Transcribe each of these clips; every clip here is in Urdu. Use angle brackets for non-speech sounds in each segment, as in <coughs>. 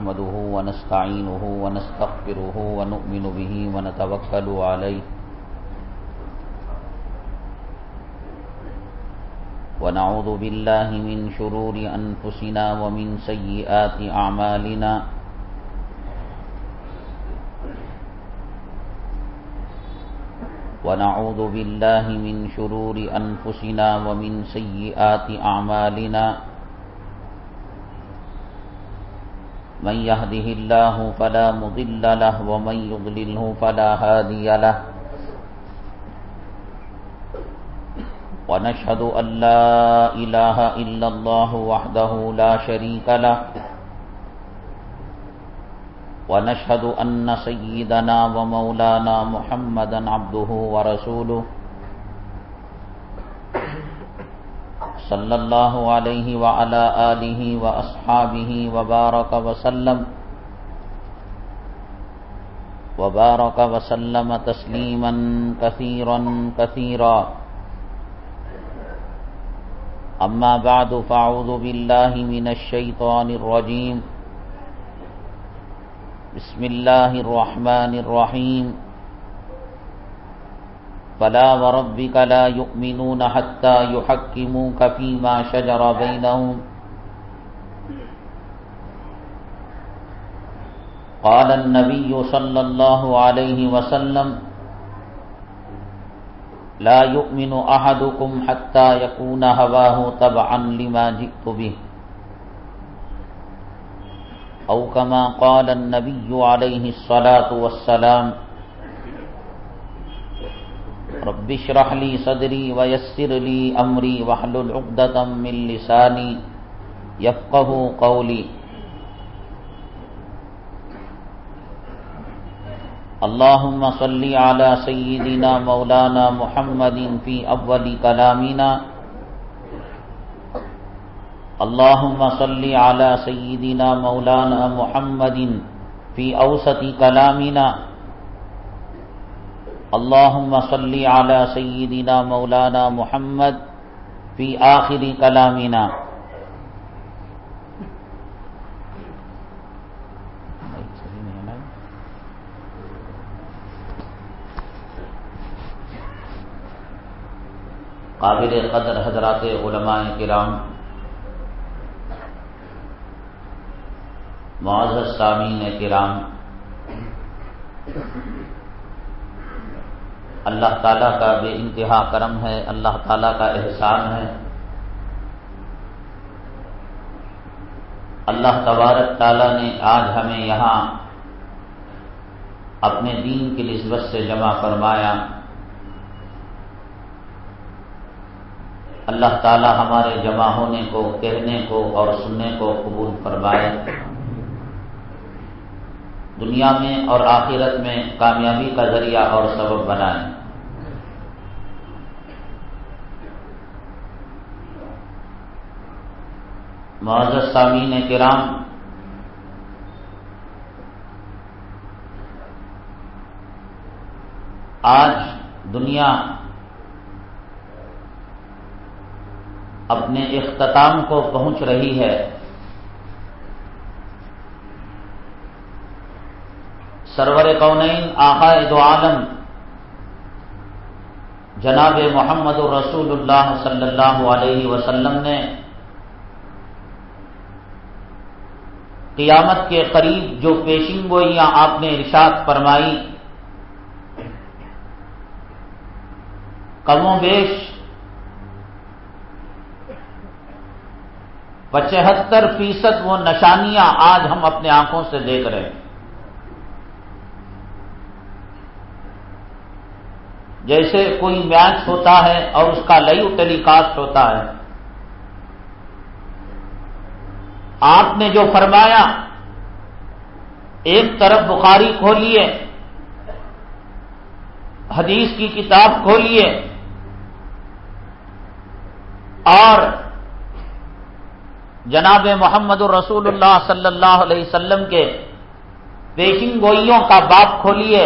نحمده ونستعينه ونستغفره ونؤمن به ونتوكل عليه ونعوذ بالله من شرور أنفسنا ومن سيئات أعمالنا ونعوذ بالله من شرور أنفسنا ومن سيئات أعمالنا من يهده الله فلا مضل له ومن يضلله فلا هادي له. ونشهد أن لا إله إلا الله وحده لا شريك له. ونشهد أن سيدنا ومولانا محمدا عبده ورسوله. صلى الله عليه وعلى آله وأصحابه وبارك وسلم وبارك وسلم تسليما كثيرا كثيرا أما بعد فاعوذ بالله من الشيطان الرجيم بسم الله الرحمن الرحيم فلا وربك لا يؤمنون حتى يحكموك فيما شجر بينهم. قال النبي صلى الله عليه وسلم لا يؤمن أحدكم حتى يكون هواه تبعا لما جئت به. أو كما قال النبي عليه الصلاة والسلام رب اشرح لي صدري ويسر لي أمري واحلل عقدة من لساني يفقه قولي. اللهم صل على سيدنا مولانا محمد في أول كلامنا. اللهم صل على سيدنا مولانا محمد في أوسط كلامنا. اللهم صل على سيدنا مولانا محمد في آخر كلامنا. قابل قدر حضرات علماء کرام، معزز سامعین کرام اللہ تعالیٰ کا بے انتہا کرم ہے، اللہ تعالیٰ کا احسان ہے۔ اللہ تبارک تعالیٰ نے آج ہمیں یہاں اپنے دین کی نسبت سے جمع فرمایا۔ اللہ تعالیٰ ہمارے جمع ہونے کو، کہنے کو اور سننے کو قبول فرمائے۔ دنیا میں اور آخرت میں کامیابی کا ذریعہ اور سبب بنائیں۔ معزز سامعین کرام، آج دنیا اپنے اختتام کو پہنچ رہی ہے۔ سرور کونین آقائے دو عالم، جناب محمد الرسول اللہ صلی اللہ علیہ وسلم نے قیامت کے قریب جو پیشن گوئیاں آپ نے ارشاد فرمائی، کم و بیش پچہتر فیصد وہ نشانیاں آج ہم اپنے آنکھوں سے دیکھ رہے ہیں۔ جیسے کوئی میچ ہوتا ہے اور اس کا لائیو ٹیلی کاسٹ ہوتا ہے۔ آپ نے جو فرمایا، ایک طرف بخاری کھولیے، حدیث کی کتاب کھولیے، اور جناب محمد الرسول اللہ صلی اللہ علیہ وسلم کے پیشن گوئیوں کا باپ کھولیے۔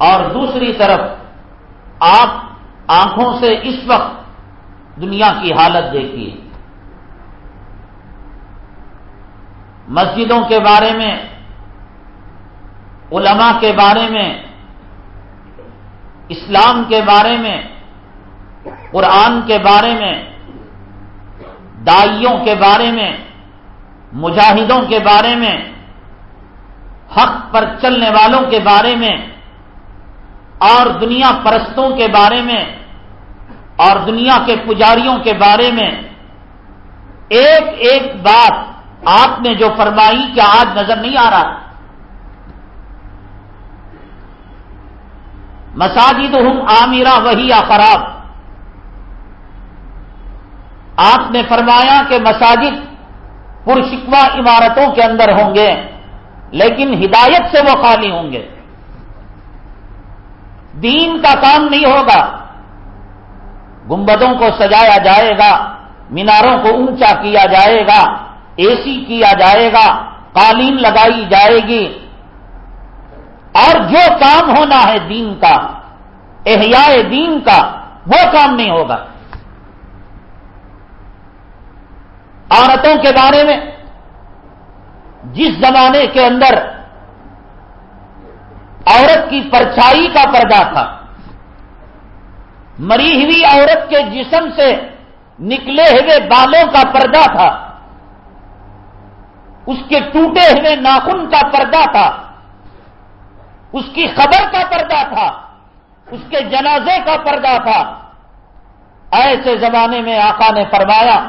اور دوسری طرف آپ آنکھوں سے اس وقت دنیا کی حالت دیکھیے۔ مسجدوں کے بارے میں، علماء کے بارے میں، اسلام کے بارے میں، قرآن کے بارے میں دائیوں کے بارے میں، مجاہدوں کے بارے میں، حق پر چلنے والوں کے بارے میں اور دنیا پرستوں کے بارے میں اور دنیا کے پجاریوں کے بارے میں ایک ایک بات آپ نے جو فرمائی کہ آج نظر نہیں آ رہا۔ مساجد ہوں آمیرا وہی یا خراب۔ آپ نے فرمایا کہ مساجد پرشکوا عمارتوں کے اندر ہوں گے، لیکن ہدایت سے وہ خالی ہوں گے۔ دین کا کام نہیں ہوگا۔ گنبدوں کو سجایا جائے گا، میناروں کو اونچا کیا جائے گا اے سی کیا جائے گا، قالین لگائی جائے گی۔ اور جو کام ہونا ہے دین کا، احیاء دین کا، وہ کام نہیں ہوگا۔ عورتوں کے بارے میں، جس زمانے کے اندر عورت کی پرچھائی کا پردہ تھا۔ مری ہوئی عورت کے جسم سے نکلے ہوئے بالوں کا پردہ تھا۔ اس کے ٹوٹے ہوئے ناخن کا پردہ تھا۔ اس کی خبر کا پردہ تھا۔ اس کے جنازے کا پردہ تھا۔ ایسے زمانے میں آقا نے فرمایا،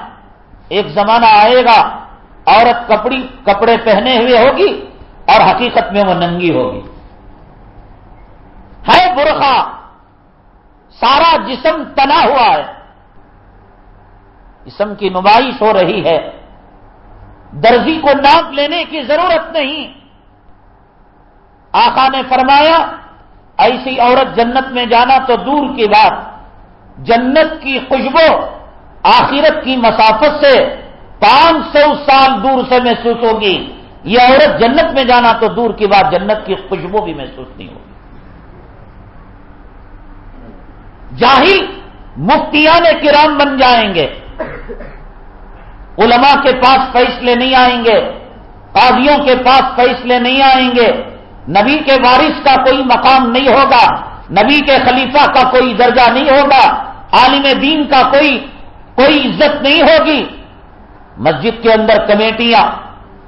ایک زمانہ آئے گا، عورت کپڑی، کپڑے پہنے ہوئے ہوگی اور حقیقت میں وہ ننگی ہوگی۔ ہے برخا، سارا جسم تنا ہوا ہے۔ جسم کی نمائش ہو رہی ہے۔ درزی کو ناپ لینے کی ضرورت نہیں۔ آقا نے فرمایا، ایسی عورت جنت میں جانا تو دور کی بات۔ جنت کی خوشبو آخرت کی مسافت سے پانچ سو سال دور سے محسوس ہوگی۔ یہ عورت جنت میں جانا تو دور کی بات، جنت کی خوشبو بھی محسوس نہیں ہوگی۔ جاہل مفتیان کرام بن جائیں گے۔ علماء کے پاس فیصلے نہیں آئیں گے۔ قاضیوں کے پاس فیصلے نہیں آئیں گے۔ نبی کے وارث کا کوئی مقام نہیں ہوگا۔ نبی کے خلیفہ کا کوئی درجہ نہیں ہوگا۔ عالم دین کا کوئی کوئی عزت نہیں ہوگی۔ مسجد کے اندر کمیٹیاں،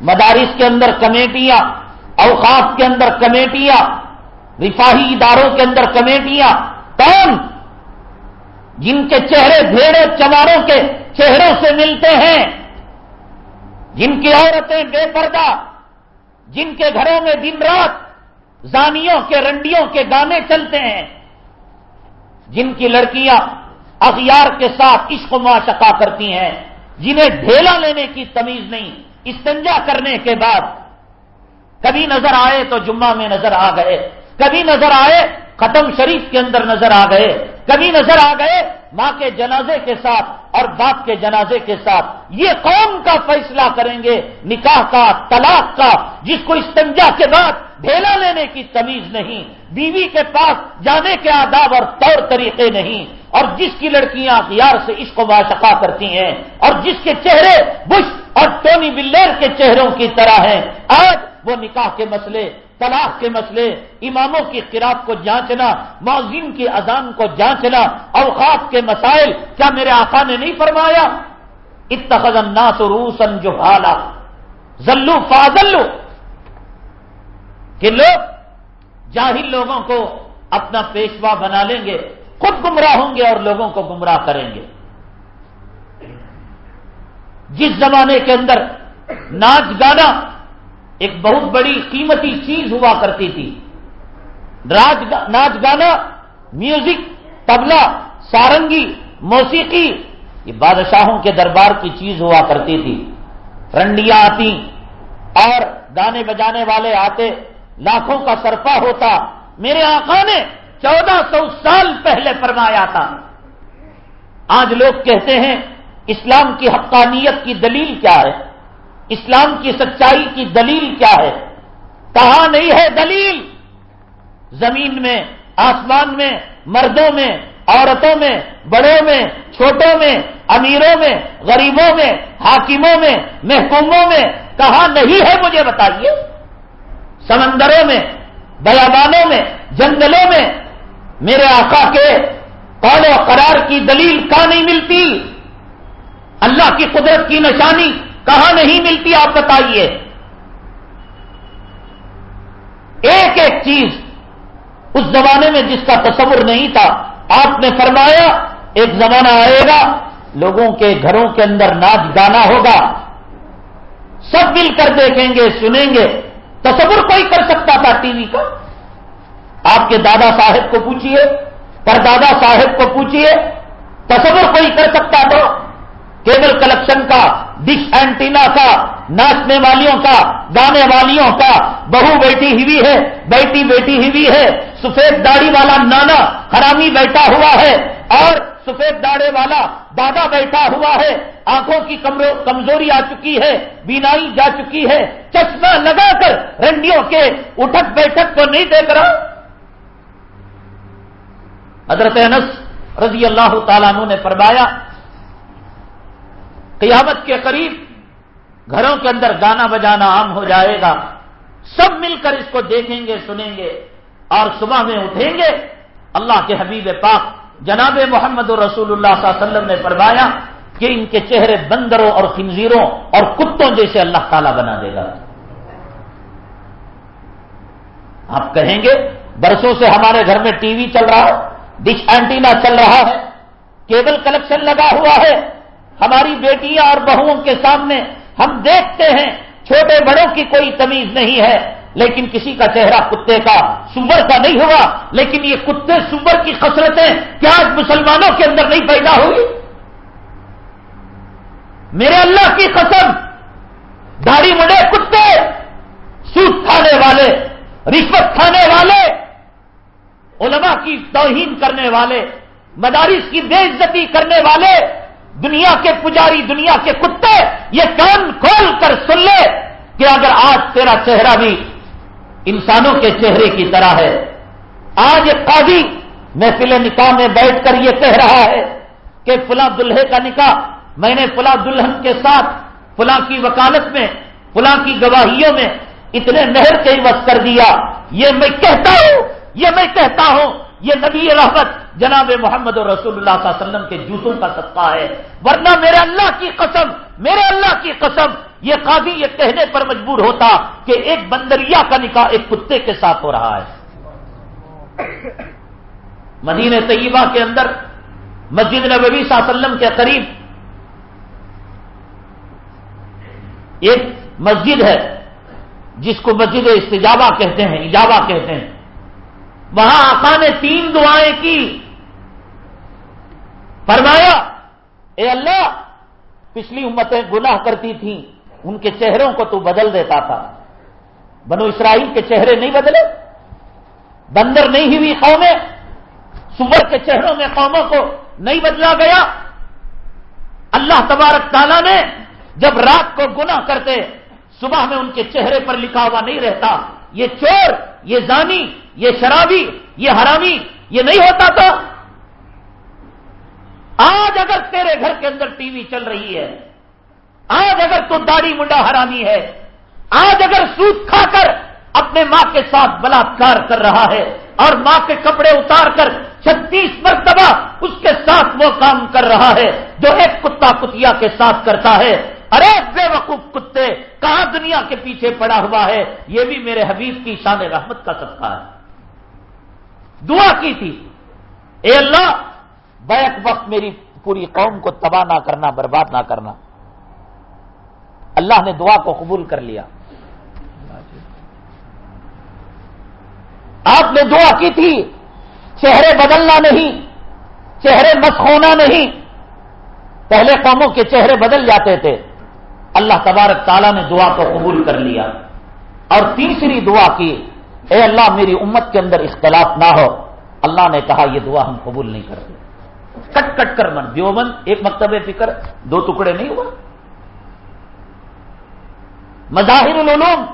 مدارس کے اندر کمیٹیاں، اوقاف کے اندر کمیٹیاں، رفاہی اداروں کے اندر کمیٹیاں۔ کون؟ جن کے چہرے بھیڑے چماروں کے چہروں سے ملتے ہیں، جن کی عورتیں بے پردہ، جن کے گھروں میں دن رات زانیوں کے رنڈیوں کے گانے چلتے ہیں، جن کی لڑکیاں اغیار کے ساتھ عشق و معاشقہ کرتی ہیں، جنہیں ڈھیلا لینے کی تمیز نہیں، استنجا کرنے کے بعد کبھی نظر آئے تو جمعہ میں نظر آ گئے، کبھی نظر آئے ختم شریف کے اندر نظر آ گئے کبھی نظر آ گئے ماں کے جنازے کے ساتھ اور باپ کے جنازے کے ساتھ۔ یہ قوم کا فیصلہ کریں گے، نکاح کا، طلاق کا، جس کو استنجا کے بعد ڈھیلا لینے کی تمیز نہیں، بیوی کے پاس جانے کے آداب اور طور طریقے نہیں، اور جس کی لڑکیاں اخیار سے عشق و باشقا کرتی ہیں، اور جس کے چہرے بش اور ٹونی بلیر کے چہروں کی طرح ہیں۔ آج وہ نکاح کے مسئلے طلاق کے مسئلے، اماموں کی قرآب کو جانچنا معذین کی اذان کو جانچنا اوقات کے مسائل کیا میرے آقا نے نہیں فرمایا؟ اتخذ الناس روسن جو حالا زلو فاضلو کہ لوگ جاہل لوگوں کو اپنا پیشوا بنا لیں گے، خود گمراہ ہوں گے اور لوگوں کو گمراہ کریں گے۔ جس زمانے کے اندر ناچ گانا ایک بہت بڑی قیمتی چیز ہوا کرتی تھی۔ ناچ گانا، میوزک، تبلا، سارنگی، موسیقی، یہ بادشاہوں کے دربار کی چیز ہوا کرتی تھی۔ رنڈیاں آتی اور گانے بجانے والے آتے، لاکھوں کا سرفا ہوتا۔ میرے آقا نے چودہ سو سال پہلے فرمایا تھا۔ آج لوگ کہتے ہیں، اسلام کی حقانیت کی دلیل کیا ہے؟ اسلام کی سچائی کی دلیل کیا ہے؟ کہاں نہیں ہے دلیل! زمین میں، آسمان میں، مردوں میں، عورتوں میں، بڑوں میں، چھوٹوں میں، امیروں میں، غریبوں میں، حاکموں میں، محکوموں میں کہاں نہیں ہے مجھے بتائیے؟ سمندروں میں، بیابانوں میں، جنگلوں میں، میرے آقا کے قول و قرار کی دلیل کہاں نہیں ملتی؟ اللہ کی قدرت کی نشانی کہاں نہیں ملتی آپ بتائیے؟ ایک ایک چیز اس زمانے میں جس کا تصور نہیں تھا۔ آپ نے فرمایا، ایک زمانہ آئے گا، لوگوں کے گھروں کے اندر ناچ گانا ہوگا۔ سب مل کر دیکھیں گے، سنیں گے۔ تصور کوئی کر سکتا تھا ٹی وی کا؟ آپ کے دادا صاحب کو پوچھیے پر دادا صاحب کو پوچھیے تصور کوئی کر سکتا تھا؟ کیبل کلیکشن کا ڈش اینٹینا کا، ناچنے والیوں کا، گانے والیوں کا۔ بہو بیٹی ہوئی ہے، بیٹی بیٹی ہوئی ہے۔ سفید داڑھی والا نانا حرامی بیٹھا ہوا ہے اور سفید داڑے والا دادا بیٹھا ہوا ہے۔ آنکھوں کی کمزوری آ چکی ہے، بینائی جا چکی ہے۔ چشمہ لگا کر رنڈیوں کے اٹھک بیٹھک کو نہیں دیکھ رہا۔ حضرت انس رضی اللہ تعالیٰ نے فرمایا قیامت کے قریب گھروں کے اندر گانا بجانا عام ہو جائے گا۔ سب مل کر اس کو دیکھیں گے، سنیں گے اور صبح میں اٹھیں گے۔ اللہ کے حبیب پاک جناب محمد رسول اللہ صلی اللہ علیہ وسلم نے فرمایا کہ ان کے چہرے بندروں اور خنزیروں اور کتوں جیسے اللہ تعالیٰ بنا دے گا۔ آپ کہیں گے، برسوں سے ہمارے گھر میں ٹی وی چل رہا ہے، ڈش اینٹینا چل رہا ہے، کیبل کلیکشن لگا ہوا ہے۔ ہماری بیٹیاں اور بہوؤں کے سامنے ہم دیکھتے ہیں، چھوٹے بڑوں کی کوئی تمیز نہیں ہے۔ لیکن کسی کا چہرہ کتے کا سور کا نہیں ہوا لیکن یہ کتے سور کی خسرتیں کیا آج مسلمانوں کے اندر نہیں پیدا ہوئی؟ میرے اللہ کی قسم، داڑھی مڑے کتے، سود کھانے والے، رشوت کھانے والے، علماء کی توہین کرنے والے، مدارس کی بے عزتی کرنے والے دنیا کے پجاری، دنیا کے کتے، یہ کان کھول کر سن لے کہ اگر آج تیرا چہرہ بھی انسانوں کے چہرے کی طرح ہے، آج ایک قاضی محفل نکاح میں بیٹھ کر یہ کہہ رہا ہے کہ فلاں دلہے کا نکاح، میں نے فلاں دلہن کے ساتھ، فلاں کی وکالت میں، فلاں کی گواہیوں میں اتنے مہر کے وقت کر دیا۔ یہ میں کہتا ہوں، یہ میں کہتا ہوں یہ نبی رحمت جناب محمد اور رسول اللہ صلی اللہ علیہ وسلم کے جوتوں کا سطح ہے۔ ورنہ میرے اللہ کی قسم، میرے اللہ کی قسم، یہ قاضی یہ کہنے پر مجبور ہوتا کہ ایک بندریا کا نکاح ایک کتے کے ساتھ ہو رہا ہے۔ مدینہ طیبہ کے اندر، مسجد نبی صلی اللہ علیہ وسلم کے قریب ایک مسجد ہے، جس کو مسجد استجابہ کہتے ہیں ایجابہ کہتے ہیں۔ وہاں آقا نے تین دعائیں کی۔ فرمایا، اے اللہ، پچھلی امتیں گناہ کرتی تھیں، ان کے چہروں کو تو بدل دیتا تھا۔ بنو اسرائیل کے چہرے نہیں بدلے، بندر نہیں ہوئی قومیں، سور کے چہروں میں قوموں کو نہیں بدلا گیا۔ اللہ تبارک تعالیٰ نے جب رات کو گناہ کرتے، صبح میں ان کے چہرے پر لکھا ہوا نہیں رہتا۔ یہ چور، یہ زانی یہ شرابی، یہ حرامی، یہ نہیں ہوتا تو آج اگر تیرے گھر کے اندر ٹی وی چل رہی ہے، آج اگر تو داڑھی منڈا حرامی ہے، آج اگر سود کھا کر اپنے ماں کے ساتھ بلاತ್کار کر رہا ہے اور ماں کے کپڑے اتار کر چھتیس مرتبہ اس کے ساتھ وہ کام کر رہا ہے جو ایک کتا کتیا کے ساتھ کرتا ہے۔ ارے بے وقوف کتے، کہاں دنیا کے پیچھے پڑا ہوا ہے؟ یہ بھی میرے حبیب کی شان رحمت کا سب ہے۔ دعا کی تھی۔ اے اللہ بیک وقت میری پوری قوم کو تباہ نہ کرنا، برباد نہ کرنا۔ اللہ نے دعا کو قبول کر لیا۔ آپ نے دعا کی تھی، چہرے بدلنا نہیں، چہرے مس ہونا نہیں۔ پہلے قوموں کے چہرے بدل جاتے تھے۔ اللہ تبارک تعالیٰ نے دعا کو قبول کر لیا۔ اور تیسری دعا کی اے اللہ، میری امت کے اندر اختلاف نہ ہو۔ اللہ نے کہا، یہ دعا ہم قبول نہیں کرتے۔ کٹ کٹ کر من، دیوبند، ایک مکتب فکر، دو ٹکڑے نہیں ہوا۔ مظاہر العلوم،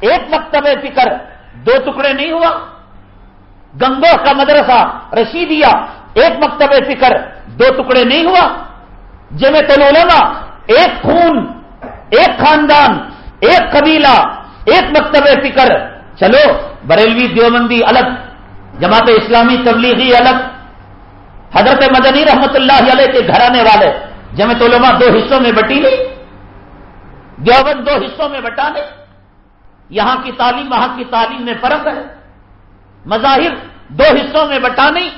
ایک مکتب فکر، دو ٹکڑے نہیں ہوا۔ گنگو کا مدرسہ رشیدیا ایک مکتب فکر، دو ٹکڑے نہیں ہوا۔ جمع العلماء ایک خون، ایک خاندان، ایک قبیلہ، ایک مکتب فکر۔ چلو بریلوی دیوبندی الگ، جماعت اسلامی تبلیغی الگ۔ حضرت مدنی رحمت اللہ علیہ کے گھرانے والے جمع علماء دو حصوں میں بٹی نہیں دیوبند دو حصوں میں بٹا نہیں یہاں کی تعلیم، وہاں کی تعلیم میں فرق ہے۔ مظاہر دو حصوں میں بٹا نہیں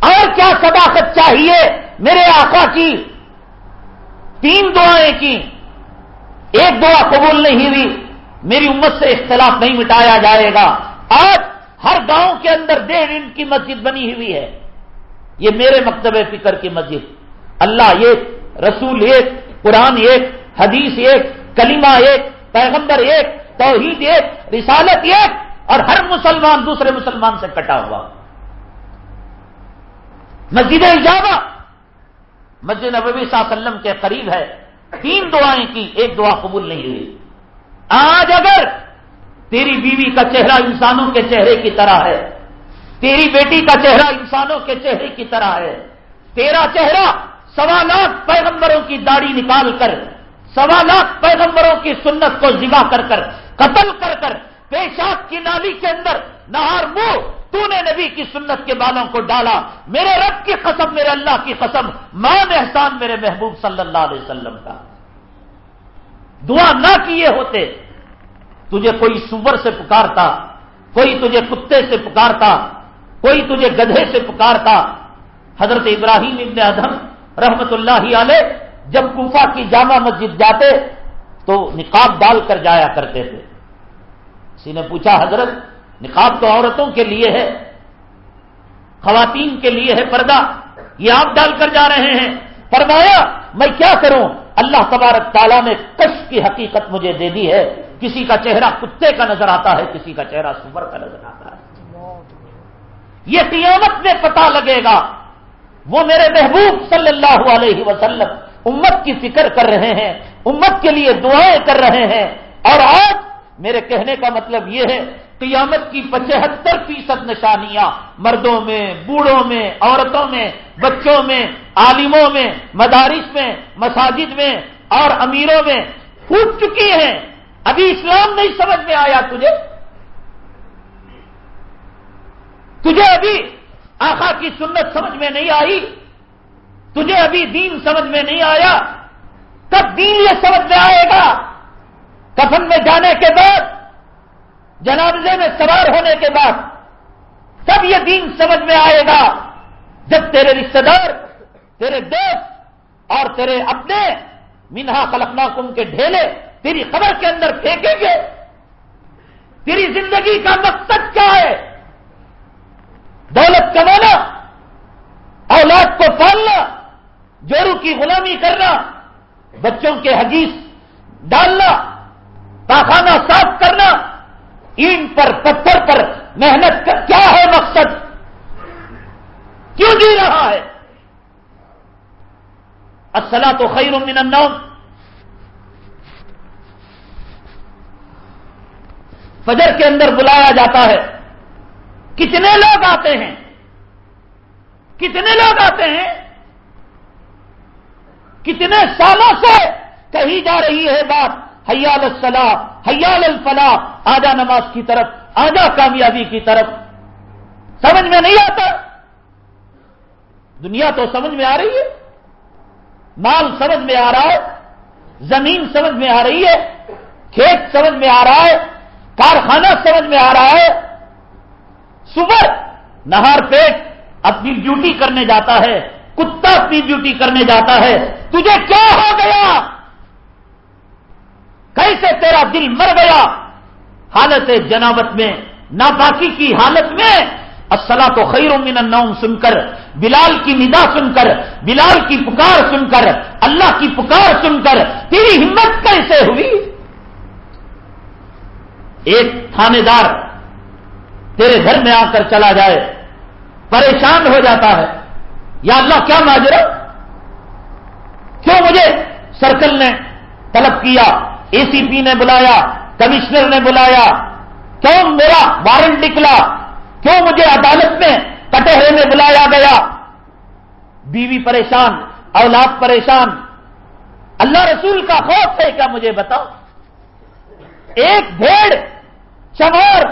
اور کیا صداقت چاہیے؟ میرے آقا کی تین دعائیں کی۔ ایک دعا قبول نہیں ہوئی۔ میری امت سے اختلاف نہیں مٹایا جائے گا۔ آج ہر گاؤں کے اندر ڈیڑھ ان کی مسجد بنی ہوئی ہے۔ یہ میرے مکتب فکر کی مسجد۔ اللہ ایک، رسول ایک، قرآن ایک، حدیث ایک، کلمہ ایک، پیغمبر ایک، توحید ایک، رسالت ایک، اور ہر مسلمان دوسرے مسلمان سے کٹا ہوا۔ مسجد اجابہ مسجد نبوی صلی اللہ علیہ وسلم کے قریب ہے۔ تین دعائیں کی، ایک دعا قبول نہیں ہوئی۔ آج اگر تیری بیوی کا چہرہ انسانوں کے چہرے کی طرح ہے، تیری بیٹی کا چہرہ انسانوں کے چہرے کی طرح ہے، تیرا چہرہ سوا لاکھ پیغمبروں کی داڑھی نکال کر، سوا لاکھ پیغمبروں کی سنت کو ذبح کر کر، قتل کر کر پیشاب کی نالی کے اندر نہار منہ تو نے نبی کی سنت کے بالوں کو ڈالا، میرے رب کی قسم، میرے اللہ کی قسم، مان احسان میرے محبوب صلی اللہ علیہ وسلم کا۔ دعا نہ کیے ہوتے، تجھے کوئی سور سے پکارتا، کوئی تجھے کتے سے پکارتا، کوئی تجھے گدھے سے پکارتا۔ حضرت ابراہیم ابن ادم رحمت اللہ علیہ جب کوفہ کی جامع مسجد جاتے تو نقاب ڈال کر جایا کرتے تھے۔ کسی نے پوچھا، حضرت، نقاب تو عورتوں کے لیے ہے، خواتین کے لیے ہے پردہ، یہ آپ ڈال کر جا رہے ہیں۔ فرمایا، میں کیا کروں؟ اللہ تبارک تعالیٰ نے کش کی حقیقت مجھے دے دی ہے۔ کسی کا چہرہ کتے کا نظر آتا ہے، کسی کا چہرہ سور کا نظر آتا ہے۔ یہ قیامت میں پتا لگے گا۔ وہ میرے محبوب صلی اللہ علیہ وسلم امت کی فکر کر رہے ہیں، امت کے لیے دعائیں کر رہے ہیں۔ اور آج میرے کہنے کا مطلب یہ ہے قیامت کی پچہتر فیصد نشانیاں مردوں میں، بوڑھوں میں، عورتوں میں، بچوں میں، عالموں میں، مدارس میں، مساجد میں اور امیروں میں پھوٹ چکی ہیں۔ ابھی اسلام نہیں سمجھ میں آیا تجھے؟ تجھے ابھی آخا کی سنت سمجھ میں نہیں آئی؟ تجھے ابھی دین سمجھ میں نہیں آیا؟ کب دین یہ سمجھ میں آئے گا؟ کفن میں جانے کے بعد جنازے میں سوار ہونے کے بعد تب یہ دین سمجھ میں آئے گا جب تیرے رشتے دار، تیرے دوست اور تیرے اپنے منہا کلفنا کم کے ڈھیلے تیری خبر کے اندر پھینکیں گے۔ تیری زندگی کا مقصد کیا ہے؟ دولت کمانا، اولاد کو پالنا، جورو کی غلامی کرنا، بچوں کے حدیث ڈالنا، پاخانہ صاف کرنا اینٹ پر پتھر پر محنت کا کیا ہے مقصد؟ کیوں جی رہا ہے؟ اصلا تو خیر من النوم۔ فجر کے اندر بلایا جاتا ہے۔ کتنے لوگ آتے ہیں؟ کتنے لوگ آتے ہیں؟ کتنے سالوں سے کہی جا رہی ہے بات، حیال الصلاح حیال الفلاح، آجا نماز کی طرف، آجا کامیابی کی طرف۔ سمجھ میں نہیں آتا؟ دنیا تو سمجھ میں آ رہی ہے، مال سمجھ میں آ رہا ہے، زمین سمجھ میں آ رہی ہے، کھیت سمجھ میں آ رہا ہے، کارخانہ سمجھ میں آ رہا ہے۔ صبح نہار پیٹ اپنی ڈیوٹی کرنے جاتا ہے، کتا اپنی ڈیوٹی کرنے جاتا ہے، تجھے کیا ہو گیا؟ کیسے تیرا دل مر گیا؟ حالت جنابت میں، ناپاکی کی حالت میں۔ السلا تو خیر من النوم سن کر، بلال کی ندا سن کر، بلال کی پکار سن کر، اللہ کی پکار سن کر، تیری ہمت کیسے ہوئی؟ ایک تھانے دار تیرے گھر میں آ کر چلا جائے، پریشان ہو جاتا ہے۔ یا اللہ کیا ماجرا؟ کیوں مجھے سرکل نے طلب کیا؟ اے سی پی نے بلایا، کمشنر نے بلایا، کیوں میرا وارنٹ نکلا؟ کیوں مجھے عدالت میں کٹہرے میں بلایا گیا؟ بیوی پریشان، اولاد پریشان، اللہ رسول کا خوف ہے، کیا مجھے بتاؤ؟ ایک بھیڑ چمور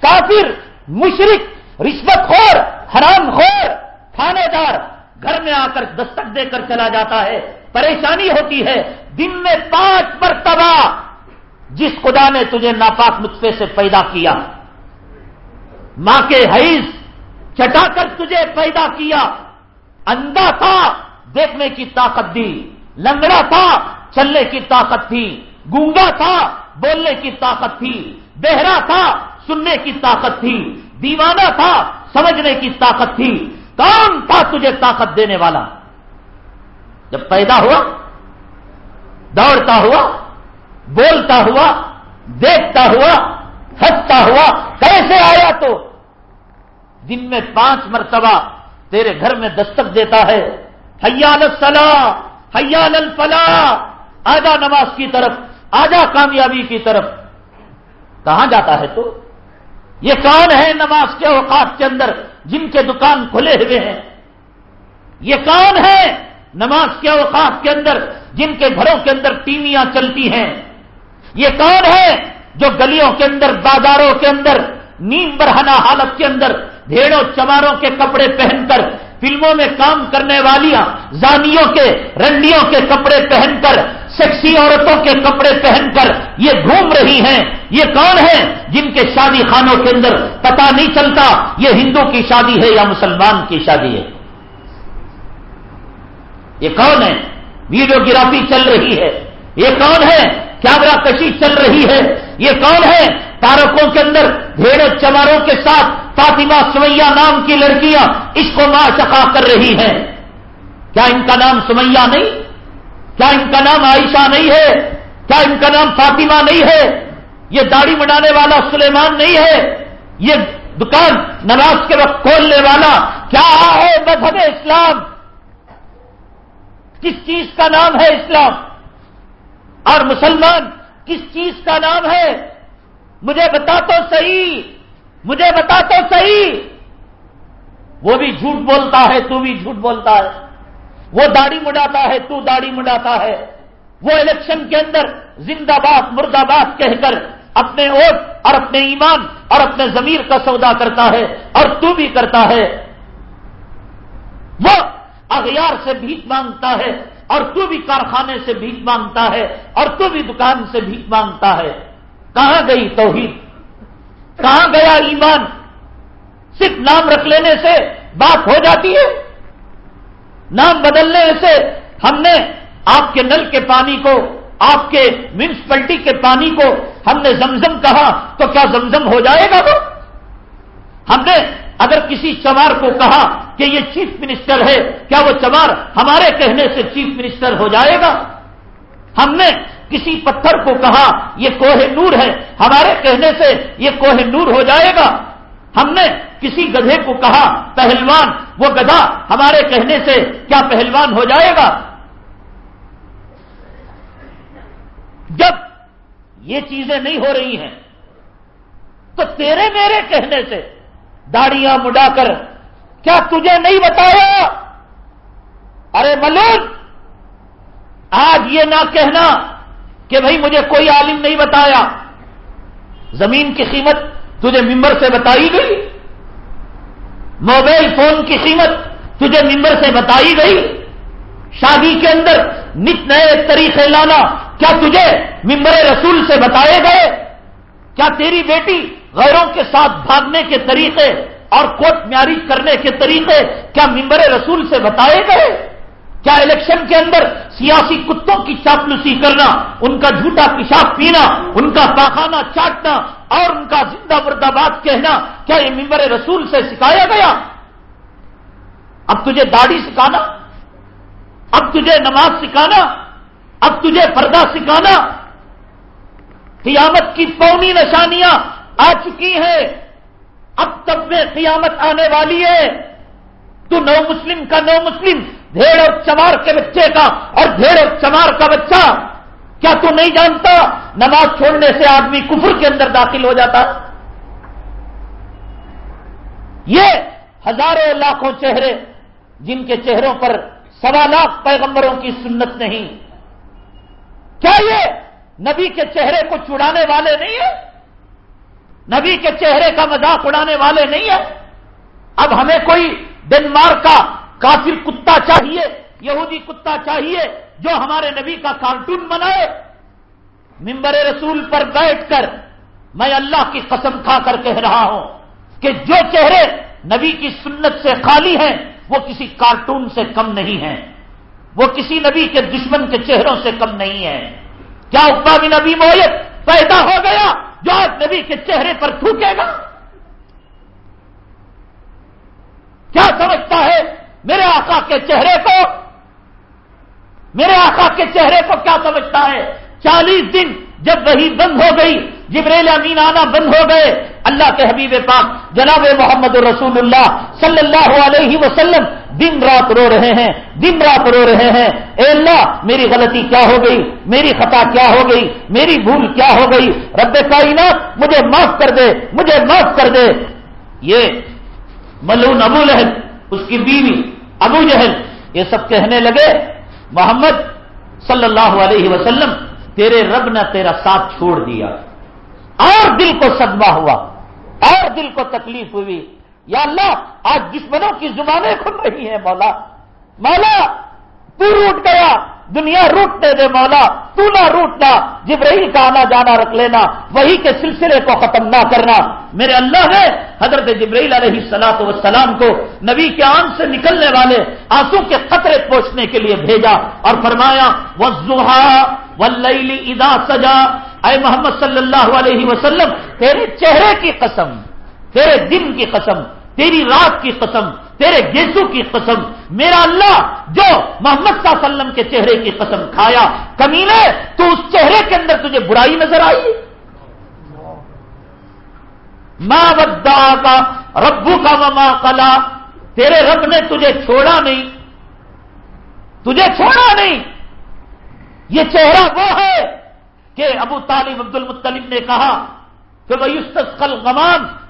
کافر مشرق رشوت خور، حرام خور، تھانے دار، گھر میں آ کر دستک دے کر چلا جاتا ہے۔ پریشانی ہوتی ہے دن میں پانچ مرتبہ جس خدا نے تجھے ناپاک نطفے سے پیدا کیا، ماں کے حیض چٹا کر تجھے پیدا کیا، اندھا تھا دیکھنے کی طاقت دی، لنگڑا تھا چلنے کی طاقت تھی، گونگا تھا بولنے کی طاقت تھی، بہرا تھا سننے کی طاقت تھی، دیوانہ تھا سمجھنے کی طاقت تھی کون تھا تجھے طاقت دینے والا۔ جب پیدا ہوا، دوڑتا ہوا، بولتا ہوا، دیکھتا ہوا، ہنستا ہوا، کیسے آیا تو؟ دن میں پانچ مرتبہ تیرے گھر میں دستک دیتا ہے حیال الصلاح حیال الفلاح، آجا نماز کی طرف، آجا کامیابی کی طرف۔ کہاں جاتا ہے تو؟ یہ کون ہے نماز کے اوقات کے اندر جن کے دکان کھلے ہوئے ہیں؟ یہ کون ہے نماز کے اوقات کے اندر، جن کے گھروں کے اندر ٹیویاں چلتی ہیں۔ یہ کون ہے جو گلیوں کے اندر، بازاروں کے اندر، نیم برہنا حالت کے اندر، بھیڑوں، چماروں کے کپڑے پہن کر، فلموں میں کام کرنے والیاں، زانیوں کے، رنڈیوں کے کپڑے پہن کر، سیکسی عورتوں کے کپڑے پہن کر، یہ گھوم رہی ہیں۔ یہ کون ہے جن کے شادی خانوں کے اندر پتا نہیں چلتا یہ ہندو کی شادی ہے یا مسلمان کی شادی ہے؟ یہ کون ہے؟ ویڈیوگرافی چل رہی ہے۔ یہ کون ہے؟ کیمرہ کشی چل رہی ہے۔ یہ کون ہے؟ تارکوں کے اندر بھیڑ چماروں کے ساتھ فاطمہ سمیا نام کی لڑکیاں اس کو ماں کر رہی ہیں۔ کیا ان کا نام سمیا نہیں؟ کیا ان کا نام عائشہ نہیں ہے؟ کیا ان کا نام فاطمہ نہیں ہے؟ یہ داڑھی بنانے والا سلیمان نہیں ہے۔ یہ دکان نماز کے وقت کھولنے والا، کیا ہے مذہب اسلام؟ کس چیز کا نام ہے اسلام؟ اور مسلمان، کس چیز کا نام ہے؟ مجھے بتا تو صحیح، مجھے بتا تو صحیح۔ وہ بھی جھوٹ بولتا ہے، تو بھی جھوٹ بولتا ہے۔ وہ داڑھی مڈاتا ہے، تو داڑھی مڈاتا ہے۔ وہ الیکشن کے اندر زندہ باد مرد باد کہہ کر اپنے ووٹ اور اپنے ایمان اور اپنے ضمیر کا سودا کرتا ہے اور تو بھی کرتا ہے۔ وہ اغیار سے بھیک مانگتا ہے اور تو بھی کارخانے سے بھیک مانگتا ہے اور تو بھی دکان سے بھیک مانگتا ہے۔ کہاں گئی توحید؟ کہاں گیا ایمان؟ صرف نام رکھ لینے سے بات ہو جاتی ہے؟ نام بدلنے سے ہم نے آپ کے نل کے پانی کو، آپ کے میونسپلٹی کے پانی کو ہم نے زمزم کہا تو کیا زمزم ہو جائے گا وہ؟ ہم نے اگر کسی چمار کو کہا کہ یہ چیف منسٹر ہے، کیا وہ چمار ہمارے کہنے سے چیف منسٹر ہو جائے گا؟ ہم نے کسی پتھر کو کہا، یہ کوہ نور ہے، ہمارے کہنے سے یہ کوہ نور ہو جائے گا؟ ہم نے کسی گدھے کو کہا، پہلوان، وہ گدھا ہمارے کہنے سے کیا پہلوان ہو جائے گا؟ جب یہ چیزیں نہیں ہو رہی ہیں، تو تیرے میرے کہنے سے داڑیاں مڈا کر کیا تجھے نہیں بتایا؟ ارے ملک آج یہ نہ کہنا کہ بھائی مجھے کوئی عالم نہیں بتایا۔ زمین کی قیمت تجھے ممبر سے بتائی گئی۔ موبائل فون کی قیمت تجھے ممبر سے بتائی گئی۔ شادی کے اندر نت نئے طریقے لانا کیا تجھے ممبر رسول سے بتائے گئے؟ کیا تیری بیٹی غیروں کے ساتھ بھاگنے کے طریقے اور کوٹ میاری کرنے کے طریقے کیا ممبر رسول سے بتائے گئے؟ کیا الیکشن کے اندر سیاسی کتوں کی چاپلوسی کرنا، ان کا جھوٹا پیشاب پینا، ان کا پاخانہ چاٹنا اور ان کا زندہ مردہ بات کہنا، کیا یہ ممبر رسول سے سکھایا گیا؟ اب تجھے داڑھی سکھانا، اب تجھے نماز سکھانا، اب تجھے پردہ سکھانا۔ قیامت کی پونی نشانیاں آ چکی ہیں۔ اب تب میں قیامت آنے والی ہے۔ تو نو مسلم کا نو مسلم دھیڑ اور چمار کے بچے کا اور دھیڑ اور چمار کا بچہ۔ کیا تو نہیں جانتا؟ نماز چھوڑنے سے آدمی کفر کے اندر داخل ہو جاتا۔ یہ ہزاروں لاکھوں چہرے جن کے چہروں پر سوا لاکھ پیغمبروں کی سنت نہیں۔ کیا یہ نبی کے چہرے کو چڑانے والے نہیں ہیں؟ نبی کے چہرے کا مذاق اڑانے والے نہیں ہیں۔ اب ہمیں کوئی ڈنمارک کا کافر کتا چاہیے، یہودی کتا چاہیے جو ہمارے نبی کا کارٹون بنائے۔ ممبر رسول پر بیٹھ کر میں اللہ کی قسم کھا کر کہہ رہا ہوں کہ جو چہرے نبی کی سنت سے خالی ہیں، وہ کسی کارٹون سے کم نہیں ہیں۔ وہ کسی نبی کے دشمن کے چہروں سے کم نہیں ہے کیا اقبا بن نبی مویت پیدا ہو گیا جو آج نبی کے چہرے پر تھوکے گا؟ کیا سمجھتا ہے میرے آقا کے چہرے کو؟ میرے آقا کے چہرے کو کیا سمجھتا ہے؟ چالیس دن جب وہی بند ہو گئی، جبریل امین آنا بند ہو گئے، اللہ کے حبیب پاک جناب محمد رسول اللہ صلی اللہ علیہ وسلم دن رات رو رہے ہیں، دن رات رو رہے ہیں۔ اے اللہ، میری غلطی کیا ہو گئی؟ میری خطا کیا ہو گئی؟ میری بھول کیا ہو گئی؟ رب کائنات، مجھے معاف کر دے، مجھے معاف کر دے۔ یہ ملون ابو لہل، اس کی بیوی ابو جہل۔ یہ سب کہنے لگے، محمد صلی اللہ علیہ وسلم، تیرے رب نے تیرا ساتھ چھوڑ دیا۔ اور دل کو صدمہ ہوا، اور دل کو تکلیف ہوئی۔ یا اللہ، آج دشمنوں کی زبانیں کھل رہی ہیں، مولا۔ مولا، تو روٹ گیا، دنیا روٹنے دے مولا۔ تو نہ روٹنا جبرائیل کا آنا جانا رکھ لینا، وہی کے سلسلے کو ختم نہ کرنا۔ میرے اللہ نے حضرت جبرائیل علیہ سلاط وسلام کو نبی کے آن سے نکلنے والے آنسو کے خطرے پوچھنے کے لیے بھیجا اور فرمایا وزوہا ولیلی ادا سجا اے محمد صلی اللہ علیہ وسلم، تیرے چہرے کی قسم تیرے دن کی قسم، تیری رات کی قسم، تیرے گیسو کی قسم، میرا اللہ جو محمد صلی اللہ علیہ وسلم کے چہرے کی قسم کھایا کمینے تو اس چہرے کے اندر تجھے برائی نظر آئی؟ ماں ودا کا ربو کا مما کلا تیرے رب نے تجھے چھوڑا نہیں۔ تجھے چھوڑا نہیں۔ یہ چہرہ وہ ہے کہ ابو طالب عبد المطلب نے کہا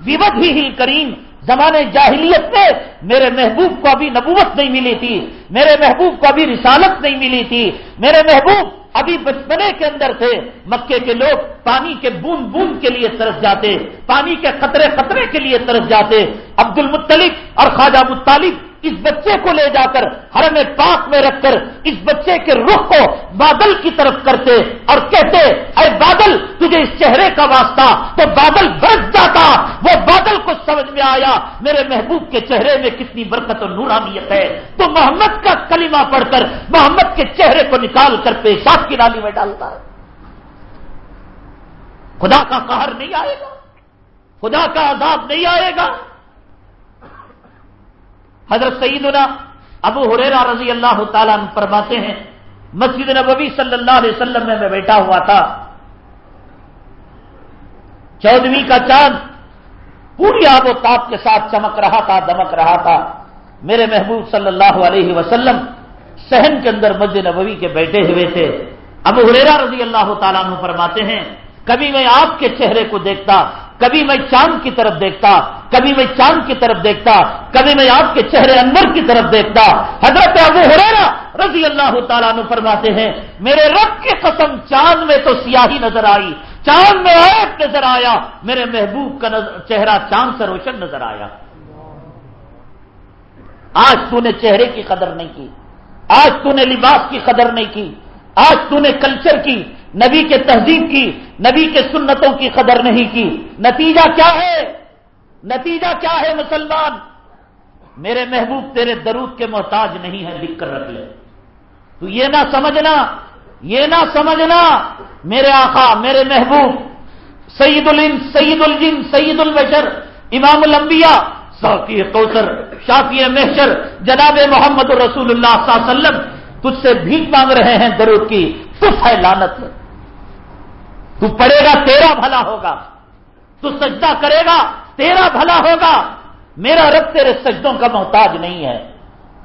کہ وہ ہی کریم زمانے جاہلیت میں میرے محبوب کو ابھی نبوت نہیں ملی تھی، میرے محبوب کو ابھی رسالت نہیں ملی تھی، میرے محبوب ابھی بچپنے کے اندر تھے۔ مکے کے لوگ پانی کے بوند بوند کے لیے ترس جاتے، پانی کے خطرے خطرے کے لیے ترس جاتے۔ عبد المطلب اور خواجہ مطالب اس بچے کو لے جا کر حرم پاک میں رکھ کر اس بچے کے رخ کو بادل کی طرف کرتے اور کہتے، اے بادل، تجھے اس چہرے کا واسطہ، تو بادل برس جاتا، وہ بادل کو سمجھ میں آیا، میرے محبوب کے چہرے میں کتنی برکت اور نورانیت ہے۔ تو محمد کا کلمہ پڑھ کر، محمد کے چہرے کو نکال کر پیشاب کی نالی میں ڈالتا۔ ہے خدا کا قہر نہیں آئے گا۔ خدا کا عذاب نہیں آئے گا۔ حضرت سیدنا ابو حریرا رضی اللہ تعالیٰ فرماتے ہیں، مسجد نبوی صلی اللہ علیہ وسلم میں میں بیٹھا ہوا تھا۔ چودویں کا چاند پوری آب و تاپ کے ساتھ چمک رہا تھا، دمک رہا تھا۔ میرے محبوب صلی اللہ علیہ وسلم سہن کے اندر مسجد نبوی کے بیٹھے ہوئے تھے۔ ابو حریرا رضی اللہ تعالیٰ فرماتے ہیں، کبھی میں آپ کے چہرے کو دیکھتا، کبھی میں چاند کی طرف دیکھتا کبھی میں چاند کی طرف دیکھتا، کبھی میں آپ کے چہرے اندر کی طرف دیکھتا۔ حضرت ابو ہریرا رضی اللہ تعالیٰ نے فرماتے ہیں، میرے رب کی قسم چاند میں تو سیاہی نظر آئی، چاند میں ایپ نظر آیا، میرے محبوب کا چہرہ چاند سے روشن نظر آیا۔ آج تو نے چہرے کی قدر نہیں کی، آج تو نے لباس کی قدر نہیں کی، آج تو نے کلچر کی، نبی کے تہذیب کی، نبی کے سنتوں کی قدر نہیں کی۔ نتیجہ کیا ہے؟ نتیجہ کیا ہے مسلمان؟ میرے محبوب تیرے درود کے محتاج نہیں ہے لکھ کر رکھ لے۔ تو یہ نہ سمجھنا، یہ نہ سمجھنا، میرے آقا، میرے محبوب سعید الن سعید الجن سعید البشر امام الانبیاء سوکی کوثر، شافی محشر، جناب محمد رسول اللہ صلی اللہ علیہ وسلم تجھ سے بھیک مانگ رہے ہیں درود کی۔ تف ہے لانت تو پڑھے گا، تیرا بھلا ہوگا۔ تو سجدہ کرے گا۔ تیرا بھلا ہوگا، میرا رب تیرے سجدوں کا محتاج نہیں ہے۔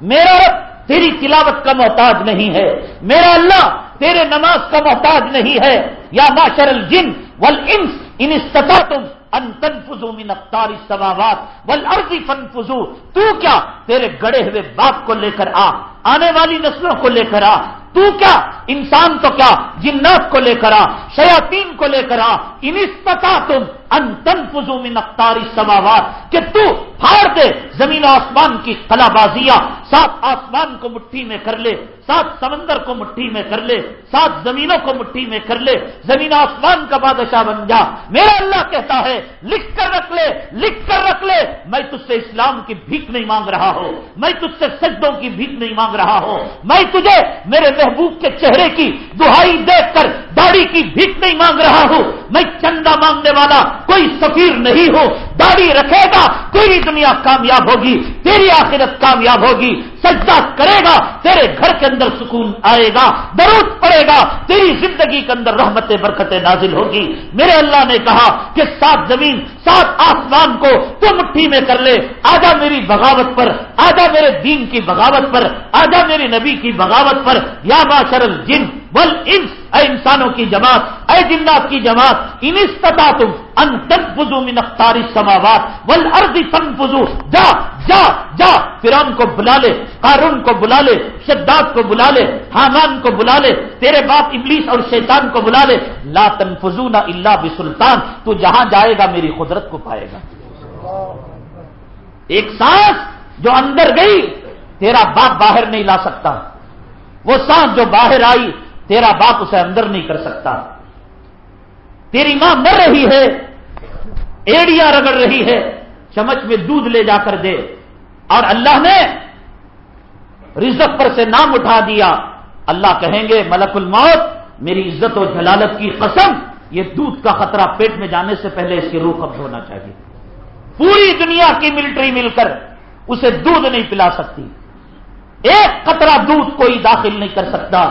میرا رب تیری تلاوت کا محتاج نہیں ہے۔ میرا اللہ تیرے نماز کا محتاج نہیں ہے۔ یا معاشر الجن والانس، ان استطاعتم ان تنفذوا من اقطار السماوات والارض فانفذوا۔ تو کیا تیرے گڑے ہوئے باپ کو لے کر آ، آنے والی نسلوں کو لے کر آ؟ تو کیا انسان تو کیا جنات کو لے کر آ؟ شیاتین کو لے کر آ۔ انستا تم انتن من اختاری سماوات کہ تو پھاڑ دے زمین آسمان کی کلا بازیاں سات آسمان کو مٹھی میں کر لے، سات سمندر کو مٹھی میں کر لے، سات زمینوں کو مٹھی میں کر لے، زمین آسمان کا بادشاہ بن جا۔ میرا اللہ کہتا ہے، لکھ کر رکھ لے، لکھ کر رکھ لے۔ میں تجھ سے اسلام کی بھیک نہیں مانگ رہا ہوں، میں تجھ سے سجدوں کی بھیک نہیں مانگ رہا ہوں۔ میں تجھے میرے محبوب کے چہرے کی دہائی دیکھ کر، داڑھی کی بھیک نہیں مانگ رہا ہوں۔ میں چندہ مانگنے والا کوئی سفیر نہیں ہوں۔ داڑھی رکھے گا تیری دنیا کامیاب ہوگی، تیری آخرت کامیاب ہوگی۔ سجدہ کرے گا، تیرے گھر کے اندر سکون آئے گا، درود پڑے گا، تیری زندگی کے اندر رحمت برکت نازل ہوگی۔ میرے اللہ نے کہا کہ سات زمین، سات آسمان کو تو مٹھی میں کر لے۔ آجا میری بغاوت پر، آجا میرے دین کی بغاوت پر، آجا میری نبی کی بغاوت پر۔ یا شرل جن بل انس اے انسانوں کی جماعت، اے جنات کی جماعت انستا تم ان تن فضو منختاری سماوات ول ارد تن فضو جا جا جا. فرون کو بلا لے، قارون کو بلا لے، شداد کو بلا لے، حامان کو بلا لے، تیرے باپ ابلیس اور شیطان کو بلا لے. لا تنفذو نہ اللہ بسلطان. تو جہاں جائے گا میری قدرت کو پائے گا. ایک سانس جو اندر گئی، تیرا باپ باہر نہیں لا سکتا. وہ سانس جو باہر آئی، تیرا باپ اسے اندر نہیں کر سکتا. تیری ماں مر رہی ہے ایڑیاں رگڑ رہی ہے، چمچ میں دودھ لے جا کر دے۔ اور اللہ نے رزق پر سے نام اٹھا دیا۔ اللہ کہیں گے، ملک الموت، میری عزت و جلالت کی قسم، یہ دودھ کا خطرہ پیٹ میں جانے سے پہلے اس کی روح قبض ہونا چاہیے۔ پوری دنیا کی ملٹری مل کر اسے دودھ نہیں پلا سکتی۔ ایک قطرہ دودھ کوئی داخل نہیں کر سکتا۔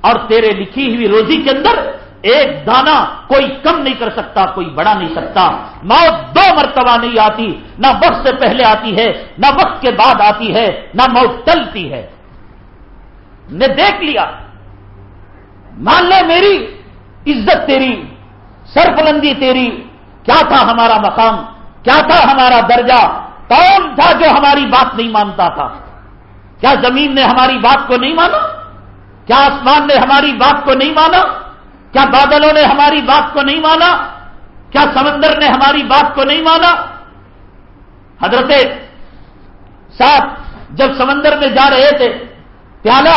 اور تیرے لکھی ہوئی روزی کے اندر ایک دانا کوئی کم نہیں کر سکتا، کوئی بڑا نہیں سکتا۔ موت دو مرتبہ نہیں آتی، نہ وقت سے پہلے آتی ہے، نہ وقت کے بعد آتی ہے، نہ موت ٹلتی ہے۔ نے دیکھ لیا، مان لے میری عزت تیری سرفلندی تیری، کیا تھا ہمارا مقام، کیا تھا ہمارا درجہ، کون تھا جو ہماری بات نہیں مانتا تھا؟ کیا زمین نے ہماری بات کو نہیں مانا؟ کیا آسمان نے ہماری بات کو نہیں مانا؟ کیا بادلوں نے ہماری بات کو نہیں مانا؟ کیا سمندر نے ہماری بات کو نہیں مانا؟ حضرت صاحب جب سمندر میں جا رہے تھے، پیالہ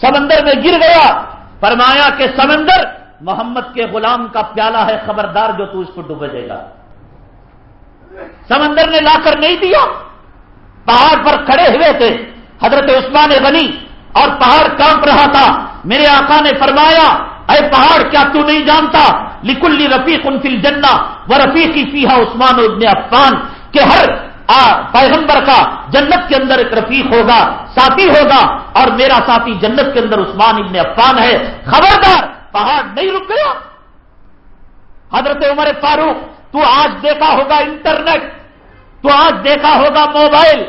سمندر میں گر گیا، فرمایا کہ سمندر محمد کے غلام کا پیالہ ہے، خبردار جو تو اس کو ڈوبے گا۔ سمندر نے لا کر نہیں دیا۔ پہاڑ پر کھڑے ہوئے تھے، حضرت عثمان غنی اور پہاڑ کانپ رہا تھا۔ میرے آقا نے فرمایا اے پہاڑ، کیا تو نہیں جانتا؟ لکلی رفیق ان فل جنا و رفیقی فیحا عثمان ابن عفان، کہ ہر پیغمبر کا جنت کے اندر ایک رفیق ہوگا، ساتھی ہوگا، اور میرا ساتھی جنت کے اندر عثمان ابن عفان ہے۔ خبردار، پہاڑ نہیں رک گیا۔ حضرت عمر فاروق، تو آج دیکھا ہوگا انٹرنیٹ، تو آج دیکھا ہوگا موبائل،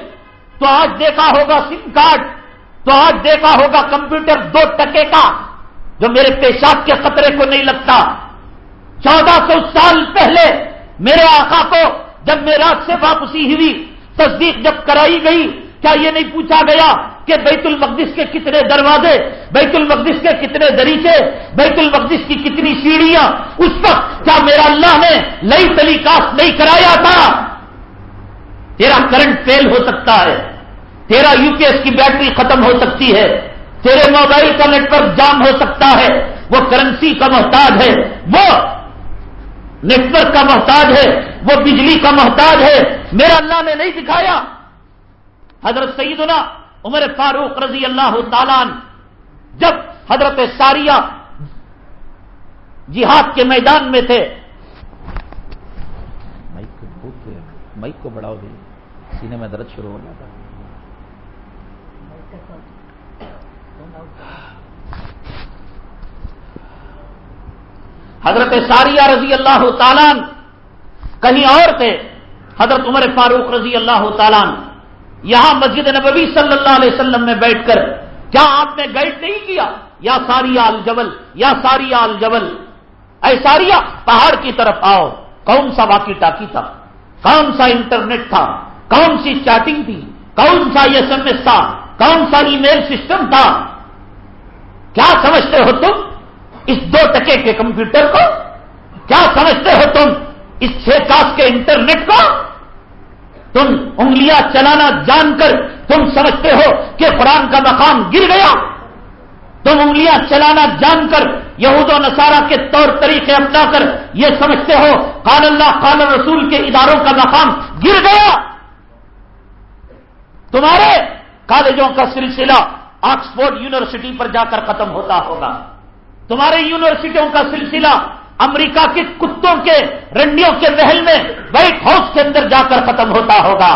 تو آج دیکھا ہوگا سم کارڈ، تو آج دیکھا ہوگا کمپیوٹر دو ٹکے کا۔ جو میرے پیشاب کے خطرے کو نہیں لگتا۔ چودہ سو سال پہلے میرے آقا کو جب میرا سے واپسی ہوئی، تصدیق جب کرائی گئی، کیا یہ نہیں پوچھا گیا کہ بیت المقدس کے کتنے دروازے، بیت المقدس کے کتنے دریچے، بیت المقدس کی کتنی سیڑھیاں، اس وقت کیا میرا اللہ نے لئی تلی کاس نہیں کرایا تھا؟ تیرا کرنٹ فیل ہو سکتا ہے، تیرا یو پی ایس کی بیٹری ختم ہو سکتی ہے تیرے موبائل کا نیٹ ورک جام ہو سکتا ہے، وہ کرنسی کا محتاج ہے، وہ نیٹ ورک کا محتاج ہے، وہ بجلی کا محتاج ہے۔ میرا اللہ نے نہیں دکھایا۔ حضرت سیدنا عمر فاروق رضی اللہ تعالیٰ جب حضرت ساریہ جہاد کے میدان میں تھے۔ مائک کو بڑھاؤ دے۔ سینے میں درد شروع ہو جاتا حضرت ساریہ رضی اللہ تعالیٰ کہیں اور تھے، حضرت عمر فاروق رضی اللہ تعالیٰ یہاں مسجد نبوی صلی اللہ علیہ وسلم میں بیٹھ کر، کیا آپ نے گائڈ نہیں کیا؟ یا ساری آل جبل یا ساری آل جبل اے ساریا پہاڑ کی طرف آؤ، کون سا واقعی ٹاکی تھا؟ کون سا انٹرنیٹ تھا؟ کون سی چیٹنگ تھی؟ کون سا ایس ایم ایس تھا؟ کون سا ای میل سسٹم تھا؟ کیا سمجھتے ہو تم؟ اس دو ٹکے کے کمپیوٹر کو کیا سمجھتے ہو تم؟ اس چھ کاس کے انٹرنیٹ کو؟ تم انگلیاں چلانا جان کر تم سمجھتے ہو کہ قرآن کا مقام گر گیا؟ تم انگلیاں چلانا جان کر یہود و نصارہ کے طور طریقے اپنا کر یہ سمجھتے ہو، قال اللہ، قال رسول کے اداروں کا مقام گر گیا؟ تمہارے کالجوں کا سلسلہ آکسفورڈ یونیورسٹی پر جا کر ختم ہوتا ہوگا۔ تمہارے یونیورسٹیوں کا سلسلہ امریکہ کے کتوں کے رنڈیوں کے محل میں وائٹ ہاؤس کے اندر جا کر ختم ہوتا ہوگا۔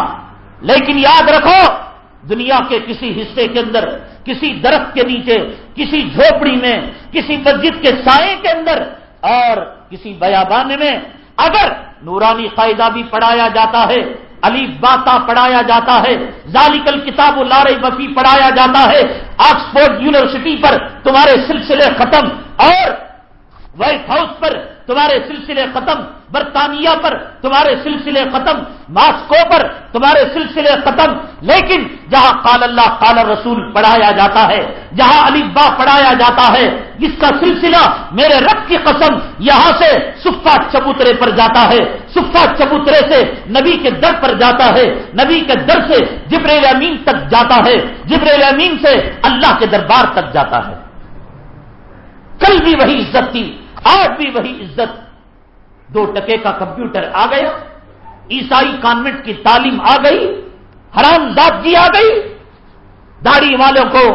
لیکن یاد رکھو، دنیا کے کسی حصے کے اندر، کسی درخت کے نیچے، کسی جھوپڑی میں، کسی مسجد کے سائے کے اندر اور کسی بیابان میں، اگر نورانی قاعدہ بھی پڑھایا جاتا ہے علی باتا پڑھایا جاتا ہے ذالکل کتاب و لار بفی پڑھایا جاتا ہے۔ آکسفورڈ یونیورسٹی پر تمہارے سلسلے ختم اور وائٹ ہاؤس پر تمہارے سلسلے ختم، برطانیہ پر تمہارے سلسلے ختم، ماسکو پر تمہارے سلسلے ختم۔ لیکن جہاں قال اللہ، قال رسول پڑھایا جاتا ہے، جہاں علی با پڑھایا جاتا ہے جس کا سلسلہ میرے رب کی قسم یہاں سے سفا چبوترے پر جاتا ہے۔ سفا چبوترے سے نبی کے در پر جاتا ہے۔ نبی کے در سے جبریل امین تک جاتا ہے۔ جبریل امین سے اللہ کے دربار تک جاتا ہے۔ کل بھی وہی عزت تھی۔ آج بھی وہی عزت دو ٹکے کا کمپیوٹر آ گیا، عیسائی کانوینٹ کی تعلیم آ گئی، حرام دادگی جی آ گئی، داڑھی والوں کو،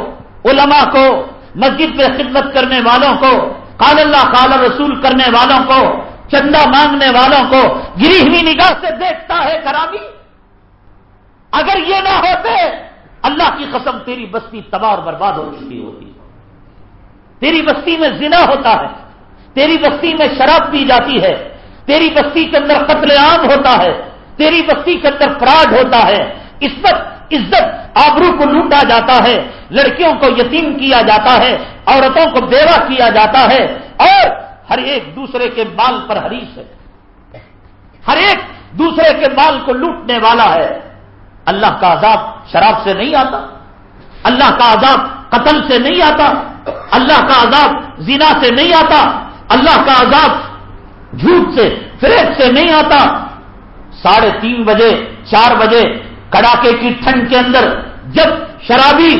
علماء کو، مسجد میں خدمت کرنے والوں کو، قال اللہ، قال رسول کرنے والوں کو، چندہ مانگنے والوں کو، گری ہوئی نگاہ سے دیکھتا ہے خرابی اگر یہ نہ ہوتے، اللہ کی قسم تیری بستی تباہ اور برباد ہو چکی ہوتی۔ تیری بستی میں زنا ہوتا ہے۔ تیری بستی میں شراب پی جاتی ہے، تیری بستی کے اندر قتل عام ہوتا ہے، تیری بستی کے اندر فراڈ ہوتا ہے عزت عزت، آبرو کو لوٹا جاتا ہے، لڑکیوں کو یتیم کیا جاتا ہے، عورتوں کو بیوہ کیا جاتا ہے، اور ہر ایک دوسرے کے مال پر حریص ہے۔ ہر ایک دوسرے کے مال کو لوٹنے والا ہے۔ اللہ کا عذاب شراب سے نہیں آتا، اللہ کا عذاب قتل سے نہیں آتا، اللہ کا عذاب زنا سے نہیں آتا اللہ کا عذاب جھوٹ سے، فریب سے نہیں آتا۔ ساڑھے تین بجے، چار بجے کڑاکے کی ٹھنڈ کے اندر جب شرابی،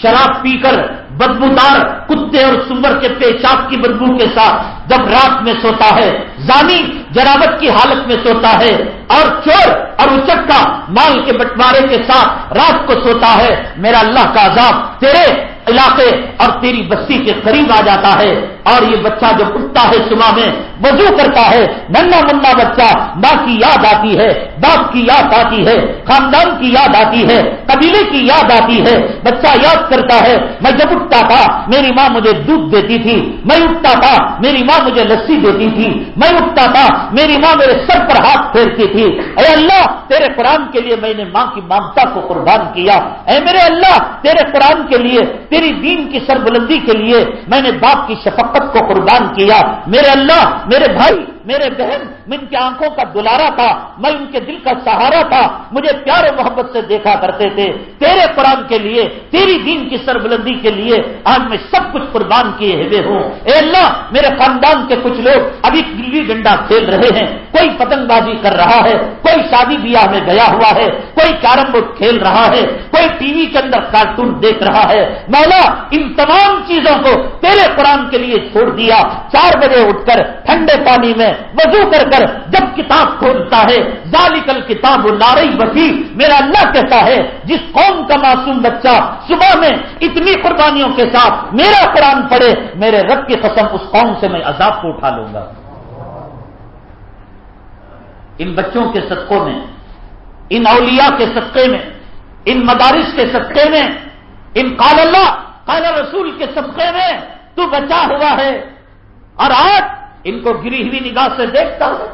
شراب پی کر بدبودار کتے اور سمر کے پیشاب کی بدبو کے ساتھ جب رات میں سوتا ہے، زانی جراوت کی حالت میں سوتا ہے اور چور اور اچک کا مال کے بٹوارے کے ساتھ رات کو سوتا ہے، میرا اللہ کا عذاب، تیرے علاقے اور تیری بستی کے قریب آ جاتا ہے اور یہ بچہ جو اٹھتا ہے صبح میں، وضو کرتا ہے ننا منا بچہ ماں کی یاد آتی ہے، باپ کی یاد آتی ہے، خاندان کی یاد آتی ہے، قبیلے کی یاد آتی ہے، بچہ یاد کرتا ہے، میں جب اٹھتا تھا، میری ماں مجھے دودھ دیتی تھی، میں اٹھتا تھا، میری ماں مجھے لسی دیتی تھی، میں اٹھتا تھا، میری ماں میرے سر پر ہاتھ پھیرتی تھی۔ اے اللہ، تیرے قرآن کے لیے میں نے ماں کی مامتا کو قربان کیا۔ اے میرے اللہ، تیرے قرآن کے لیے تیری دین کی سربلندی کے لیے میں نے باپ کی شفقت کو قربان کیا، میرے اللہ، میرے بھائی، میرے بہن میں ان کی آنکھوں کا دلارا تھا، میں ان کے دل کا سہارا تھا، مجھے پیارے محبت سے دیکھا کرتے تھے۔ تیرے قرآن کے لیے، تیری دین کی سربلندی کے لیے آج میں سب کچھ قربان کیے ہوئے ہوں۔ اے اللہ، میرے خاندان کے کچھ لوگ ابھی گلی ڈنڈا کھیل رہے ہیں۔ کوئی پتنگ بازی کر رہا ہے، کوئی شادی بیاہ میں گیا ہوا ہے، کوئی کیرم بورڈ کھیل رہا ہے، کوئی ٹی وی کے اندر کارٹون دیکھ رہا ہے۔ مولا، ان تمام چیزوں کو تیرے قرآن کے لیے چھوڑ دیا۔ چار بجے اٹھ کر ٹھنڈے پانی میں وضو کر کر جب کتاب کھولتا ہے ذالکل کتاب لارئی بسی میرا اللہ کہتا ہے، جس قوم کا معصوم بچہ صبح میں اتنی قربانیوں کے ساتھ میرا قرآن پڑھے، میرے رب کی قسم اس قوم سے میں عذاب کو اٹھا لوں گا۔ ان بچوں کے صدقوں میں، ان اولیاء کے صدقے میں، ان مدارس کے صدقے میں، ان قال اللہ، قال رسول کے صدقے میں تو بچا ہوا ہے۔ اور آج ان کو گری ہوئی نگاہ سے دیکھتا ہوں۔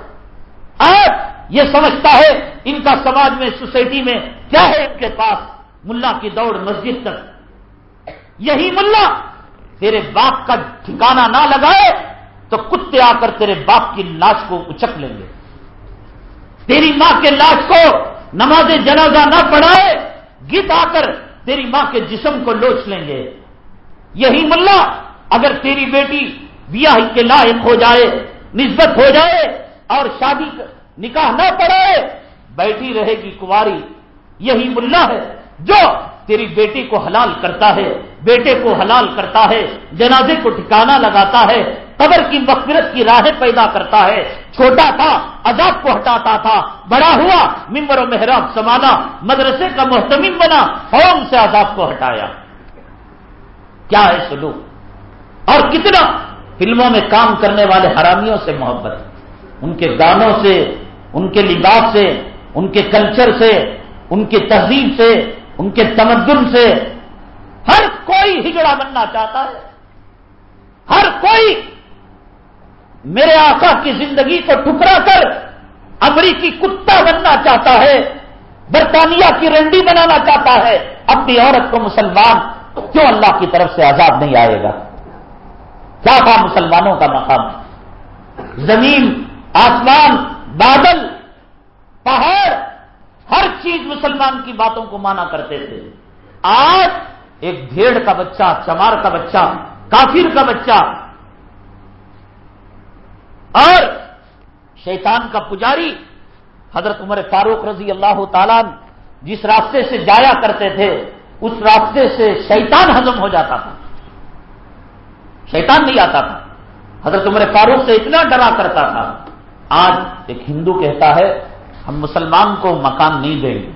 آج یہ سمجھتا ہے ان کا سماج میں، سوسائٹی میں کیا ہے ان کے پاس؟ ملا کی دوڑ مسجد تک۔ یہی ملا، تیرے باپ کا ٹھکانہ نہ لگائے تو کتے آ کر تیرے باپ کی لاش کو اچک لیں گے۔ تیری ماں کے لاش کو نماز جنازہ نہ پڑھائے گیت آ کر تیری ماں کے جسم کو لوچ لیں گے۔ یہی ملا، اگر تیری بیٹی بیاہ کے لائق ہو جائے، نسبت ہو جائے اور شادی نکاح نہ پڑھائے بیٹھی رہے گی کماری۔ یہی ملا ہے جو تیری بیٹی کو حلال کرتا ہے، بیٹے کو حلال کرتا ہے، جنازے کو ٹھکانا لگاتا ہے، قبر کی مغفرت کی راہیں پیدا کرتا ہے۔ چھوٹا تھا، عذاب کو ہٹاتا تھا، بڑا ہوا ممبر و محراب سمانا مدرسے کا محتمین بنا ہوم سے عذاب کو ہٹایا۔ کیا ہے سلوک؟ اور کتنا فلموں میں کام کرنے والے حرامیوں سے محبت، ان کے گانوں سے، ان کے لباس سے، ان کے کلچر سے، ان کی تہذیب سے، ان کے تمدن سے۔ ہر کوئی ہجڑا بننا چاہتا ہے۔ ہر کوئی میرے آقا کی زندگی کو ٹکرا کر امریکی کتا بننا چاہتا ہے، برطانیہ کی رنڈی بنانا چاہتا ہے۔ اپنی عورت کو مسلمان کیوں اللہ کی طرف سے آزاد نہیں آئے گا؟ کیا تھا مسلمانوں کا مقام ہے۔ زمین، آسمان، بادل، پہاڑ، ہر چیز مسلمان کی باتوں کو مانا کرتے تھے۔ آج ایک بھیڑ کا بچہ، چمار کا بچہ، کافر کا بچہ، اور شیطان کا پجاری حضرت عمر فاروق رضی اللہ تعالیٰ جس راستے سے جایا کرتے تھے، اس راستے سے شیطان ہزم ہو جاتا تھا۔ شیطان نہیں آتا تھا۔ حضرت عمر فاروق سے اتنا ڈرا کرتا تھا۔ آج ایک ہندو کہتا ہے، ہم مسلمان کو مکان نہیں دیں گے۔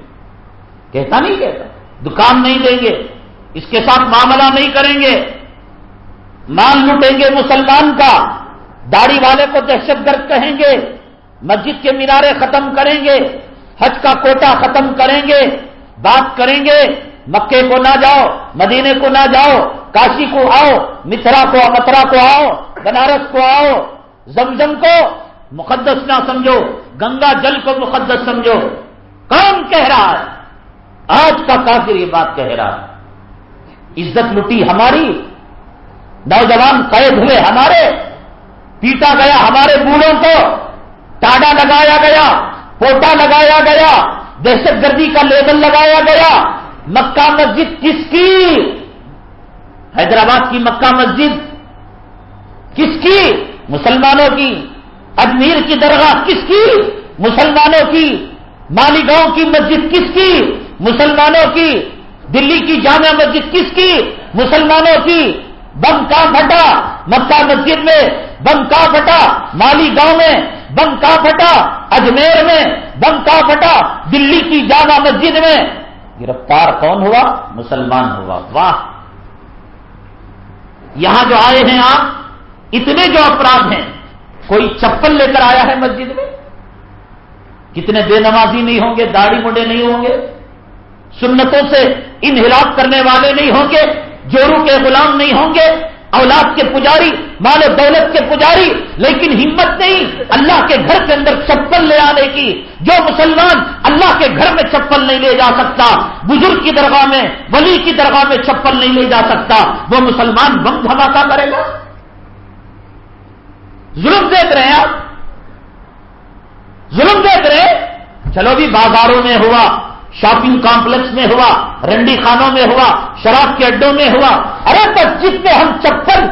کہتا نہیں کہتا، دکان نہیں دیں گے۔ اس کے ساتھ معاملہ نہیں کریں گے۔ مال لوٹیں گے مسلمان کا۔ داڑھی والے کو دہشت گرد کہیں گے۔ مسجد کے مینارے ختم کریں گے۔ حج کا کوٹا ختم کریں گے۔ بات کریں گے۔ مکے کو نہ جاؤ، مدینے کو نہ جاؤ، کاشی کو آؤ متھرا کو مترا کو آؤ، بنارس کو آؤ، زمزم کو مقدس نہ سمجھو، گنگا جل کو مقدس سمجھو۔ کون کہہ رہا ہے؟ آج کا کافر یہ بات کہہ رہا ہے۔ عزت لٹی ہماری، نوجوان قید ہوئے ہمارے، پیٹا گیا ہمارے بوڑھوں کو، ٹاڈا لگایا گیا، پوٹا لگایا گیا، دہشت گردی کا لیبل لگایا گیا مکہ مسجد کس کی؟ حیدرآباد کی مکہ مسجد کس کی؟ مسلمانوں کی۔ اجمیر کی درگاہ کس کی؟ مسلمانوں کی۔ مالیگاؤں کی مسجد کس کی؟ مسلمانوں کی۔ دلی کی جامع مسجد کس کی؟ مسلمانوں کی۔ بم کا پھٹا مکہ مسجد میں بم کا پھٹا مالی گاؤں میں بم کا پھٹا اجمیر میں بم کا پھٹا دلی کی جامع مسجد میں گرفتار کون ہوا؟ مسلمان ہوا۔ واہ! یہاں جو آئے ہیں آپ، اتنے جو اپرادھ ہیں، کوئی چپل لے کر آیا ہے مسجد میں؟ کتنے بے نمازی نہیں ہوں گے، داڑھی مڈے نہیں ہوں گے؟ سنتوں سے انحراف کرنے والے نہیں ہوں گے، جورو کے غلام نہیں ہوں گے؟ اولاد کے پجاری، مال و دولت کے پجاری، لیکن ہمت نہیں اللہ کے گھر کے اندر چپل لے آنے کی۔ جو مسلمان اللہ کے گھر میں چپل نہیں لے جا سکتا، بزرگ کی درگاہ میں، ولی کی درگاہ میں چپل نہیں لے جا سکتا، وہ مسلمان بم دھماکہ کرے گا۔ ظلم دیکھ رہے ہیں آپ؟ ظلم دیکھ رہے چلو بھی بازاروں میں ہوا۔ شاپنگ کمپلیکس میں ہوا، رنڈی خانوں میں ہوا، شراب کے اڈوں میں ہوا، ارے مسجد میں ہم چپل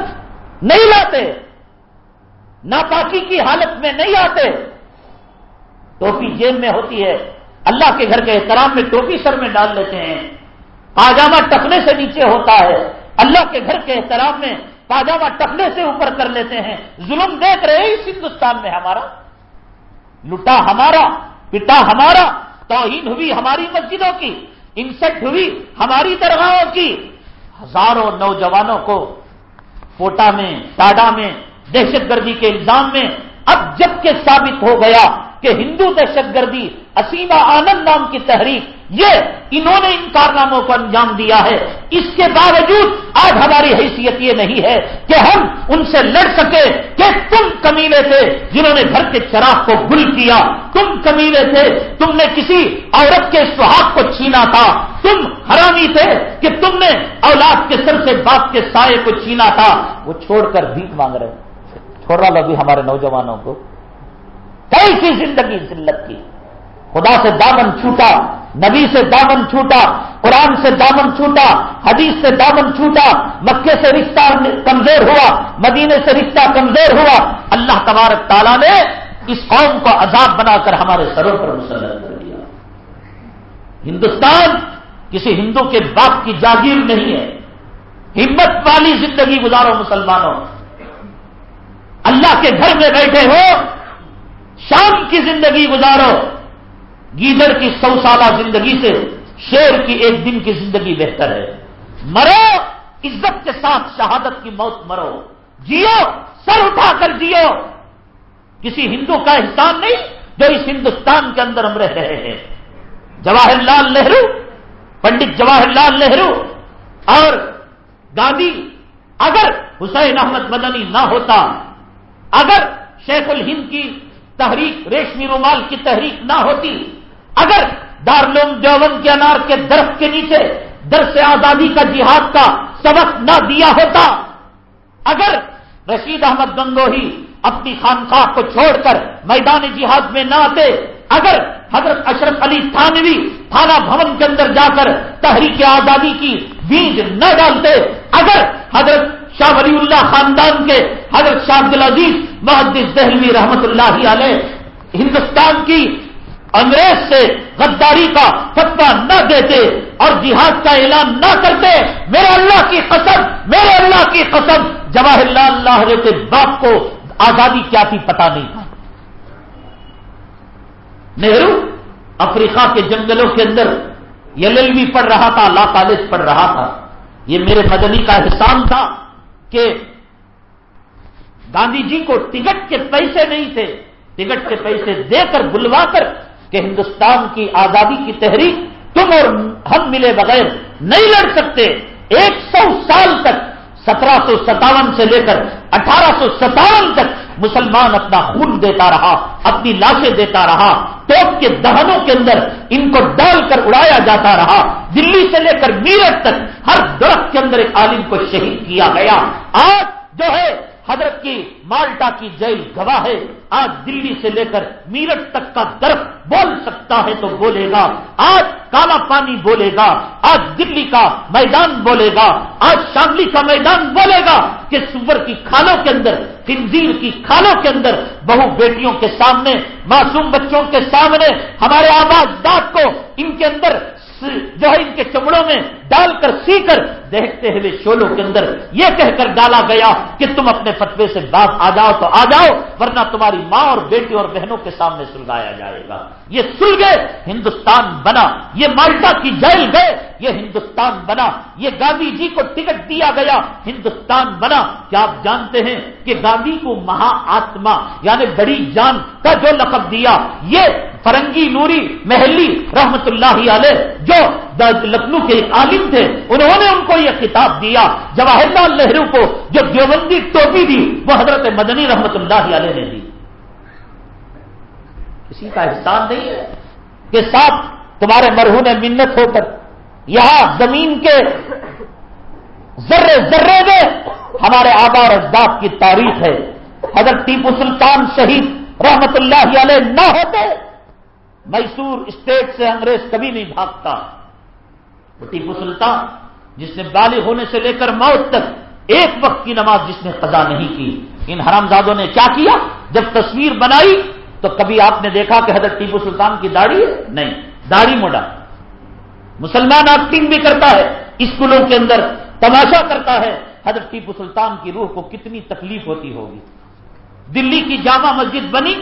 نہیں لاتے، ناپاکی کی حالت میں نہیں آتے، ٹوپی جیب میں ہوتی ہے۔ اللہ کے گھر کے احترام میں ٹوپی سر میں ڈال لیتے ہیں۔ پاجامہ ٹکنے سے نیچے ہوتا ہے۔ اللہ کے گھر کے احترام میں پاجامہ ٹکنے سے اوپر کر لیتے ہیں۔ ظلم دیکھ رہے اس ہندوستان میں ہمارا۔ لٹا ہمارا، پٹا ہمارا۔ توہین ہوئی ہماری مسجدوں کی انسٹ ہوئی ہماری درگاہوں کی۔ ہزاروں نوجوانوں کو کوٹا میں، ٹاڈا میں، دہشت گردی کے الزام میں اب جبکہ ثابت ہو گیا کہ ہندو دہشت گردی اسیما آنند نام کی تحریک یہ انہوں نے ان کارناموں کو انجام دیا ہے۔ اس کے باوجود آج ہماری حیثیت یہ نہیں ہے کہ ہم ان سے لڑ سکے کہ تم کمینے تھے جنہوں نے گھر کے چراغ کو گل کیا۔ تم کمینے تھے، تم نے کسی عورت کے سہاگ کو چھینا تھا۔ تم حرامی تھے کہ تم نے اولاد کے سر سے باپ کے سائے کو چھینا تھا۔ وہ چھوڑ کر بھیک مانگ رہے۔ چھوڑ رہا لو ہمارے نوجوانوں کو۔ کیسی زندگی ذلت کی۔ خدا سے دامن چھوٹا، نبی سے دامن چھوٹا، قرآن سے دامن چھوٹا، حدیث سے دامن چھوٹا، مکے سے رشتہ کمزور ہوا، مدینے سے رشتہ کمزور ہوا۔ اللہ تبارک تعالیٰ نے اس قوم کو عذاب بنا کر ہمارے سروں پر مسلط کر دیا۔ ہندوستان کسی ہندو کے باپ کی جاگیر نہیں ہے۔ ہمت والی زندگی گزارو مسلمانوں۔ اللہ کے گھر میں بیٹھے ہو، شام کی زندگی گزارو۔ گیدڑ کی سو سالہ زندگی سے شیر کی ایک دن کی زندگی بہتر ہے۔ مرو، عزت کے ساتھ شہادت کی موت مرو۔ جیو، سر اٹھا کر جیو۔ کسی ہندو کا احسان نہیں جو اس ہندوستان کے اندر ہم رہ رہے ہیں۔ جواہر لال نہرو، پنڈت جواہر لال نہرو۔ اور گاندھی، اگر حسین احمد مدنی نہ ہوتا، اگر شیخ الہند کی تحریک ریشمی رومال کی تحریک نہ ہوتی اگر دارلوم دیوبند کے انار کے درخت کے نیچے درس آزادی کا جہاد کا سبق نہ دیا ہوتا، اگر رشید احمد گنگوہی اپنی خانخواہ کو چھوڑ کر میدان جہاد میں نہ آتے، اگر حضرت اشرف علی تھانوی تھانہ بھون کے اندر جا کر تحریک آزادی کی بیج نہ ڈالتے، اگر حضرت شاہ ولی اللہ خاندان کے حضرت شاہ عبد العزیز محدث دہلوی رحمت اللہ علیہ ہندوستان کی انگریز سے غداری کا فتوا نہ دیتے اور جہاد کا اعلان نہ کرتے، میرے اللہ کی قسم، میرے اللہ کی قسم، جواہر لال اللہ کے باپ کو آزادی کیا تھی پتا نہیں۔ تھا نہرو افریقہ کے جنگلوں کے اندر ایل ایل بی پڑھ رہا تھا، لا کالج پڑھ رہا تھا۔ یہ میرے مدنی کا احسان تھا کہ گاندھی جی کو ٹکٹ کے پیسے نہیں تھے، ٹکٹ کے پیسے دے کر بلوا کر کہ ہندوستان کی آزادی کی تحریک تم اور ہم ملے بغیر نہیں لڑ سکتے۔ ایک سو سال تک، سترہ سو ستاون سے لے کر اٹھارہ سو ستاون تک مسلمان اپنا خون دیتا رہا، اپنی لاشیں دیتا رہا۔ توپ کے دہنوں کے اندر ان کو ڈال کر اڑایا جاتا رہا۔ دلی سے لے کر میرٹ تک ہر درخت کے اندر ایک عالم کو شہید کیا گیا۔ آج جو ہے حضرت کی مالٹا کی جیل گواہ ہے آج دلی سے لے کر میرٹ تک کا درخت بول سکتا ہے تو بولے گا، آج کالا پانی بولے گا، آج دلی کا میدان بولے گا، آج شاملی کا میدان بولے گا کہ سور کی کھالوں کے اندر کنزیر کی کھالوں کے اندر بہو بیٹیوں کے سامنے، معصوم بچوں کے سامنے، ہمارے آباد داد کو ان کے اندر جو ہے ان کے چمڑوں میں ڈال کر سی کر دیکھتے ہوئے شولوں کے اندر یہ کہہ کر ڈالا گیا کہ تم اپنے فتوے سے باز آ جاؤ تو آ جاؤ، ورنہ تمہاری ماں اور بیٹی اور بہنوں کے سامنے سلگایا جائے گا۔ یہ سل گئے، ہندوستان بنا۔ یہ مالٹا کی جیل گئے، یہ ہندوستان بنا۔ یہ گاندھی جی کو ٹکٹ دیا گیا، ہندوستان بنا۔ کیا آپ جانتے ہیں کہ گاندھی کو مہا آتما یعنی بڑی جان کا جو لقب دیا، یہ فرنگی نوری محلی رحمت اللہ علیہ، جو لکھنؤ کے ایک عالم تھے، انہوں نے ان کو یہ خطاب دیا، جواہر لال نہرو کو جو دیوبندی ٹوپی دی، وہ حضرت مدنی رحمت اللہ علیہ نے دی۔ کسی کا احسان نہیں ہے کہ ساتھ تمہارے مرہون منت ہو کر یہاں زمین کے ذرے ذرے میں ہمارے آبار اجداد کی تاریخ ہے۔ حضرت ٹیپو سلطان شہید رحمت اللہ علیہ نہ ہوتے۔ میسور اسٹیٹ سے انگریز کبھی نہیں بھاگتا۔ ٹیپو سلطان، جس نے بالغ ہونے سے لے کر موت تک ایک وقت کی نماز جس نے قضا نہیں کی، ان حرامزادوں نے کیا کیا؟ جب تصویر بنائی تو کبھی آپ نے دیکھا کہ حضرت ٹیپو سلطان کی داڑھی ہے؟ نہیں، داڑھی موڈا مسلمان ایکٹنگ بھی کرتا ہے، اسکولوں کے اندر تماشا کرتا ہے، حضرت ٹیپو سلطان کی روح کو کتنی تکلیف ہوتی ہوگی۔ دلی کی جامع مسجد بنی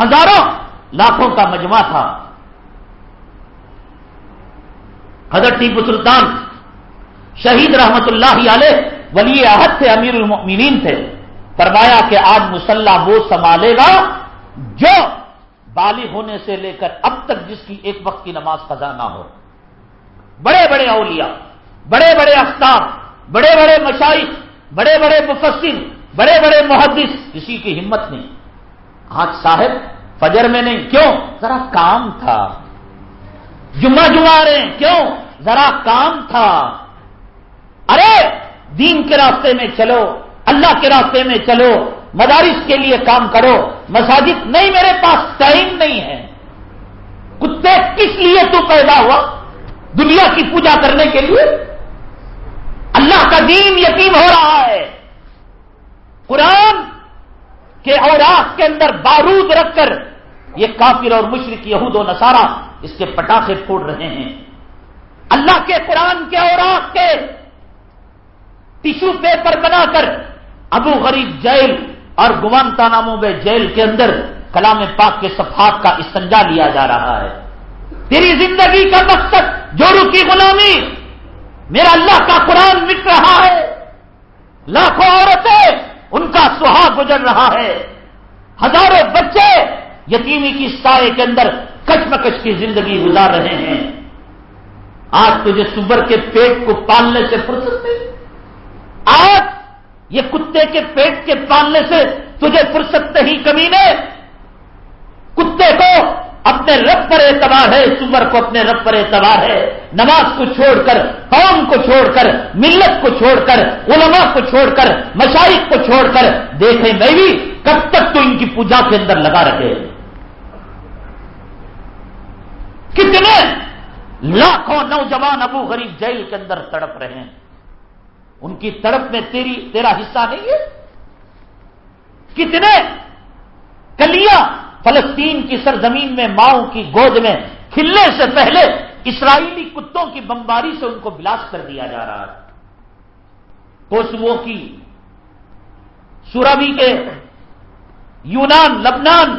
ہزاروں لاکھوں کا مجمع تھا۔ حضرت ٹیپو سلطان شہید رحمت اللہ علیہ ولی عہد تھے امیر المؤمنین تھے۔ فرمایا کہ آج مسلح وہ سنبھالے گا جو بالغ ہونے سے لے کر اب تک جس کی ایک وقت کی نماز قضا نہ ہو۔ بڑے بڑے اولیاء، بڑے بڑے اختاب بڑے بڑے مشائق بڑے بڑے مفسر، بڑے بڑے محدث، کسی کی ہمت نہیں۔ آج صاحب، فجر میں نہیں، کیوں؟ ذرا کام تھا۔ جمعہ جمعہ رہے کیوں؟ ذرا کام تھا۔ ارے، دین کے راستے میں چلو، اللہ کے راستے میں چلو، مدارس کے لیے کام کرو۔ مساجد نہیں، میرے پاس ٹائم نہیں ہے۔ کتے، کس لیے تو پیدا ہوا؟ دنیا کی پوجا کرنے کے لیے؟ اللہ کا دین یقین ہو رہا ہے۔ قرآن کے اوراق کے اندر بارود رکھ کر یہ کافر اور مشرق یہود و نصارہ اس کے پٹاخے پھوڑ رہے ہیں۔ اللہ کے قرآن کے اوراق کے ٹیشو پیپر بنا کر ابو غریب جیل اور گوانتا ناموں میں جیل کے اندر کلام پاک کے صفحات کا استنجا لیا جا رہا ہے۔ تیری زندگی کا مقصد جوڑو کی غلامی۔ میرا اللہ کا قرآن مٹ رہا ہے۔ لاکھوں عورتیں ان کا سہا گزر رہا ہے۔ ہزاروں بچے یتیمی کی سائے کے اندر کچمکش کی زندگی گزار رہے ہیں۔ آج تجھے سبر کے پیٹ کو پالنے سے فرصت نہیں۔ آج یہ کتے کے پیٹ کے پالنے سے تجھے فرصت نہیں کمی نے کتے کو اپنے رب پر اعتبار ہے سمر کو اپنے رب پر اعتبار ہے۔ نماز کو چھوڑ کر، قوم کو چھوڑ کر، ملت کو چھوڑ کر، علماء کو چھوڑ کر، مشائق کو چھوڑ کر دیکھیں میں بھی کب تک تو ان کی پوجا کے اندر لگا رکھے۔ کتنے لاکھوں نوجوان ابو غریب جیل کے اندر تڑپ رہے ہیں۔ ان کی تڑپ میں تیری، تیرا حصہ نہیں ہے۔ کتنے کلیاں فلسطین کی سرزمین میں ماؤں کی گود میں کھلنے سے پہلے اسرائیلی کتوں کی بمباری سے ان کو بلاس کر دیا جا رہا ہے۔ کوسوو کی سوربی کے یونان، لبنان،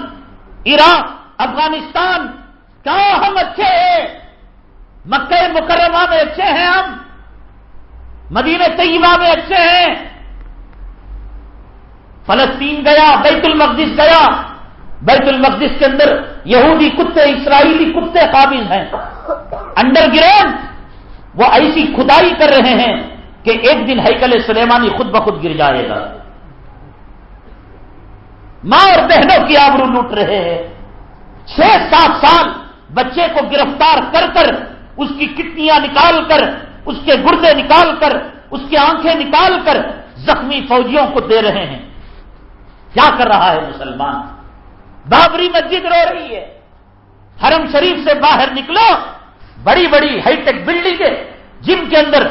عراق، افغانستان، کہاں ہم اچھے ہیں؟ مکہ مکرمہ میں اچھے ہیں ہم؟ مدینہ طیبہ میں اچھے ہیں؟ فلسطین گیا، بیت المقدس گیا بیت المقدس کے اندر یہودی کتے، اسرائیلی کتے قابل ہیں۔ انڈر گراؤنڈ وہ ایسی کھدائی کر رہے ہیں کہ ایک دن ہیکل سلیمانی خود بخود گر جائے گا۔ ماں اور بہنوں کی آبرو لوٹ رہے ہیں۔ چھ سات سال بچے کو گرفتار کر کر اس کی کٹنیاں نکال کر، اس کے گردے نکال کر، اس کی آنکھیں نکال کر زخمی فوجیوں کو دے رہے ہیں۔ کیا کر رہا ہے مسلمان؟ بابری مسجد رو رہی ہے۔ حرم شریف سے باہر نکلو، بڑی بڑی ہائی ٹیک بلڈنگیں، جن کے اندر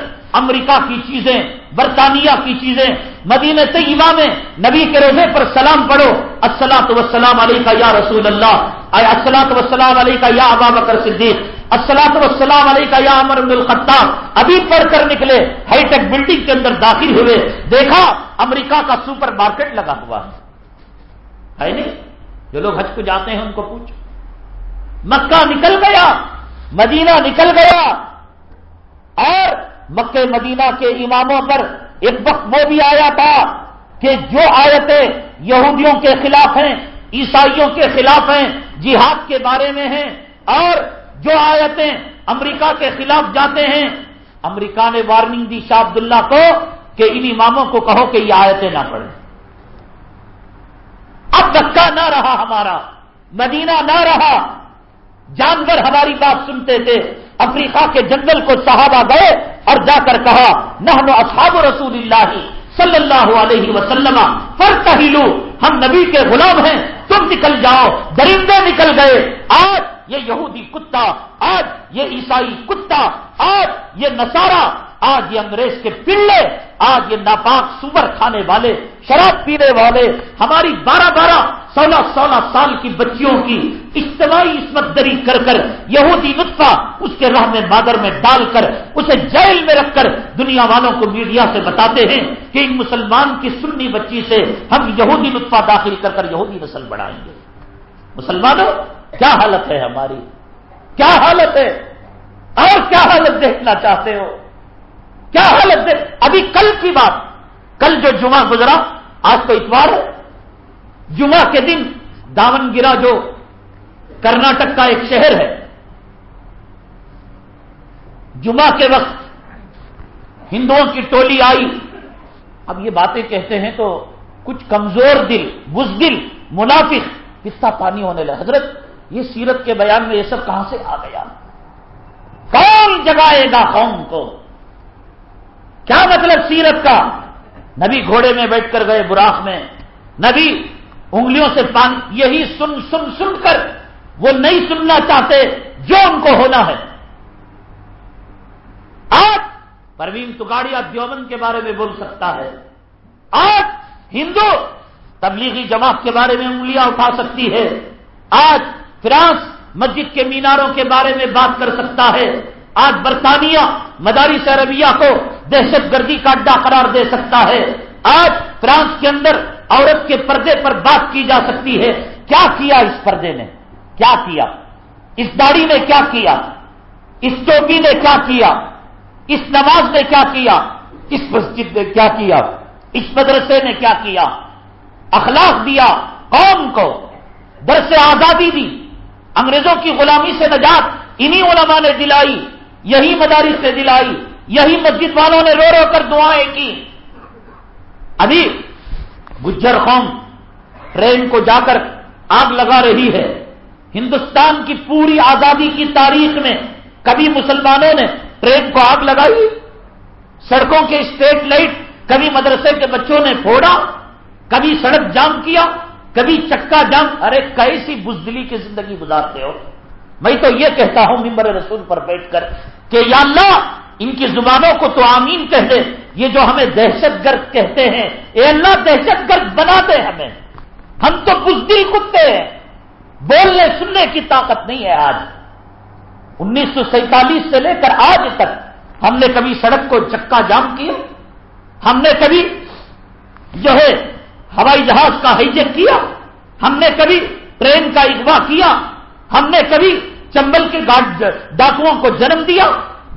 امریکہ کی چیزیں، برطانیہ کی چیزیں، مدینہ طیبہ میں نبی کے روزے پر سلام پڑھو السلاۃ وسلام علی کا یا رسول اللہ السلاۃ وسلام علی کا یا ابا بکر صدیق السلاۃ وسلام علی کا یا امر الخطاب۔ ابھی پڑھ کر نکلے، ہائی ٹیک بلڈنگ کے اندر داخل ہوئے۔ دیکھا، امریکہ کا سپر مارکیٹ لگا ہوا ہے نہیں؟ جو لوگ حج کو جاتے ہیں ان کو پوچھ مکہ نکل گیا، مدینہ نکل گیا، اور مکہ مدینہ کے اماموں پر ایک وقت وہ بھی آیا تھا کہ جو آیتیں یہودیوں کے خلاف ہیں، عیسائیوں کے خلاف ہیں، جہاد کے بارے میں ہیں، اور جو آیتیں امریکہ کے خلاف جاتے ہیں، امریکہ نے وارننگ دی شاہ عبداللہ کو کہ ان اماموں کو کہو کہ یہ آیتیں نہ پڑھیں۔ اب مکہ نہ رہا ہمارا، مدینہ نہ رہا۔ جانور ہماری بات سنتے تھے، افریقہ کے جنگل کو صحابہ گئے اور جا کر کہا نہ اصحاب رسول اللہ صلی اللہ علیہ وسلم پر کہلو ہم نبی کے غلام ہیں، تم نکل جاؤ، درندے نکل گئے۔ آج یہ یہودی کتا، آج یہ عیسائی کتا، آج یہ نسارا آج یہ انگریز کے پلے، آج یہ ناپاک سور کھانے والے، شراب پینے والے، ہماری بارہ بارہ سولہ سولہ سال کی بچیوں کی اجتماعی عصمت دری کر کر یہودی نطفہ اس کے راہ میں مادر میں ڈال کر، اسے جیل میں رکھ کر دنیا والوں کو میڈیا سے بتاتے ہیں کہ ان مسلمان کی سنی بچی سے ہم یہودی نطفہ داخل کر کر یہودی نسل بڑھائیں گے۔ مسلمانوں، کیا حالت ہے ہماری؟ کیا حالت ہے؟ اور کیا حالت دیکھنا چاہتے ہو؟ کیا حالت ہے؟ ابھی کل کی بات. کل جو جمعہ گزرا، آج تو اتوار ہے. جمعہ کے دن دامن گرا جو کرناٹک کا ایک شہر ہے. جمعہ کے وقت ہندوؤں کی ٹولی آئی. اب یہ باتیں کہتے ہیں تو کچھ کمزور دل، بزدل، منافق کتنا پانی ہونے لگا. حضرت، یہ سیرت کے بیان میں یہ سب کہاں سے آ گیا؟ کون جگائے گا قوم کو؟ کیا مطلب سیرت کا؟ نبی گھوڑے میں بیٹھ کر گئے براخ میں۔ نبی انگلیوں سے پانی یہی سن سن سن کر وہ نہیں سننا چاہتے جو ان کو ہونا ہے۔ آج پروین تگاڑیا دیوبند کے بارے میں بول سکتا ہے۔ آج ہندو تبلیغی جماعت کے بارے میں انگلیاں اٹھا سکتی ہے۔ آج فرانس مسجد کے میناروں کے بارے میں بات کر سکتا ہے۔ آج برطانیہ مدارس عربیہ کو دہشت گردی کا اڈا قرار دے سکتا ہے۔ آج فرانس کے اندر عورت کے پردے پر بات کی جا سکتی ہے۔ کیا کیا اس پردے نے؟ کیا کیا؟ اس داڑھی نے کیا کیا؟ اس ٹوپی نے کیا کیا؟ اس نماز نے کیا کیا؟ اس مسجد نے کیا کیا؟ اس مدرسے نے کیا کیا؟ اخلاق دیا، قوم کو در سے آزادی دی۔ انگریزوں کی غلامی سے نجات انہی علماء نے دلائی۔ یہی مدارس نے دلائی یہی مسجد والوں نے رو رو کر دعائیں کی۔ ابھی گجر قوم ٹرین کو جا کر آگ لگا رہی ہے۔ ہندوستان کی پوری آزادی کی تاریخ میں کبھی مسلمانوں نے ٹرین کو آگ لگائی، سڑکوں کے اسٹریٹ لائٹ کبھی مدرسے کے بچوں نے پھوڑا، کبھی سڑک جام کیا، کبھی چکا جام۔ ارے کیسی بزدلی کی زندگی گزارتے ہو۔ میں تو یہ کہتا ہوں ممبر رسول پر بیٹھ کر کہ یا اللہ، ان کی زبانوں کو تو آمین کہہ دے۔ یہ جو ہمیں دہشت گرد کہتے ہیں، اے اللہ، دہشت گرد بنا دے ہمیں۔ ہم تو بزدل کتے ہیں۔ بولنے، سننے کی طاقت نہیں ہے آج۔ انیس سو سینتالیس سے لے کر آج تک ہم نے کبھی سڑک کو چکا جام کیا؟ ہم نے کبھی جو ہے ہوائی جہاز کا ہائیجیک کیا؟ ہم نے کبھی ٹرین کا اغوا کیا؟ ہم نے کبھی چمبل کے ڈاکوؤں کو جنم دیا؟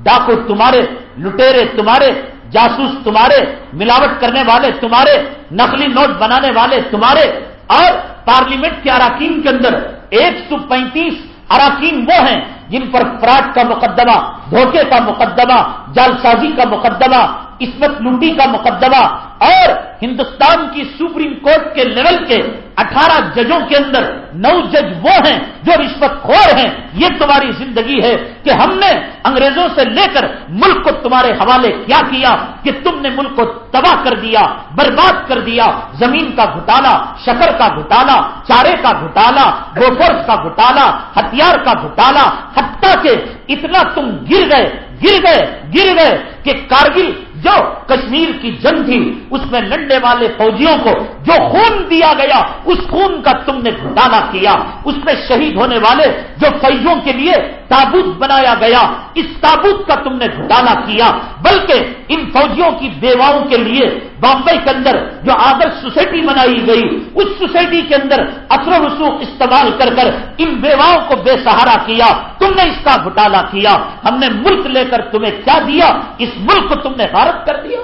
ڈاکو تمہارے، لٹیرے تمہارے، جاسوس تمہارے، ملاوٹ کرنے والے تمہارے، نقلی نوٹ بنانے والے تمہارے، اور پارلیمنٹ کے اراکین کے اندر ایک سو پینتیس اراکین وہ ہیں جن پر فراڈ کا مقدمہ، دھوکے کا مقدمہ، جالسازی کا مقدمہ، عصمت لوٹی کا مقدمہ اور ہندوستان کی سپریم کورٹ کے لیول کے اٹھارہ ججوں کے اندر نو جج وہ ہیں جو رشوت خور ہیں۔ یہ تمہاری زندگی ہے کہ ہم نے انگریزوں سے لے کر ملک کو تمہارے حوالے کیا کیا، کہ تم نے ملک کو تباہ کر دیا، برباد کر دیا، زمین کا گھٹالا، شکر کا گھٹالا، چارے کا گھٹالا گوفرس کا گھٹالا، ہتھیار کا گھٹالا، حتیٰ کہ اتنا تم گر گئے گر گئے گر گئے کہ کارگل جو کشمیر کی جنگ تھی، اس میں لڑنے والے فوجیوں کو جو خون دیا گیا، اس خون کا تم نے گھٹانا کیا۔ اس میں شہید ہونے والے جو فیضوں کے لیے تابوت بنایا گیا اس تابوت کا تم نے گھٹانا کیا، بلکہ ان فوجیوں کی بیواؤں کے لیے بامبئی کے اندر جو آدرش سوسائٹی بنائی گئی، اس سوسائٹی کے اندر اثر و رسوخ استعمال کر کر ان بیواؤں کو بے سہارا کیا۔ تم نے اس کا گھٹالا کیا۔ ہم نے ملک لے کر تمہیں کیا دیا؟ اس ملک کو تم نے غارت کر دیا؟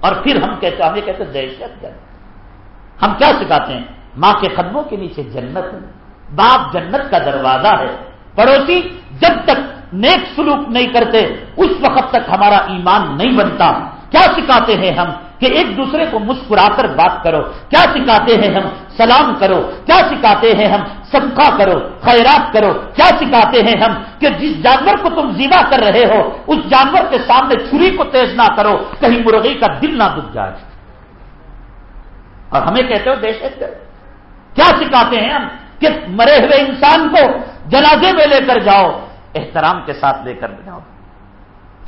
اور پھر ہم کہتے ہمیں کہتے دہشت گرد۔ ہم کیا سکھاتے ہیں؟ ماں کے قدموں کے نیچے جنت باپ جنت کا دروازہ ہے۔ پڑوسی، جب تک نیک سلوک نہیں کرتے، اس وقت تک ہمارا ایمان نہیں بنتا۔ کیا سکھاتے ہیں ہم کہ ایک دوسرے کو مسکرا کر بات کرو؟ کیا سکھاتے ہیں ہم سلام کرو؟ کیا سکھاتے ہیں ہم صدقہ کرو؟ خیرات کرو؟ کیا سکھاتے ہیں ہم کہ جس جانور کو تم زینا کر رہے ہو، اس جانور کے سامنے چھری کو تیز نہ کرو، کہیں مرغی کا دل نہ دکھ جائے؟ اور ہمیں کہتے ہو دہشت گرد کیا سکھاتے ہیں ہم کہ مرے ہوئے انسان کو جنازے میں لے کر جاؤ؟ احترام کے ساتھ لے کر جاؤ۔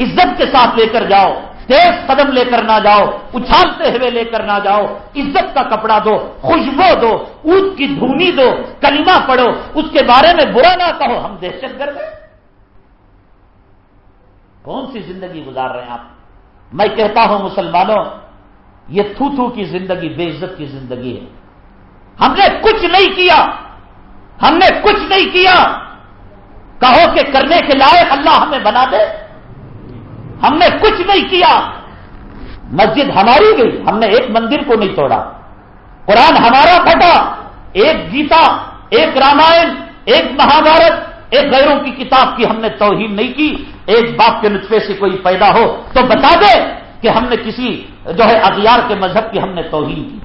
عزت کے ساتھ لے کر جاؤ۔ تیز قدم لے کر نہ جاؤ۔ اچھالتے ہوئے لے کر نہ جاؤ۔ عزت کا کپڑا دو، خوشبو دو، اونٹ کی دھونی دو، کلمہ پڑھو۔ اس کے بارے میں برا نہ کہو۔ ہم دہشت گرد ہیں۔ کون سی زندگی گزار رہے ہیں آپ؟ میں کہتا ہوں مسلمانوں، یہ تھو تھو کی زندگی بے عزت کی زندگی ہے۔ ہم نے کچھ نہیں کیا۔ ہم نے کچھ نہیں کیا۔ کہو کہ کرنے کے لائق اللہ ہمیں بنا دے۔ ہم نے کچھ نہیں کیا۔ مسجد ہماری گئی۔ ہم نے ایک مندر کو نہیں توڑا قرآن ہمارا پھٹا۔ ایک گیتا، ایک رامائن، ایک مہابھارت، ایک غیروں کی کتاب کی ہم نے توہین نہیں کی۔ ایک باپ کے نطفے سے کوئی پیدا ہو تو بتا دے کہ ہم نے کسی جو ہے اغیار کے مذہب کی ہم نے توہین کی۔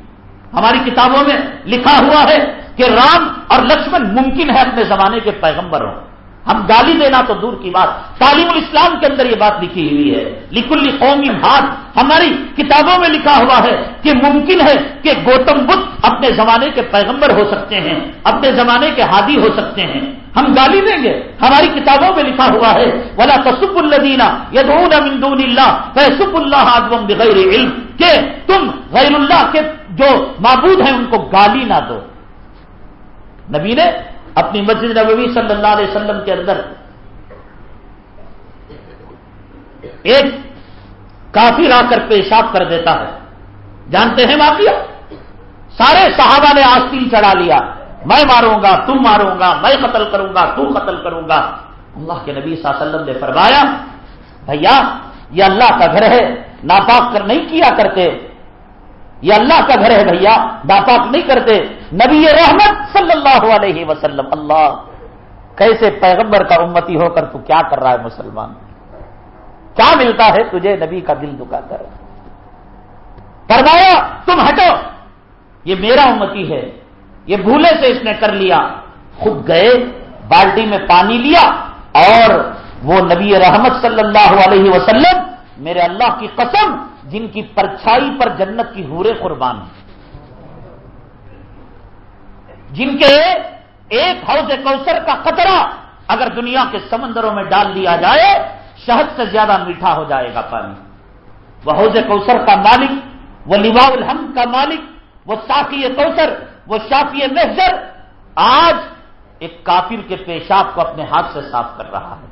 ہماری کتابوں میں لکھا ہوا ہے کہ رام اور لکشمن ممکن ہے اپنے زمانے کے پیغمبر ہوں۔ ہم گالی دینا تو دور کی بات. تعلیم الاسلام کے اندر یہ بات لکھی ہوئی ہے. لکل قومی ہاتھ ہماری کتابوں میں لکھا ہوا ہے کہ ممکن ہے کہ گوتم بدھ اپنے زمانے کے پیغمبر ہو سکتے ہیں، اپنے زمانے کے ہادی ہو سکتے ہیں. ہم گالی دیں گے. ہماری کتابوں میں لکھا ہوا ہے، ولا تصب الدینہ یدون مندون اللہ فیسب اللہ آدم بغیر علم کہ تم غیر اللہ کے جو معبود ہیں ان کو گالی نہ دو. نبی نے اپنی مسجد نبوی صلی اللہ علیہ وسلم کے اندر ایک کافی آ کر پیشاب کر دیتا ہے۔ جانتے ہیں واقعہ؟ سارے صحابہ نے آستین چڑھا لیا۔ میں ماروں گا، تم ماروں گا، میں قتل کروں گا، تو قتل کروں گا۔ اللہ کے نبی صلی اللہ علیہ وسلم نے فرمایا، بھیا، یہ اللہ کا گھر ہے، ناپاک کر نہیں کیا کرتے۔ یہ اللہ کا گھر ہے بھیا، ناپاک نہیں کرتے۔ نبی رحمت صلی اللہ علیہ وسلم، اللہ، کیسے پیغمبر کا امتی ہو کر تو کیا کر رہا ہے مسلمان؟ کیا ملتا ہے تجھے نبی کا دل دکا کر فرمایا، تم ہٹو، یہ میرا امتی ہے، یہ بھولے سے اس نے کر لیا۔ خود گئے، بالٹی میں پانی لیا اور وہ نبی رحمت صلی اللہ علیہ وسلم، میرے اللہ کی قسم، جن کی پرچھائی پر جنت کی حورے قربان جن کے ایک حوض کوثر کا قطرہ اگر دنیا کے سمندروں میں ڈال دیا جائے، شہد سے زیادہ میٹھا ہو جائے گا پانی۔ وہ حوض کوثر کا مالک، وہ لبا الحمد کا مالک، وہ ساقی کوثر، وہ شافی محضر، آج ایک کافر کے پیشاب کو اپنے ہاتھ سے صاف کر رہا ہے۔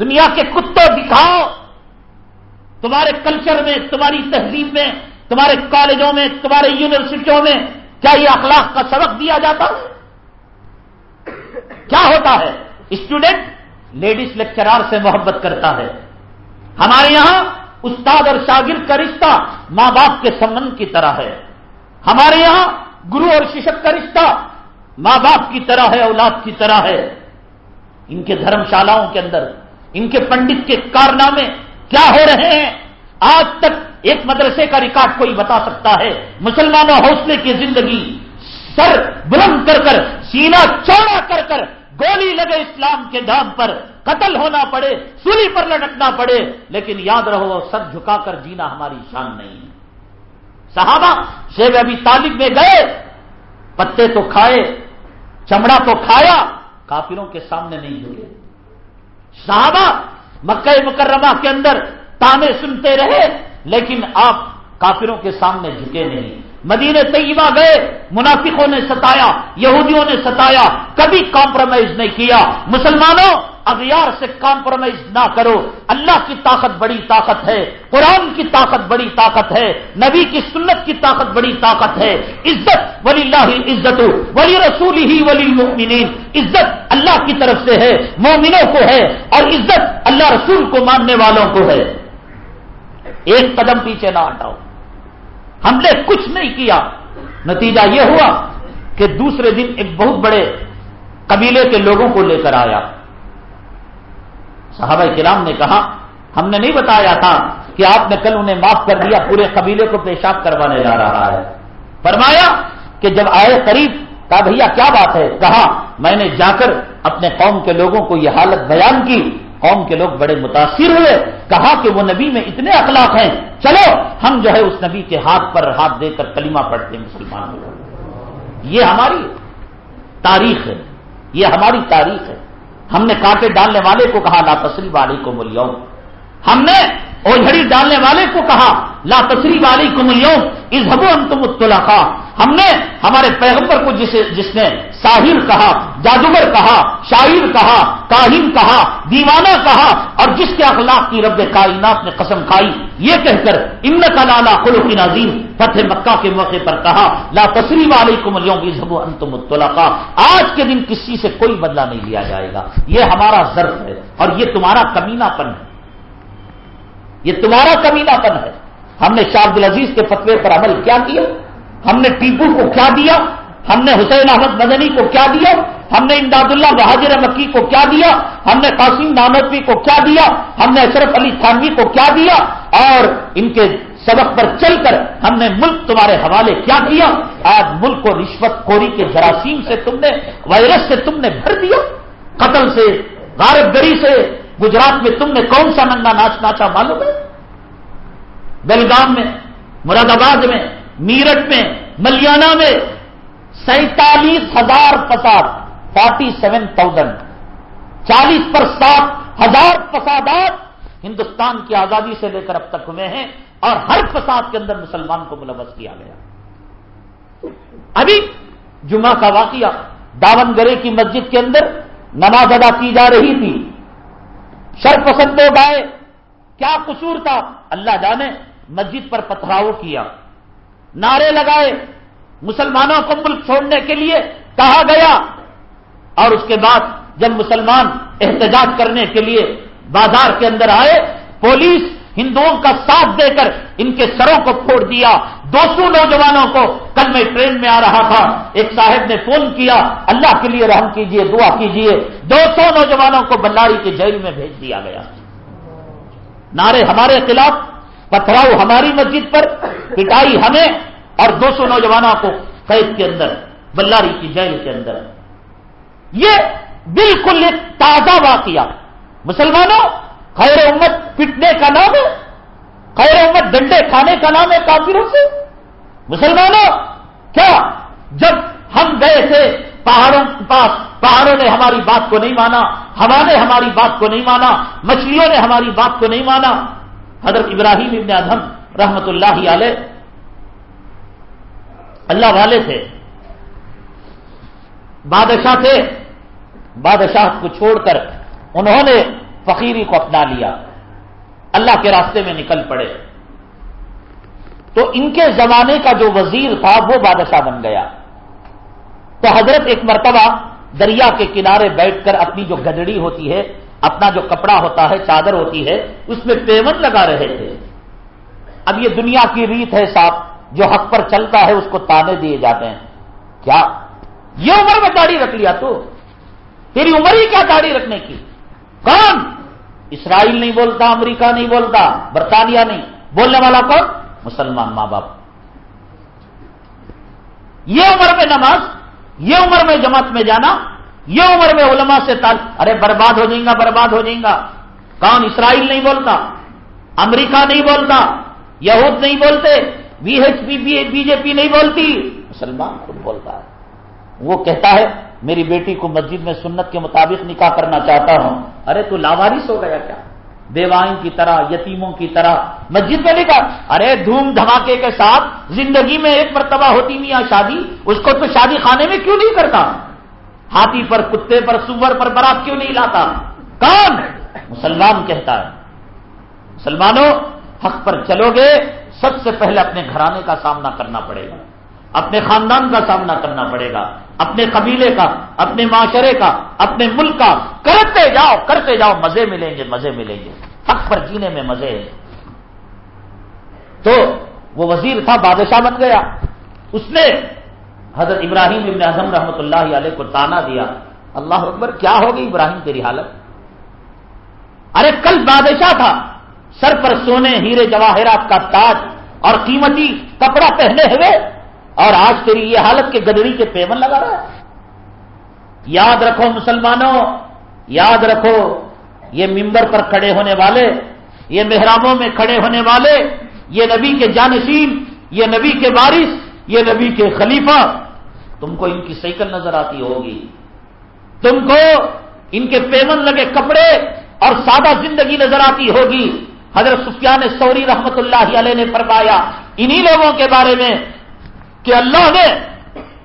دنیا کے کتے دکھاؤ، تمہارے کلچر میں، تمہاری تہذیب میں، تمہارے کالجوں میں، تمہارے یونیورسٹیوں میں کیا یہ اخلاق کا سبق دیا جاتا ہے؟ کیا ہوتا ہے؟ اسٹوڈنٹ لیڈیز لیکچرار سے محبت کرتا ہے۔ ہمارے یہاں استاد اور شاگرد کا رشتہ ماں باپ کے سمن کی طرح ہے۔ ہمارے یہاں گرو اور ششک کا رشتہ ماں باپ کی طرح ہے، اولاد کی طرح ہے۔ ان کے دھرم شالاؤں کے اندر، ان کے پنڈت کے کارنامے کیا ہو رہے ہیں؟ آج تک ایک مدرسے کا ریکارڈ کوئی بتا سکتا ہے مسلمانوں حوصلے کی زندگی سر بلند کر کر سینا چوڑا کر کر، گولی لگے اسلام کے دام پر، قتل ہونا پڑے، سولی پر لٹکنا پڑے، لیکن یاد رہو، سر جھکا کر جینا ہماری شان نہیں۔ ہے صحابہ شیب ابھی طالب میں گئے، پتے تو کھائے، چمڑا تو کھایا، کافروں کے سامنے نہیں جھکے۔ صحابہ، مکہ مکرمہ کے اندر تانے سنتے رہے لیکن آپ کافروں کے سامنے جھکے نہیں۔ مدینہ طیبہ گئے، منافقوں نے ستایا، یہودیوں نے ستایا، کبھی کمپرومائز نہیں کیا۔ مسلمانوں، اغیار سے کمپرومائز نہ کرو۔ اللہ کی طاقت بڑی طاقت ہے، قرآن کی طاقت بڑی طاقت ہے، نبی کی سنت کی طاقت بڑی طاقت ہے۔ عزت ولی اللہ عزت ولی رسول ہی ولی المؤمنین عزت اللہ کی طرف سے ہے، مومنوں کو ہے اور عزت اللہ رسول کو ماننے والوں کو ہے۔ ایک قدم پیچھے نہ ہٹاؤ۔ ہم نے کچھ نہیں کیا۔ نتیجہ یہ ہوا کہ دوسرے دن ایک بہت بڑے قبیلے کے لوگوں کو لے کر آیا۔ صحابہ کرام نے کہا، ہم نے نہیں بتایا تھا کہ آپ نے کل انہیں معاف کر دیا، پورے قبیلے کو پیشاب کروانے جا رہا ہے۔ فرمایا کہ جب آئے قریب، کہا، بھیا، کیا بات ہے؟ کہا، میں نے جا کر اپنے قوم کے لوگوں کو یہ حالت بیان کی قوم کے لوگ بڑے متاثر ہوئے، کہا کہ وہ نبی میں اتنے اخلاق ہیں۔ چلو، ہم جو ہے اس نبی کے ہاتھ پر ہاتھ دے کر کلمہ پڑھتے ہیں مسلمان یہ ہماری تاریخ ہے۔ یہ ہماری تاریخ ہے۔ ہم نے کانٹے ڈالنے والے کو کہا، لا تسری والی کو ملیوں ہم نے اوجھڑی ڈالنے والے کو کہا، لا تسری والی کو ملیوں اس حبو انتم ہم نے ہمارے پیغمبر کو جسے جس نے ساحر کہا، جادوگر کہا، شاعر کہا، کاہن کہا، دیوانہ کہا، اور جس کے اخلاق کی رب کائنات نے قسم کھائی، یہ کہہ کر ان کا لالا کی نظیم فتح مکہ کے موقع پر کہا، لا تسری والی کو ملیوں انتم الطلاقا آج کے دن کسی سے کوئی بدلہ نہیں لیا جائے گا۔ یہ ہمارا ضرف ہے، اور یہ تمہارا کمینہ پن ہے۔ یہ تمہارا کمینہ پن ہے۔ ہم نے شاہ عبد العزیز کے فتوے پر عمل کیا کیا؟ ہم نے ٹیپو کو کیا دیا؟ ہم نے حسین احمد مدنی کو کیا دیا؟ ہم نے امداد اللہ بہاجر مکی کو کیا دیا؟ ہم نے قاسم نانوی کو کیا دیا؟ ہم نے اشرف علی تھانوی کو کیا دیا؟ اور ان کے سبق پر چل کر ہم نے ملک تمہارے حوالے کیا کیا آج ملک کو رشوت خوری کے جراثیم سے تم نے، وائرس سے تم نے بھر دیا؟ قتل سے غارب گری سے، گجرات میں تم نے کون سا ننگا ناچ ناچا معلوم ہے؟ بلگام میں، مراد آباد میں میرٹ میں، ملیانہ میں سینتالیس ہزار فساد، فورٹی سیون تھاؤزینڈ چالیس پر سات ہزار فسادات ہندوستان کی آزادی سے لے کر اب تک ہوئے ہیں اور ہر فساد کے اندر مسلمان کو ملوث کیا گیا۔ ابھی جمعہ کا واقعہ، داون گرے کی مسجد کے اندر نماز ادا کی جا رہی تھی۔ شر پسند گائے کیا قصور تھا؟ اللہ جانے، مسجد پر پتھراؤ کیا۔ نعرے لگائے مسلمانوں کو ملک چھوڑنے کے لیے کہا گیا اور اس کے بعد جب مسلمان احتجاج کرنے کے لیے بازار کے اندر آئے، پولیس ہندوؤں کا ساتھ دے کر ان کے سروں کو پھوڑ دیا۔ دو سو نوجوانوں کو، کل میں ٹرین میں آ رہا تھا، ایک صاحب نے فون کیا، اللہ کے لیے رحم کیجیے، دعا کیجیے۔ دو سو نوجوانوں کو بلاری کے جیل میں بھیج دیا گیا۔ نعرے ہمارے خلاف پتھراؤ ہماری مسجد پر، پٹائی ہمیں اور دو سو نوجوانوں کو قید کے اندر، بلاری کی جیل کے اندر۔ یہ بالکل ایک تازہ واقعہ۔ مسلمانوں، خیر امت پٹنے کا نام ہے، خیر امت ڈنڈے کھانے کا نام ہے کافروں سے۔ مسلمانوں، کیا جب ہم گئے تھے، پہاڑوں کے پاس، پہاڑوں نے ہماری بات کو نہیں مانا، ہوا نے ہماری بات کو نہیں مانا، مچھلیوں نے ہماری بات کو نہیں مانا حضرت ابراہیم ابن ادم رحمت اللہ علیہ، اللہ والے تھے۔ بادشاہ تھے۔ بادشاہ کو چھوڑ کر انہوں نے فقیری کو اپنا لیا۔ اللہ کے راستے میں نکل پڑے۔ تو ان کے زمانے کا جو وزیر تھا، وہ بادشاہ بن گیا۔ تو حضرت ایک مرتبہ دریا کے کنارے بیٹھ کر اپنی جو گدڑی ہوتی ہے اپنا جو کپڑا ہوتا ہے، چادر ہوتی ہے، اس میں پیمن لگا رہے تھے۔ اب یہ دنیا کی ریت ہے صاحب جو حق پر چلتا ہے، اس کو تانے دیے جاتے ہیں۔ کیا؟ یہ عمر میں داڑھی رکھ لیا تو؟ تیری عمر ہی کیا داڑھی رکھنے کی؟ کون؟ اسرائیل نہیں بولتا، امریکہ نہیں بولتا، برطانیہ نہیں۔ بولنے والا کون؟ مسلمان ماں باپ۔ یہ عمر میں نماز، یہ عمر میں جماعت میں جانا یہ عمر میں علماء سے تال ارے برباد ہو جائیں گا، برباد ہو جائیں گا۔ کون اسرائیل نہیں بولتا؟ امریکہ نہیں بولتا؟ یہود نہیں بولتے؟ B H P B J P نہیں بولتی؟ مسلمان خود بولتا ہے۔ وہ کہتا ہے، میری بیٹی کو مسجد میں سنت کے مطابق نکاح کرنا چاہتا ہوں۔ ارے تو لاوارس ہو گیا کیا؟ بیوائن کی طرح، یتیموں کی طرح۔ مسجد میں نکاح۔ ارے دھوم دھماکے کے ساتھ زندگی میں ایک مرتبہ ہوتی میاں شادی، اس کو تو شادی خانے میں کیوں نہیں کرتا؟ ہاتھی پر، کتے پر، سور پر برات کیوں نہیں لاتا؟ کون؟ مسلمان کہتا ہے۔ مسلمانوں، حق پر چلو گے، سب سے پہلے اپنے گھرانے کا سامنا کرنا پڑے گا۔ اپنے خاندان کا سامنا کرنا پڑے گا۔ اپنے قبیلے کا، اپنے معاشرے کا، اپنے ملک کا۔ کرتے جاؤ کرتے جاؤ، مزے ملیں گے، مزے ملیں گے۔ حق پر جینے میں مزے ہیں۔ تو وہ وزیر تھا، بادشاہ بن گیا۔ اس نے حضرت ابراہیم ابن اعظم رحمۃ اللہ علیہ کو تانا دیا۔ اللہ اکبر، کیا ہوگی ابراہیم تیری حالت؟ ارے، کل بادشاہ تھا۔ سر پر سونے، ہیرے جواہرات کا تاج اور قیمتی کپڑا پہنے ہوئے۔ اور آج تیری یہ حالت کے گدڑی کے پیمن لگا رہا ہے۔ یاد رکھو مسلمانوں، یاد رکھو، یہ ممبر پر کھڑے ہونے والے، یہ محراموں میں کھڑے ہونے والے، یہ نبی کے جانشین، یہ نبی کے بارش یہ نبی کے خلیفہ، تم کو ان کی سائیکل نظر آتی ہوگی۔ تم کو ان کے پیمن لگے کپڑے اور سادہ زندگی نظر آتی ہوگی۔ حضرت سفیان سوری رحمت اللہ علیہ نے فرمایا، انہی لوگوں کے بارے میں کہ اللہ نے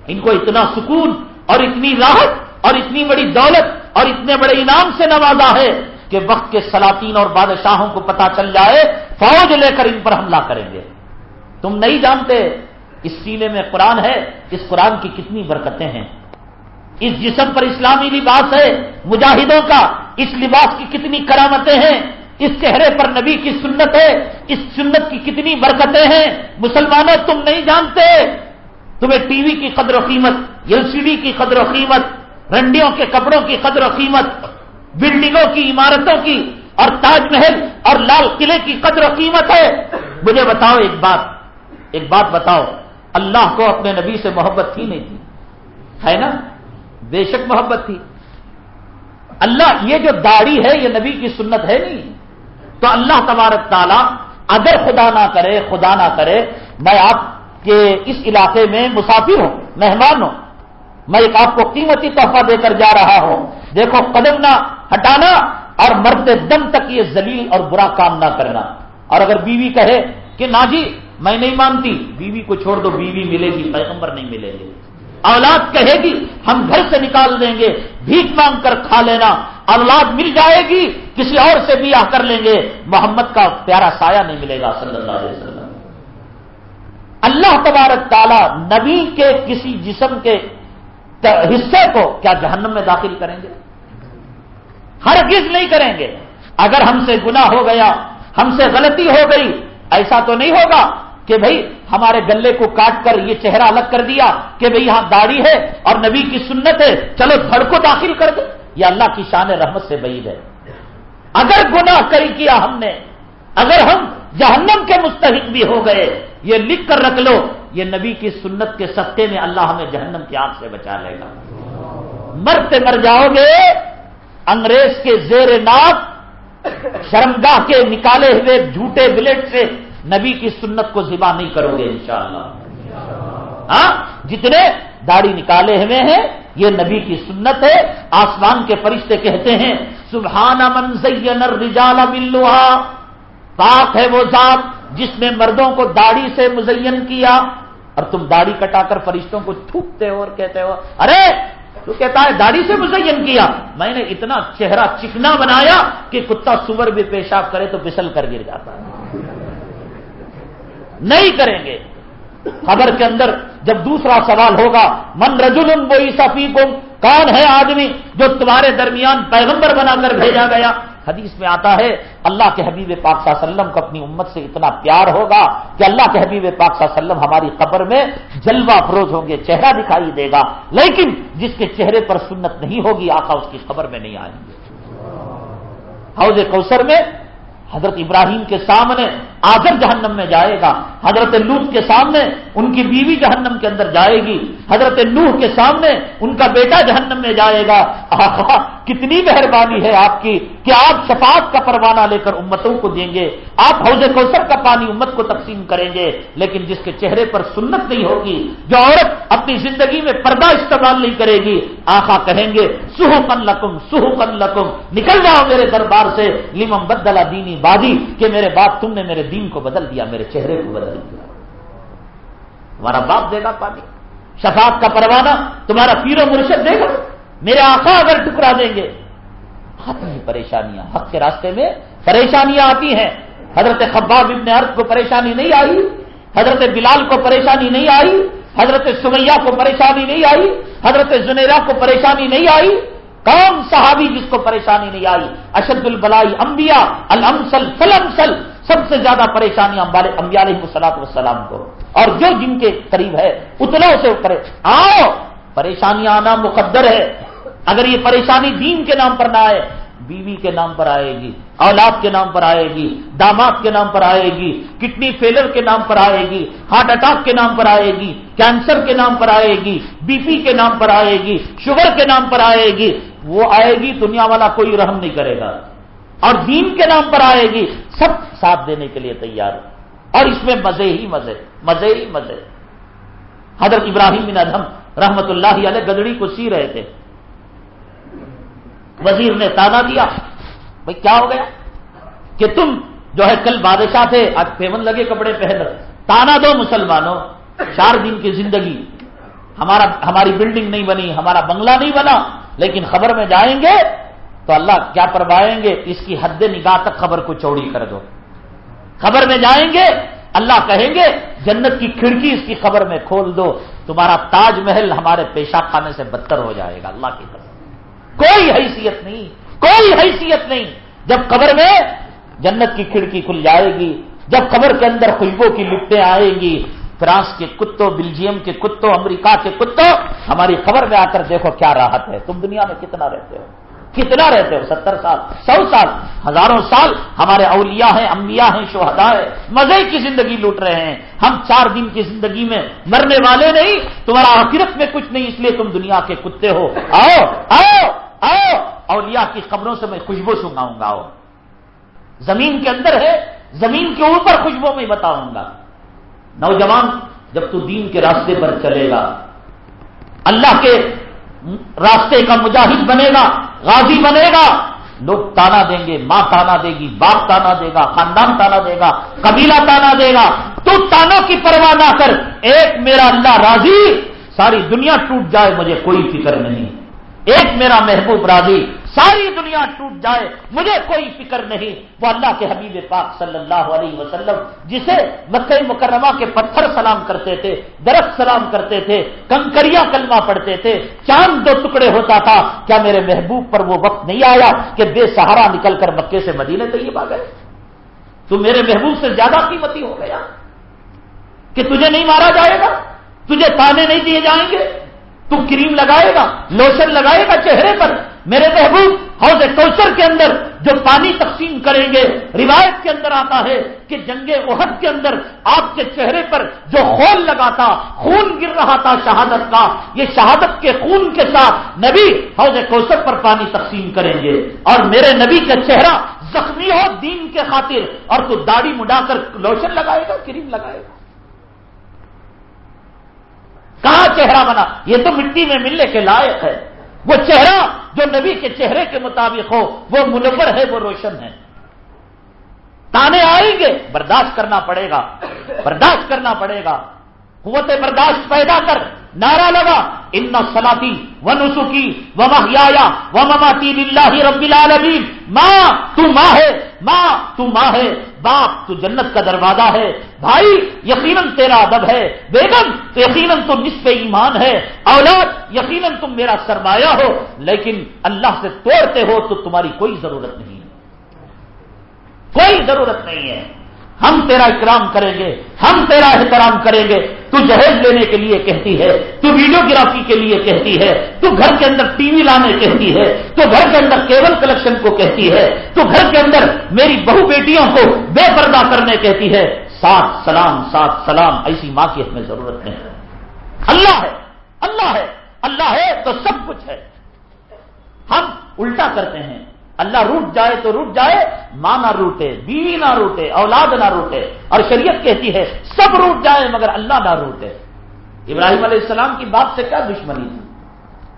ان کو اتنا سکون اور اتنی راحت اور اتنی بڑی دولت اور اتنے بڑے انعام سے نوازا ہے کہ وقت کے سلاطین اور بادشاہوں کو پتا چل جائے، فوج لے کر ان پر حملہ کریں گے۔ تم نہیں جانتے اس سینے میں قرآن ہے، اس قرآن کی کتنی برکتیں ہیں۔ اس جسم پر اسلامی لباس ہے، مجاہدوں کا اس لباس کی کتنی کرامتیں ہیں، اس چہرے پر نبی کی سنت ہے، اس سنت کی کتنی برکتیں ہیں۔ مسلمانوں، تم نہیں جانتے۔ تمہیں ٹی وی کی قدر و قیمت، ایل سی ڈی کی قدر و قیمت، رنڈیوں کے کپڑوں کی قدر و قیمت، بلڈنگوں کی عمارتوں کی، اور تاج محل اور لال قلعے کی قدر و قیمت ہے۔ مجھے بتاؤ ایک بات ایک بات بتاؤ۔ اللہ کو اپنے نبی سے محبت تھی نہیں تھی۔ ہے نا؟ بے شک محبت تھی۔ اللہ، یہ جو داڑھی ہے، یہ نبی کی سنت ہے نہیں۔ تو اللہ تبارک تعالیٰ اگر خدا نہ کرے، خدا نہ کرے، میں آپ کے اس علاقے میں مسافر ہوں، مہمان ہوں۔ میں ایک آپ کو قیمتی تحفہ دے کر جا رہا ہوں۔ دیکھو، قدم نہ ہٹانا اور مرتے دم تک یہ زلیل اور برا کام نہ کرنا۔ اور اگر بیوی کہے کہ نا جی میں نہیں مانتی، بیوی کو چھوڑ دو، بیوی ملے گی، پیغمبر نہیں ملے گی۔ اولاد کہے گی، ہم گھر سے نکال دیں گے، بھیک مانگ کر کھا لینا، اولاد مل جائے گی، کسی اور سے بھی آ کر لیں گے۔ محمد کا پیارا سایہ نہیں ملے گا، صلی اللہ علیہ وسلم۔ اللہ تبارک تعالی نبی کے کسی جسم کے حصے کو کیا جہنم میں داخل کریں گے؟ ہرگز نہیں کریں گے۔ اگر ہم سے گنا ہو گیا، ہم سے غلطی ہو گئی ایسا تو نہیں ہوگا کہ بھائی ہمارے گلے کو کاٹ کر یہ چہرہ الگ کر دیا کہ بھائی یہاں داڑھی ہے اور نبی کی سنت ہے، چلو دھڑ کو داخل کر دے یہ اللہ کی شان رحمت سے بعید ہے۔ اگر گناہ کری کیا ہم نے، اگر ہم جہنم کے مستحق بھی ہو گئے، یہ لکھ کر رکھ لو، یہ نبی کی سنت کے سطح میں اللہ ہمیں جہنم کی آگ سے بچا لے گا۔ مرتے مر جاؤ گے، انگریز کے زیر ناک شرمگاہ کے نکالے ہوئے جھوٹے بلیٹ سے نبی کی سنت کو ذبح نہیں کرو گے انشاءاللہ۔ ہاں؟ جتنے داڑھی نکالے ہوئے ہیں، یہ نبی کی سنت ہے۔ آسمان کے فرشتے کہتے ہیں سبحان من زین الرجال بلوہا پاک ہے وہ ذات جس نے مردوں کو داڑھی سے مزین کیا۔ اور تم داڑھی کٹا کر فرشتوں کو تھوکتے ہو اور کہتے ہو، ارے تو کہتا ہے، داڑھی سے مزین کیا۔ میں نے اتنا چہرہ چکنا بنایا کہ کتا سور بھی پیشاب کرے تو بسل کر گر جاتا ہے۔ نہیں کریں گے۔ خبر کے اندر جب دوسرا سوال ہوگا، من رجول وہ سفی کون ہے آدمی جو تمہارے درمیان پیغمبر بنا کر بھیجا گیا؟ حدیث میں آتا ہے، اللہ کے حبیب پاک صلی اللہ علیہ وسلم کو اپنی امت سے اتنا پیار ہوگا کہ اللہ کے حبیب پاک صلی اللہ علیہ وسلم ہماری قبر میں جلوہ افروز ہوں گے، چہرہ دکھائی دے گا۔ لیکن جس کے چہرے پر سنت نہیں ہوگی، آقا اس کی خبر میں نہیں آئیں گے۔ حوض کوثر میں حضرت ابراہیم کے سامنے آزر جہنم میں جائے گا۔ حضرت لوت کے سامنے ان کی بیوی جہنم کے اندر جائے گی۔ حضرت نوح کے سامنے ان کا بیٹا جہنم میں جائے گا۔ آخا کتنی مہربانی ہے آپ کی کہ آپ شفاعت کا پروانہ لے کر امتوں کو دیں گے۔ آپ حوض کوثر کا پانی امت کو تقسیم کریں گے۔ لیکن جس کے چہرے پر سنت نہیں ہوگی، جو عورت اپنی زندگی میں پردہ استعمال نہیں کرے گی آخا کہیں گے سہو کن لکم سہو کن لکم۔ نکل جاؤ میرے دربار سے۔ لمم بدلا دینی بادی کہ میرے باپ تم نے میرے دین کو بدل دیا، میرے چہرے کو بدل دیا۔ تمہارا باپ دے گا پانی شفاعت کا پروانہ، تمہارا پیر و مرشد دے گا میرے آقا اگر ٹکرا دیں گے۔ آتی پریشانیاں، حق کے راستے میں پریشانیاں آتی ہیں۔ حضرت خباب ابن عرض کو پریشانی نہیں آئی، حضرت بلال کو پریشانی نہیں آئی، حضرت سمیہ کو پریشانی نہیں آئی، حضرت زنیرا کو پریشانی نہیں آئی۔ کون صحابی جس کو پریشانی نہیں آئی؟ اشد البلائی انبیاء الامسل فلمسل سب سے زیادہ پریشانیاں امبیا علیہ مسلاط وسلام کو۔ اور جو جن کے قریب ہے، اتنا اسے کرے آؤ، پریشانیاں آنا مقدر ہے۔ اگر یہ پریشانی دین کے نام پر نہ آئے، بیوی کے نام پر آئے گی، اولاد کے نام پر آئے گی، داماد کے نام پر آئے گی کڈنی فیلر کے نام پر آئے گی ہارٹ اٹیک کے نام پر آئے گی کینسر کے نام پر آئے گی بی پی کے نام پر آئے گی شوگر کے نام پر آئے گی، وہ آئے گی، دنیا والا کوئی رحم نہیں کرے گا۔ اور دین کے نام پر آئے گی، سب ساتھ دینے کے لیے تیار اور اس میں مزے ہی مزے مزے ہی مزے۔ حضرت ابراہیم بن ادم رحمت اللہ علیہ گدڑی کو سی رہے تھے۔ وزیر نے تانا دیا بھائی کیا ہو گیا؟ کہ تم جو ہے کل بادشاہ تھے، آج پیمن لگے کپڑے پہن تانا دو مسلمانوں، چار دن کی زندگی۔ ہمارا، ہماری بلڈنگ نہیں بنی، ہمارا بنگلہ نہیں بنا، لیکن خبر میں جائیں گے تو اللہ کیا پروائیں گے؟ اس کی حد نگاہ تک خبر کو چوڑی کر دو۔ خبر میں جائیں گے، اللہ کہیں گے، جنت کی کھڑکی اس کی خبر میں کھول دو۔ تمہارا تاج محل ہمارے پیشاب خانے سے بدتر ہو جائے گا۔ اللہ کی قسم۔ کوئی حیثیت نہیں، کوئی حیثیت نہیں۔ جب قبر میں جنت کی کھڑکی کھل جائے گی، جب قبر کے اندر خوشبو کی لپٹیں آئیں گی، فرانس کے کتوں، بلجیم کے کتوں، امریکہ کے کتوں، ہماری خبر میں آ کر دیکھو کیا راحت ہے۔ تم دنیا میں کتنا رہتے ہو؟ کتنا رہتے ہو؟ ستر سال، سو سال، ہزاروں سال ہمارے اولیاء ہیں، انبیاء ہیں، شہداء ہیں۔ مزے کی زندگی لوٹ رہے ہیں۔ ہم چار دن کی زندگی میں مرنے والے نہیں، تمہارا آخرت میں کچھ نہیں، اس لیے تم دنیا کے کتے ہو۔ آؤ آؤ آؤ۔ اولیاء کی خبروں سے میں خوشبو سنگاؤں گا۔ آؤ۔ زمین کے اندر ہے، زمین کے اوپر خوشبو میں بتاؤں گا۔ نوجوان، جب تو دین کے راستے پر چلے گا، اللہ کے راستے کا مجاہد بنے گا۔ غازی بنے گا۔ لوگ تانا دیں گے، ماں تانا دے گی، باپ تانا دے گا، خاندان تانا دے گا، قبیلہ تانا دے گا۔ تو تانوں کی پرواہ نہ کر۔ ایک میرا اللہ راضی، ساری دنیا ٹوٹ جائے، مجھے کوئی فکر نہیں۔ ایک میرا محبوب راضی۔ ساری دنیا ٹوٹ جائے، مجھے کوئی فکر نہیں۔ وہ اللہ کے حبیب پاک صلی اللہ علیہ وسلم جسے مکہ مکرمہ کے پتھر سلام کرتے تھے، درخت سلام کرتے تھے کنکریا کلمہ پڑھتے تھے، چاند دو ٹکڑے ہوتا تھا۔ کیا میرے محبوب پر وہ وقت نہیں آیا کہ بے سہارا نکل کر مکے سے مدینے طیب آ گئے؟ تو میرے محبوب سے زیادہ قیمتی ہو گیا۔ کہ تجھے نہیں مارا جائے گا؟ تجھے تانے نہیں دیے جائیں گے؟ تو کریم لگائے گا، لوشن لگائے گا چہرے پر۔ میرے محبوب، حوض کوثر کے اندر جو پانی تقسیم کریں گے، روایت کے اندر آتا ہے کہ جنگ عہد کے اندر آپ کے چہرے پر جو خول لگا تھا خون گر رہا تھا شہادت کا، یہ شہادت کے خون کے ساتھ نبی حوض کوثر پر پانی تقسیم کریں گے۔ اور میرے نبی کا چہرہ زخمی ہو دین کے خاطر، اور تو داڑھی مڈا کر لوشن لگائے گا، کریم لگائے گا۔ کہاں چہرہ بنا؟ یہ تو مٹی میں ملنے کے لائق ہے۔ وہ چہرہ جو نبی کے چہرے کے مطابق ہو، وہ منور ہے، وہ روشن ہے۔ تانے آئیں گے، برداشت کرنا پڑے گا۔ برداشت کرنا پڑے گا۔ قوت برداشت پیدا کر نعرہ لگا، ان سلاتی و نسخی و محیا و مماتی اللہ رب العالمین ماں، تو ماں ہے، ماں، تو ماں ہے، باپ تو جنت کا دروازہ ہے، بھائی، یقیناً تیرا ادب ہے، بیگم، تو یقیناً تو نصف ایمان ہے، اولاد، یقیناً تم میرا سرمایہ ہو، لیکن اللہ سے توڑتے ہو تو تمہاری کوئی ضرورت نہیں کوئی ضرورت نہیں ہے۔ ہم تیرا اکرام کریں گے، ہم تیرا احترام کریں گے۔ تو جہیز لینے کے لیے کہتی ہے، تو ویڈیوگرافی کے لیے کہتی ہے، تو گھر کے اندر ٹی وی لانے کہتی ہے، تو گھر کے اندر کیبل کلیکشن کو کہتی ہے، تو گھر کے اندر میری بہو بیٹیوں کو بے پردہ کرنے کہتی ہے۔ سات سلام سات سلام، ایسی ماں کی ہمیں ضرورت نہیں۔ اللہ ہے اللہ ہے اللہ ہے تو سب کچھ ہے۔ ہم الٹا کرتے ہیں۔ اللہ روٹ جائے تو روٹ جائے، ماں نہ روٹے، بیوی نہ روٹے، اولاد نہ روٹے، اور شریعت کہتی ہے سب روٹ جائے مگر اللہ نہ روٹے۔ ابراہیم علیہ السلام کی باپ سے کیا دشمنی تھی؟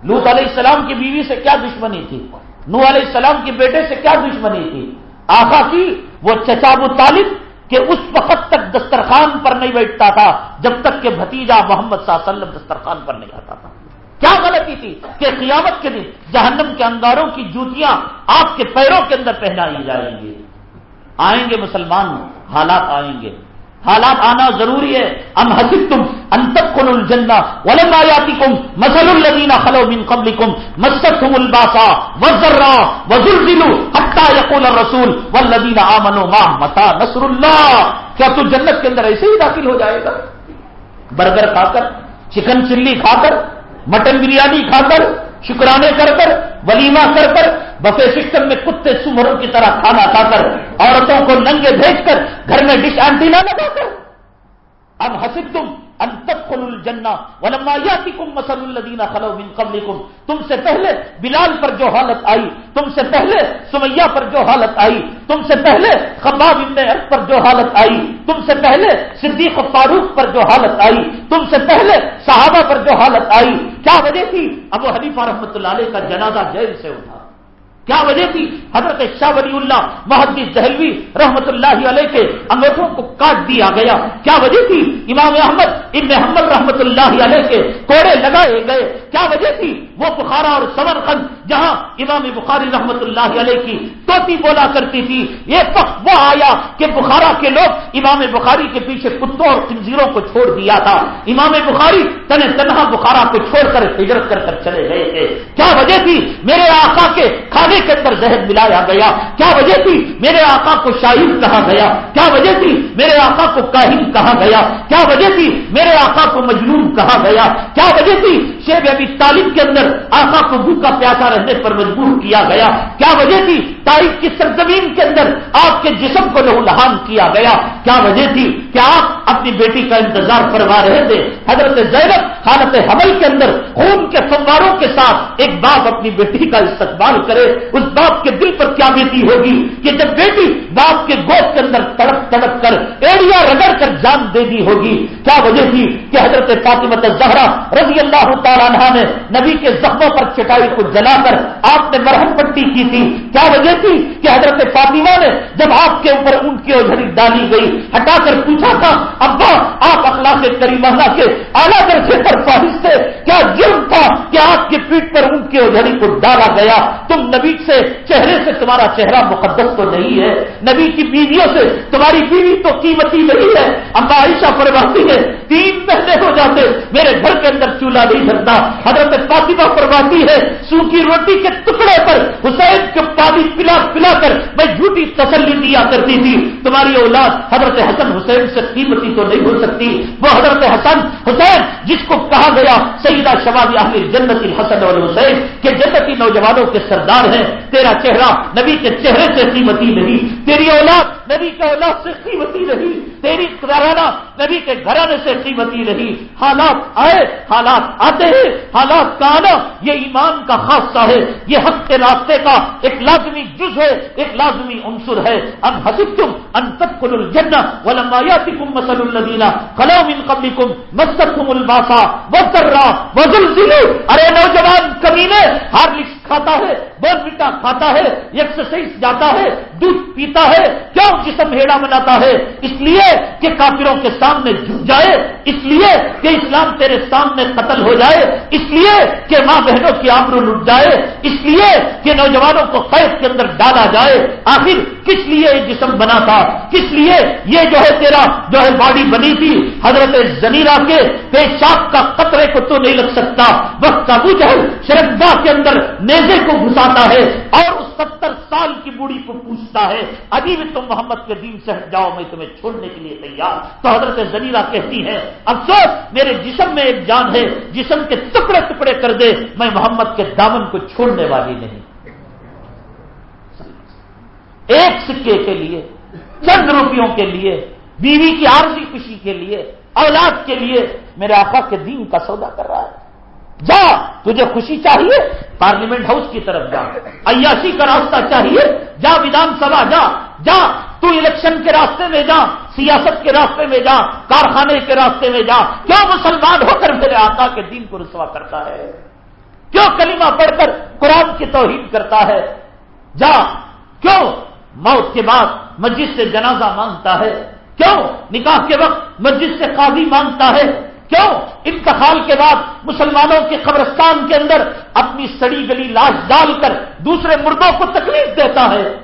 لوت علیہ السلام کی بیوی سے کیا دشمنی تھی؟ نو علیہ السلام کے بیٹے سے کیا دشمنی تھی؟ آقا کی وہ چچاب طالب کہ اس وقت تک دسترخوان پر نہیں بیٹھتا تھا، جب تک کہ بھتیجا محمد صلی اللہ علیہ وسلم دسترخوان پر نہیں آتا تھا۔ کیا غلطی تھی کہ قیامت کے دن جہنم کے انگاروں کی جوتیاں آپ کے پیروں کے اندر پہنائی جائیں گی؟ آئیں گے مسلمان؟ حالات آئیں گے۔ حالات آنا ضروری ہے۔ ام حسب تم انتق کن الجنا ولم آیاتی کم مسل الدین خلو بن قبل کم مسد الباسا وزرا وزر دلو حتہ یقول رسول و لدین آمنو ماہ متا نصر اللہ کیا تو جنت کے اندر ایسے ہی داخل ہو جائے گا؟ برگر کھا کر، چکن چلی کھا کر مٹن بریانی کھا کر، شکرانے کر کر، ولیمہ کر کر، بفے سسٹم میں کتے سمروں کی طرح کھانا کھا کر، عورتوں کو ننگے بھیج کر، گھر میں ڈش اینٹینا لگا کر۔ اب حسب تم انتقل الجنا ولما یاتکم مثل الذین خلو من قبلکم۔ تم سے پہلے بلال پر جو حالت آئی، تم سے پہلے سمیہ پر جو حالت آئی، تم سے پہلے خباب ابن عرف پر جو حالت آئی، تم سے پہلے صدیق فاروق پر جو حالت آئی، تم سے پہلے صحابہ پر جو حالت آئی۔ کیا وجہ تھی؟ ابو حنیفہ رحمۃ اللہ علیہ کا جنازہ جیل سے اٹھا۔ کیا وجہ تھی؟ حضرت شاہ ولی اللہ محدث دہلوی رحمت اللہ علیہ کے انگوٹھوں کو کاٹ دیا گیا۔ کیا وجہ تھی؟ امام احمد ابن حمل رحمت اللہ علیہ کے کوڑے لگائے گئے۔ کیا وجہ تھی؟ وہ بخارا اور سمر خند جہاں امام بخاری رحمت اللہ علیہ کی توتی بولا کرتی تھی۔ یہ وقت وہ آیا کہ بخارا کے لوگ امام بخاری کے پیچھے کتوں اور کنزیروں کو چھوڑ دیا تھا۔ امام بخاری تن تنہا بخارا کو چھوڑ کر ہجرت کر کر چلے گئے تھے۔ کیا وجہ تھی؟ میرے آقا کے کھانے کے اندر زہر ملایا گیا۔ کیا وجہ تھی؟ میرے آقا کو شاہد کہا گیا۔ کیا وجہ تھی؟ میرے آقا کو کاہن کہا گیا۔ کیا وجہ تھی؟ میرے آقا کو مجنون کہا گیا۔ کیا وجہ تھی؟ شیب ابھی تعلیم کے اندر آقا کو بھوکا پیاسا رہنے پر مجبور کیا گیا۔ کیا وجہ تھی؟ تاریخ کی سرزمین کے اندر آپ کے جسم کو لہو لہان کیا گیا۔ کیا وجہ تھی؟ کہ آپ اپنی بیٹی کا انتظار کروا رہے تھے؟ حضرت زینب حالت حمل کے اندر خون کے فواروں کے ساتھ ایک باپ اپنی بیٹی کا استقبال کرے، اس باپ کے دل پر کیا بیتی ہوگی کہ جب بیٹی باپ کے گوشت کے اندر تڑپ تڑپ کر ایڑیا رگڑ کر جان دے دی ہوگی، کیا وجہ تھی کہ حضرت فاطمت زہرا رضی اللہ تعالیٰ عنہ نے نبی کے زخموں پر چٹائی کو جلا کر آپ نے مرہم پٹی کی تھی؟ کیا وجہ تھی کہ حضرت فاطمہ نے جب آپ کے اوپر اونٹ کی اوجھڑی ڈالی گئی، ہٹا کر پوچھا ابا، آپ اخلاق کریمانہ کے اعلیٰ درجے پر فارغ تھے کیا جرم تھا کہ آپ کی پیٹ پر اونٹ کی اوجھڑی کو ڈالا گیا؟ تم نبی سے چہرے سے تمہارا چہرہ مقدس تو نہیں ہے۔ نبی کی بیویوں سے تمہاری بیوی تو قیمتی نہیں ہے۔ ابا عائشہ فرماتی ہے تین مہینے ہو جاتے، میرے گھر کے اندر چولہا نہیں دھرتا حضرت فاطمہ فرماتی ہے سوکھی روٹی کے ٹکڑے پر حسین کے پانی پلا پلا کر میں جھوٹی تسلی دیا کرتی تھی۔ تمہاری اولاد حضرت حسن حسین سے قیمتی تو نہیں ہو سکتی۔ وہ حضرت حسن، حسین، جس کو کہا گیا سیدہ شباب آخر جنت الحسن اور حسین کے جنتی نوجوانوں کے سردار ہیں، تیرا چہرہ نبی کے چہرے سے قیمتی نہیں، تیری اولاد نبی کے اولاد سے قیمتی نہیں، تیری گھرانہ نبی کے گھرانے سے قیمتی نہیں۔ حالات آئے، حالات آتے ہیں، حالات کا آنا، یہ ایمان کا خاصہ ہے۔ یہ حق کے راستے کا ایک لازمی جز ہے، ایک لازمی عنصر ہے۔ ان حسب تم ان تب کل الجنا ولمایاتی کم مسل الدینہ خلام ان قبل کم کم الباسا وزل ارے نوجوان کمینے ہار لکھ کھاتا ہے بہت میٹھا کھاتا ہے ایکسرسائز جاتا ہے، دودھ پیتا ہے، کیوں جسم ہیڑا بناتا ہے؟ اس لیے کہ کافروں کے سامنے جھک جائے، اس لیے کہ اسلام تیرے سامنے قتل ہو جائے، اس لیے کہ ماں بہنوں کی آبرو لٹ جائے، اس لیے کہ نوجوانوں کو قید کے اندر ڈالا جائے۔ آخر کس لیے یہ جسم بنا تھا؟ کس لیے یہ جو ہے تیرا جو ہے باڈی بنی تھی؟ حضرت زنیرا کے پیشاب کا قطرے کو تو نہیں لگ سکتا۔ وقت کا بوجھ شردا کے اندر نیزے کو گھساتا ہے اور اس ستر سال کی بوڑھی کو پوچھتا ہے، ابھی بھی تم محمد کے دین سے ہٹ جاؤ، میں تمہیں چھوڑنے کے لیے تیار۔ تو حضرت زنیرا کہتی ہے، افسوس، میرے جسم میں ایک جان ہے، جسم کے ٹکڑے ٹکڑے کر دے، میں محمد کے دامن کو چھوڑنے والی نہیں۔ ایک سکے کے لیے، چند روپیوں کے لیے، بیوی کی عارضی خوشی کے لیے، اولاد کے لیے میرے آقا کے دین کا سودا کر رہا ہے۔ جا، تجھے خوشی چاہیے، پارلیمنٹ ہاؤس کی طرف جا۔ عیاشی کا راستہ چاہیے، جا ودھان سبھا، جا جا۔ تو الیکشن کے راستے میں جا، سیاست کے راستے میں جا، کارخانے کے راستے میں جا۔ کیوں مسلمان ہو کر میرے آقا کے دین کو رسوا کرتا ہے؟ کیوں کلمہ پڑھ کر قرآن کی توہین کرتا ہے؟ جا، کیوں موت کے بعد مسجد سے جنازہ مانگتا ہے۔ کیوں؟ نکاح کے وقت مسجد سے قاضی مانگتا ہے۔ کیوں؟ انتقال کے بعد مسلمانوں کے قبرستان کے اندر اپنی سڑی گلی لاش ڈال کر دوسرے مردوں کو تکلیف دیتا ہے۔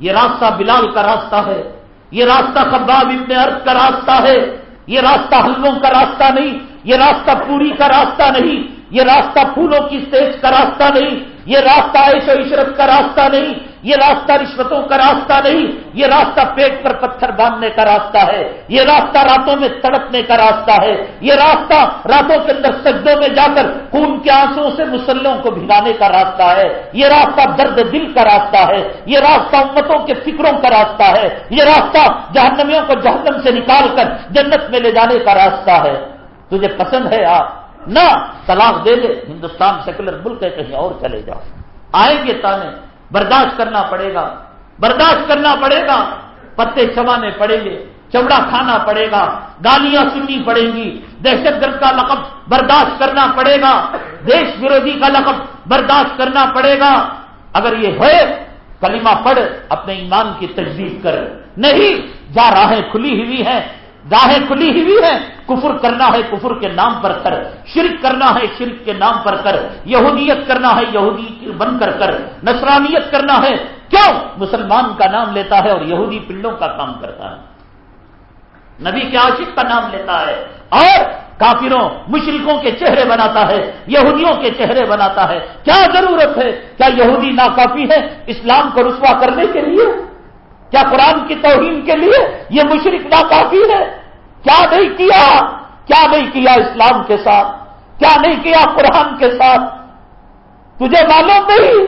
یہ راستہ بلال کا راستہ ہے۔ یہ راستہ خباب ابن ارد کا راستہ ہے۔ یہ راستہ حلووں کا راستہ نہیں۔ یہ راستہ پوری کا راستہ نہیں۔ یہ راستہ پھولوں کی اسٹیج کا راستہ نہیں۔ یہ راستہ عیش و عشرت کا راستہ نہیں۔ یہ راستہ رشوتوں کا راستہ نہیں، یہ راستہ پیٹ پر پتھر باندھنے کا راستہ ہے، یہ راستہ راتوں میں تڑپنے کا راستہ ہے، یہ راستہ راتوں کے اندر سجدوں میں جا کر خون کے آنسو سے مسلوں کو بھگانے کا راستہ ہے، یہ راستہ درد دل کا راستہ ہے، یہ راستہ امتوں کے فکروں کا راستہ ہے، یہ راستہ جہنمیوں کو جہنم سے نکال کر جنت میں لے جانے کا راستہ ہے۔ تجھے پسند ہے آپ؟ نہ، طلاق دے دے، ہندوستان سیکولر ملک ہے، کہیں اور چلے جاؤ۔ آئیں گے تانے۔ برداشت کرنا پڑے گا۔ برداشت کرنا پڑے گا۔ پتے چبانے پڑیں گے۔ چمڑا کھانا پڑے گا۔ گالیاں سننی پڑیں گی۔ دہشت گرد کا لقب برداشت کرنا پڑے گا۔ دیش وروی کا لقب برداشت کرنا پڑے گا۔ اگر یہ ہے، کلمہ پڑھ، اپنے ایمان کی تجدید کر۔ نہیں، جا راہیں کھلی ہوئی ہیں۔ گاہیں کھلی ہوئی ہیں۔ کفر کرنا ہے کفر کے نام پر کر۔ شرک کرنا ہے شرک کے نام پر کر۔ یہودیت کرنا ہے یہودی بن کر کر۔ نصرانیت کرنا ہے۔ کیوں؟ مسلمان کا نام لیتا ہے اور یہودی پنڈوں کا کام کرتا ہے۔ نبی کے عاشق کا نام لیتا ہے۔ اور کافروں مشرقوں کے چہرے بناتا ہے۔ یہودیوں کے چہرے بناتا ہے۔ کیا ضرورت ہے؟ کیا یہودی ناکافی ہے اسلام کو رسوا کرنے کے لیے؟ کیا قرآن کی توہین کے لیے یہ مشرق ناکافی ہے؟ کیا نہیں کیا؟ کیا نہیں کیا اسلام کے ساتھ؟ کیا نہیں کیا قرآن کے ساتھ؟ تجھے معلوم نہیں؟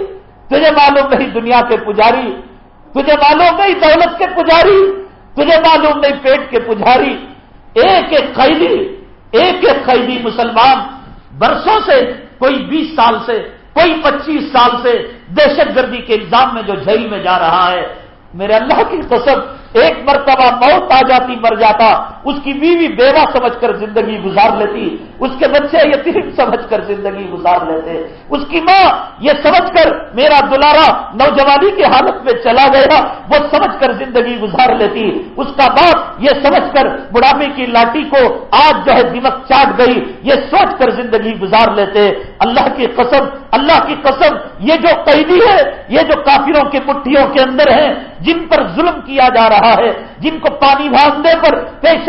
تجھے معلوم نہیں دنیا کے پجاری؟ تجھے معلوم نہیں دولت کے پجاری؟ تجھے معلوم نہیں پیٹ کے پجاری؟ ایک ایک قیدی، ایک ایک قیدی مسلمان برسوں سے، کوئی بیس سال سے، کوئی پچیس سال سے دہشت گردی کے الزام میں جو جیل میں جا رہا ہے۔ میرے اللہ کی قسم ایک مرتبہ موت آ جاتی مر جاتا۔ اس کی بیوی بیوہ سمجھ کر زندگی گزار لیتی، اس کے بچے یتیم سمجھ کر زندگی گزار لیتے، اس کی ماں یہ سمجھ کر میرا دلارا نوجوانی کی حالت میں چلا گیا، وہ سمجھ کر زندگی گزار لیتی، اس کا باپ یہ سمجھ کر بڑھاپے کی لاٹھی کو آج جو ہے دمک چاٹ گئی، یہ سوچ کر زندگی گزار لیتے، اللہ کی قسم، اللہ کی قسم، یہ جو قیدی ہے، یہ جو کافروں کی مٹھیوں کے اندر ہیں جن پر ظلم کیا جا رہا ہے، جن کو پانی بھاگنے پر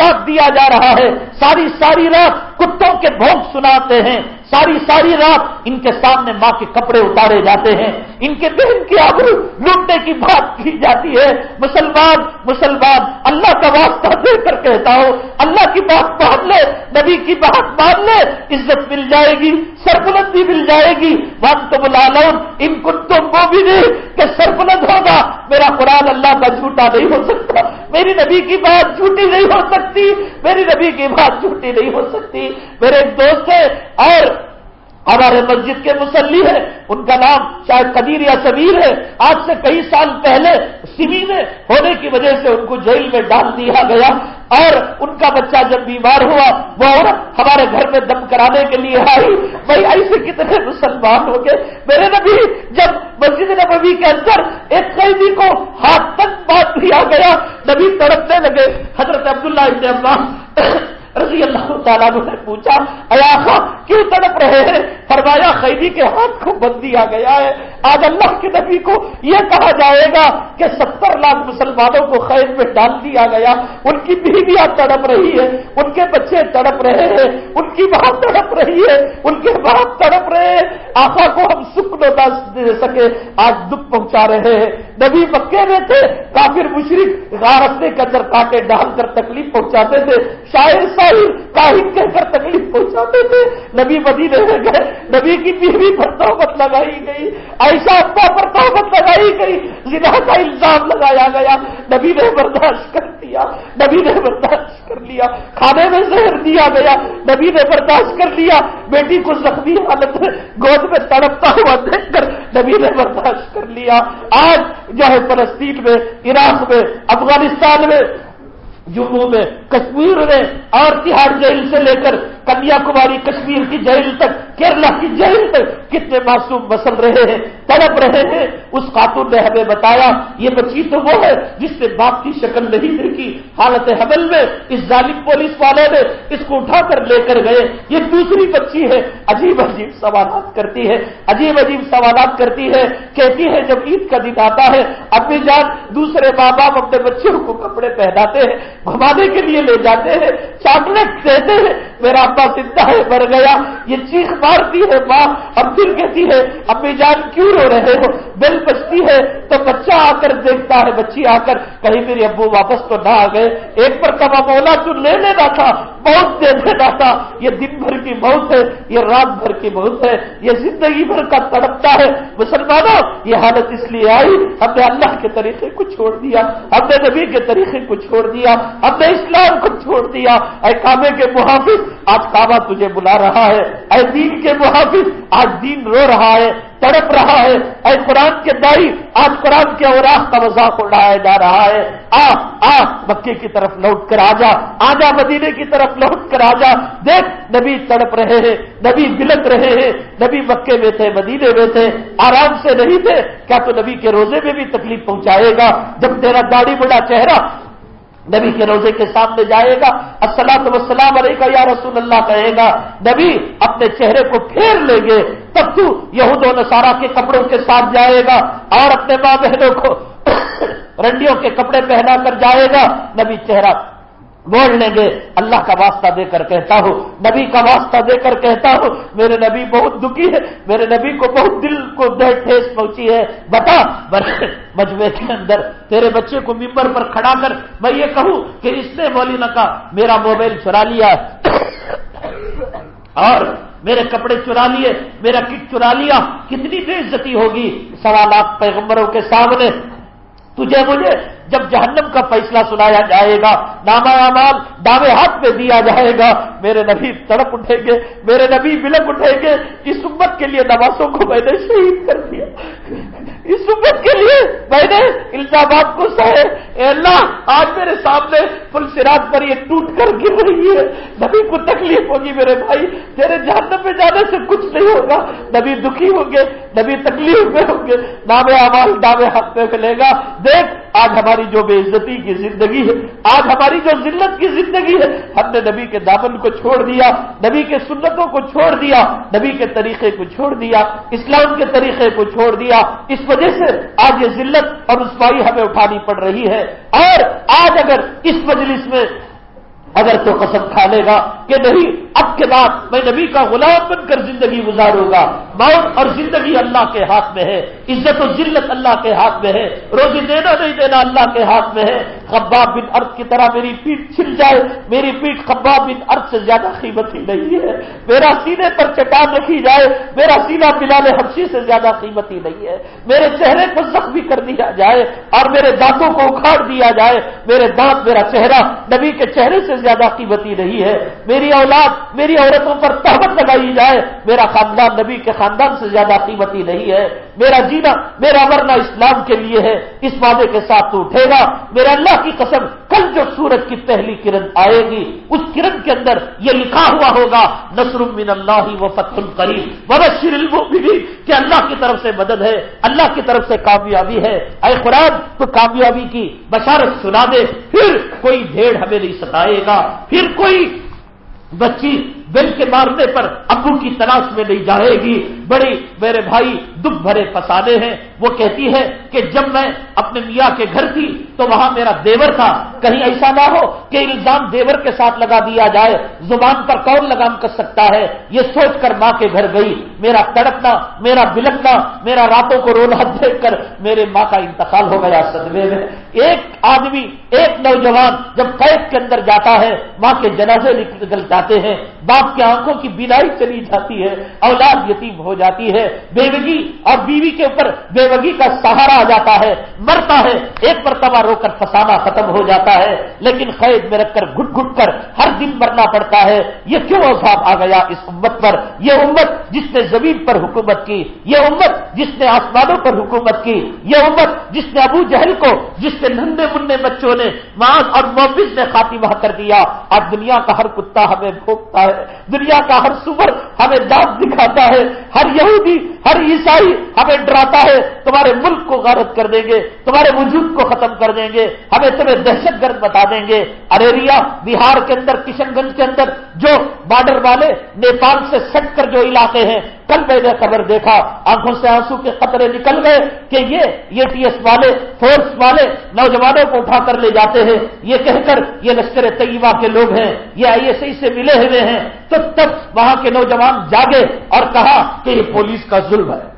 ساتھ دیا جا رہا ہے ساری ساری رات کتوں کے بھونک سناتے ہیں۔ ساری ساری رات ان کے سامنے ماں کے کپڑے اتارے جاتے ہیں۔ ان کے بہن کی آبرو لوٹنے کی بات کی جاتی ہے۔ مسلمان مسلمان، اللہ کا واسطہ دے کر کہتا ہوں۔ اللہ کی بات مان لے، نبی کی بات مان لے، عزت مل جائے گی، سربلندی مل جائے گی۔ ون تو بلا لو ان کتوں کو بھی نہیں کہ سربلند ہوگا۔ میرا قرآن اللہ کا جھوٹا نہیں ہو سکتا۔ میری نبی کی بات جھوٹی نہیں ہو سکتی۔ میری نبی کی بات جھوٹی نہیں ہو سکتی۔ میرے ایک دوست ہے اور ہمارے مسجد کے مسلی ہے ان کا نام شاید قدیر یا سبیر ہے۔ آج سے کئی سال پہلے سمی میں ہونے کی وجہ سے ان کو جیل میں ڈال دیا گیا اور ان کا بچہ جب بیمار ہوا، وہ عورت ہمارے گھر میں دم کرانے کے لیے آئی۔ بھائی، ایسے کتنے مسلمان ہو گئے میرے نبی، جب مسجد نبوی کے اندر ایک قیدی کو ہاتھ تک بات دیا گیا، نبی تڑپنے لگے۔ حضرت عبداللہ ابن اللہ رضی اللہ تعالیٰ نے پوچھا، ایا کیوں تڑپ رہے ہیں؟ فرمایا قیدی کے ہاتھ کو بند دیا گیا ہے۔ آج اللہ کے نبی کو یہ کہا جائے گا کہ ستر لاکھ مسلمانوں کو قید میں ڈال دیا گیا۔ ان کی بیویاں تڑپ رہی ہے ان کے بچے تڑپ رہے ہیں، ان کی ماں تڑپ رہی ہے، ان کے باپ تڑپ رہے ہیں۔ آخا کو ہم سکھ نہ دے سکے، آج دکھ پہنچا رہے ہیں۔ نبی مکے میں تھے، کافر مشرق راستے کے اندر کاٹے ڈال کر تکلیف پہنچاتے تھے، شاعر کاہن کہہ کر تکلیف پہنچاتے تھے۔ نبی مدینے میں گئے، نبی کی بیوی پر توبت لگائی گئی ایسا ابا پر توبت لگائی گئی زنا کا الزام لگایا گیا۔ نبی نے برداشت کر دیا، نبی نے برداشت کر لیا، کھانے میں زہر دیا گیا، نبی نے برداشت کر لیا۔ بیٹی کو زخمی حالت میں گود میں تڑپتا ہوا دیکھ کر نبی نے برداشت کر لیا۔ آج چاہے فلسطین میں، عراق میں، افغانستان میں، جموں میں، کشمیر میں، اور تہاڑ جیل سے لے کر کنیا کماری کشمیر کی جیل تک، کیرلا کی جیل تک کتنے معصوم مسل رہے ہیں۔ تڑپ رہے ہیں۔ اس خاتون نے ہمیں بتایا، یہ بچی تو وہ ہے جس نے باپ کی شکل نہیں دیکھی۔ حالت حمل میں اس ظالم پولیس والے نے اس کو اٹھا کر لے کر گئے۔ یہ دوسری بچی ہے۔ عجیب عجیب سوالات کرتی ہے۔ عجیب عجیب سوالات کرتی ہے۔ کہتی ہے، جب عید کا دن آتا ہے اپنی جان دوسرے ماں باپ اپنے بچوں کو کپڑے پہناتے ہیں گھمانے کے لیے لے جاتے ہیں، چاکلیٹ دیتے ہیں۔ میرا ابا زندہ ہے، مر گیا۔ یہ چیخ مارتی ہے ماں اور پھر کہتی ہے، امی جان کیوں رو رہے ہو دل بچتی ہے تو بچہ آ کر دیکھتا ہے، بچی آ کر کہیں میری ابو واپس تو نہ آ گئے۔ ایک پر کما مولا تو لے لینا تھا، بہت دے دینا تھا۔ یہ دن بھر کی موت ہے، یہ رات بھر کی موت ہے، یہ زندگی بھر کا تڑپتا ہے۔ مسلمانوں، یہ حالت اس لیے آئی، ہم نے اللہ کے طریقے کو چھوڑ دیا، ہم نے نبی کے طریقے کو چھوڑ دیا، ہم نے اسلام کو چھوڑ دیا۔ اے کامے کے محافظ، آج کعبہ تجھے بلا رہا ہے۔ اے دین کے محافظ، آج دین رو رہا ہے۔ تڑپ رہا ہے۔ اے قرآن کے دائی، آج قرآن کے اوراق کا مذاق اڑایا جا رہا ہے۔ آ آ، مکے کی طرف لوٹ کر آ جا۔ آ جا مدینے کی طرف لوٹ کر آ جا۔ دیکھ، نبی تڑپ رہے ہیں، نبی بلک رہے ہیں۔ نبی مکے میں تھے، مدینے میں تھے۔ آرام سے نہیں تھے۔ کیا تو نبی کے روزے میں بھی تکلیف پہنچائے گا؟ جب تیرا داڑھی بڑا چہرہ نبی کے روزے کے سامنے جائے گا السلام وسلام علیہ یا رسول اللہ کہے گا، نبی اپنے چہرے کو پھیر لیں گے، تب تو یہود و نصارہ کے کپڑوں کے ساتھ جائے گا اور اپنے ماں بہنوں کو <coughs> رنڈیوں کے کپڑے پہنا کر جائے گا، نبی چہرہ بول لیں گے۔ اللہ کا واسطہ دے کر کہتا ہوں۔ نبی کا واسطہ دے کر کہتا ہوں۔ میرے نبی بہت دکھی ہے میرے نبی کو بہت دل کو ٹھیس پہنچی ہے۔ بتا مجمے کے اندر تیرے بچے کو ممبر پر کھڑا کر میں یہ کہوں کہ اس نے مولینا کا میرا موبائل چرا لیا۔ اور میرے کپڑے چرا لیے، میرا کٹ چرا لیا۔ کتنی بے عزتی ہوگی۔ سوالات پیغمبروں کے سامنے تجھے مجھے جب جہنم کا فیصلہ سنایا جائے گا ناما مال دعوے ہاتھ میں دیا جائے گا، میرے نبی تڑپ اٹھیں گے، میرے نبی بلک اٹھیں گے، اس امت کے لیے نوازوں کو میں نے شہید کر دیا۔ اس امت کے لیے میں نے الزامات کو سہے۔ اے اللہ، آج میرے سامنے پل سراج پر یہ ٹوٹ کر گر رہی ہے۔ نبی کو تکلیف ہوگی میرے بھائی۔ تیرے جہنم میں جانے سے کچھ نہیں ہوگا۔ نبی دکھی ہوں گے، نبی تکلیف میں ہوں گے۔ نام آواز دعوے ہاتھ میں ملے گا۔ دیکھ آج ہماری جو بے عزتی کی زندگی ہے، آج ہماری جو ذلت کی زندگی ہے، ہم نے نبی کے دامن کو چھوڑ دیا، نبی کے سنتوں کو چھوڑ دیا، نبی کے طریقے کو چھوڑ دیا، اسلام کے طریقے کو چھوڑ دیا۔ اس وجہ سے آج یہ ذلت اور رسوائی ہمیں اٹھانی پڑ رہی ہے۔ اور آج اگر اس مجلس میں اگر تو قسم کھا لے گا کہ نہیں، اب کے بعد میں نبی کا غلام بن کر زندگی گزاروں گا موت اور زندگی اللہ کے ہاتھ میں ہے۔ عزت و ذلت اللہ کے ہاتھ میں ہے۔ روزی دینا نہیں دینا اللہ کے ہاتھ میں ہے۔ خباب بن ارد کی طرح میری پیٹ چھل جائے۔ میری پیٹ خباب بن ارد سے زیادہ قیمت ہی نہیں ہے۔ میرا سینے پر چٹان رکھی جائے۔ میرا سینہ بلال حفشی سے زیادہ قیمت ہی نہیں ہے۔ میرے چہرے کو زخمی کر دیا جائے اور میرے دانتوں کو اکھاڑ دیا جائے۔ میرے دانت، میرا چہرہ نبی کے چہرے سے زیادہ قیمتی نہیں ہے۔ میری اولاد، میری عورتوں پر تحمت لگائی جائے، میرا خاندان نبی کے خاندان سے زیادہ قیمتی نہیں ہے، میرا جینا، میرا مرنا اسلام کے لیے ہے، اس وعدے کے ساتھ تو اٹھے گا۔ میرا اللہ کی قسم، کل جو سورج کی پہلی کرن آئے گی، اس کرن کے اندر یہ لکھا ہوا ہوگا، نصر من اللہ و فتح القریب۔ وبشر المؤمنین، کہ اللہ کی طرف سے مدد ہے، اللہ کی طرف سے کامیابی ہے۔ اے قرآن، تو کامیابی کی بشارت سنا دے، پھر کوئی بھیڑ ہمیں نہیں ستائے گا، پھر کوئی بچی بل کے مارنے پر ابو کی تلاش میں نہیں جائے گی۔ بڑی میرے بھائی دکھ بھرے فسادے ہیں۔ وہ کہتی ہے کہ جب میں اپنے میاں کے گھر تھی تو وہاں میرا دیور تھا۔ کہیں ایسا نہ ہو کہ الزام دیور کے ساتھ لگا دیا جائے۔ زبان پر کون لگام کر سکتا ہے؟ یہ سوچ کر ماں کے گھر گئی۔ میرا تڑپنا، میرا بلکنا، میرا راتوں کو رونا دیکھ کر میرے ماں کا انتقال ہو گیا صدمے میں۔ ایک آدمی، ایک نوجوان جب قید کے اندر جاتا ہے، ماں کے جنازے نکل جاتے ہیں۔ باپ کی آنکھوں کی بینائی چلی جاتی ہے، اولاد یتیم ہو جاتی ہے، بیوگی اور بیوی کے اوپر بیوگی کا سہارا آ جاتا ہے، مرتا ہے، ایک مرتبہ رو کر فسانہ ختم ہو جاتا ہے، لیکن قید میں رکھ کر گٹ گٹ کر ہر دن مرنا پڑتا ہے۔ یہ کیوں عذاب آ گیا اس امت پر؟ یہ امت جس نے زمین پر حکومت کی، یہ امت جس نے آسمانوں پر حکومت کی، یہ امت جس نے ابو جہل کو، جس کے نندے منہ بچوں نے ماں اور موبز نے خاتمہ کر دیا۔ اب دنیا کا ہر کتا ہمیں بھوکتا ہے۔ دنیا کا ہر سور ہمیں دانت دکھاتا ہے ہر یہودی ہر عیسائی ہمیں ڈراتا ہے، تمہارے ملک کو غارت کر دیں گے، تمہارے وجود کو ختم کر دیں گے، ہمیں تمہیں دہشت گرد بتا دیں گے۔ اروریا بہار کے اندر، کشن گنج کے اندر، جو بارڈر والے نیپال سے سٹ کر جو علاقے ہیں، کل میں نے خبر دیکھا، آنکھوں سے آنسو کے قطرے نکل گئے کہ یہ ٹی ایس والے، فورس والے نوجوانوں کو اٹھا کر لے جاتے ہیں۔ یہ کہہ کر یہ لشکر طیبہ کے لوگ ہیں، یہ آئی ایس آئی سے ملے ہوئے ہیں۔ تو تب وہاں کے نوجوان جاگے اور کہا کہ یہ پولیس کا ظلم ہے۔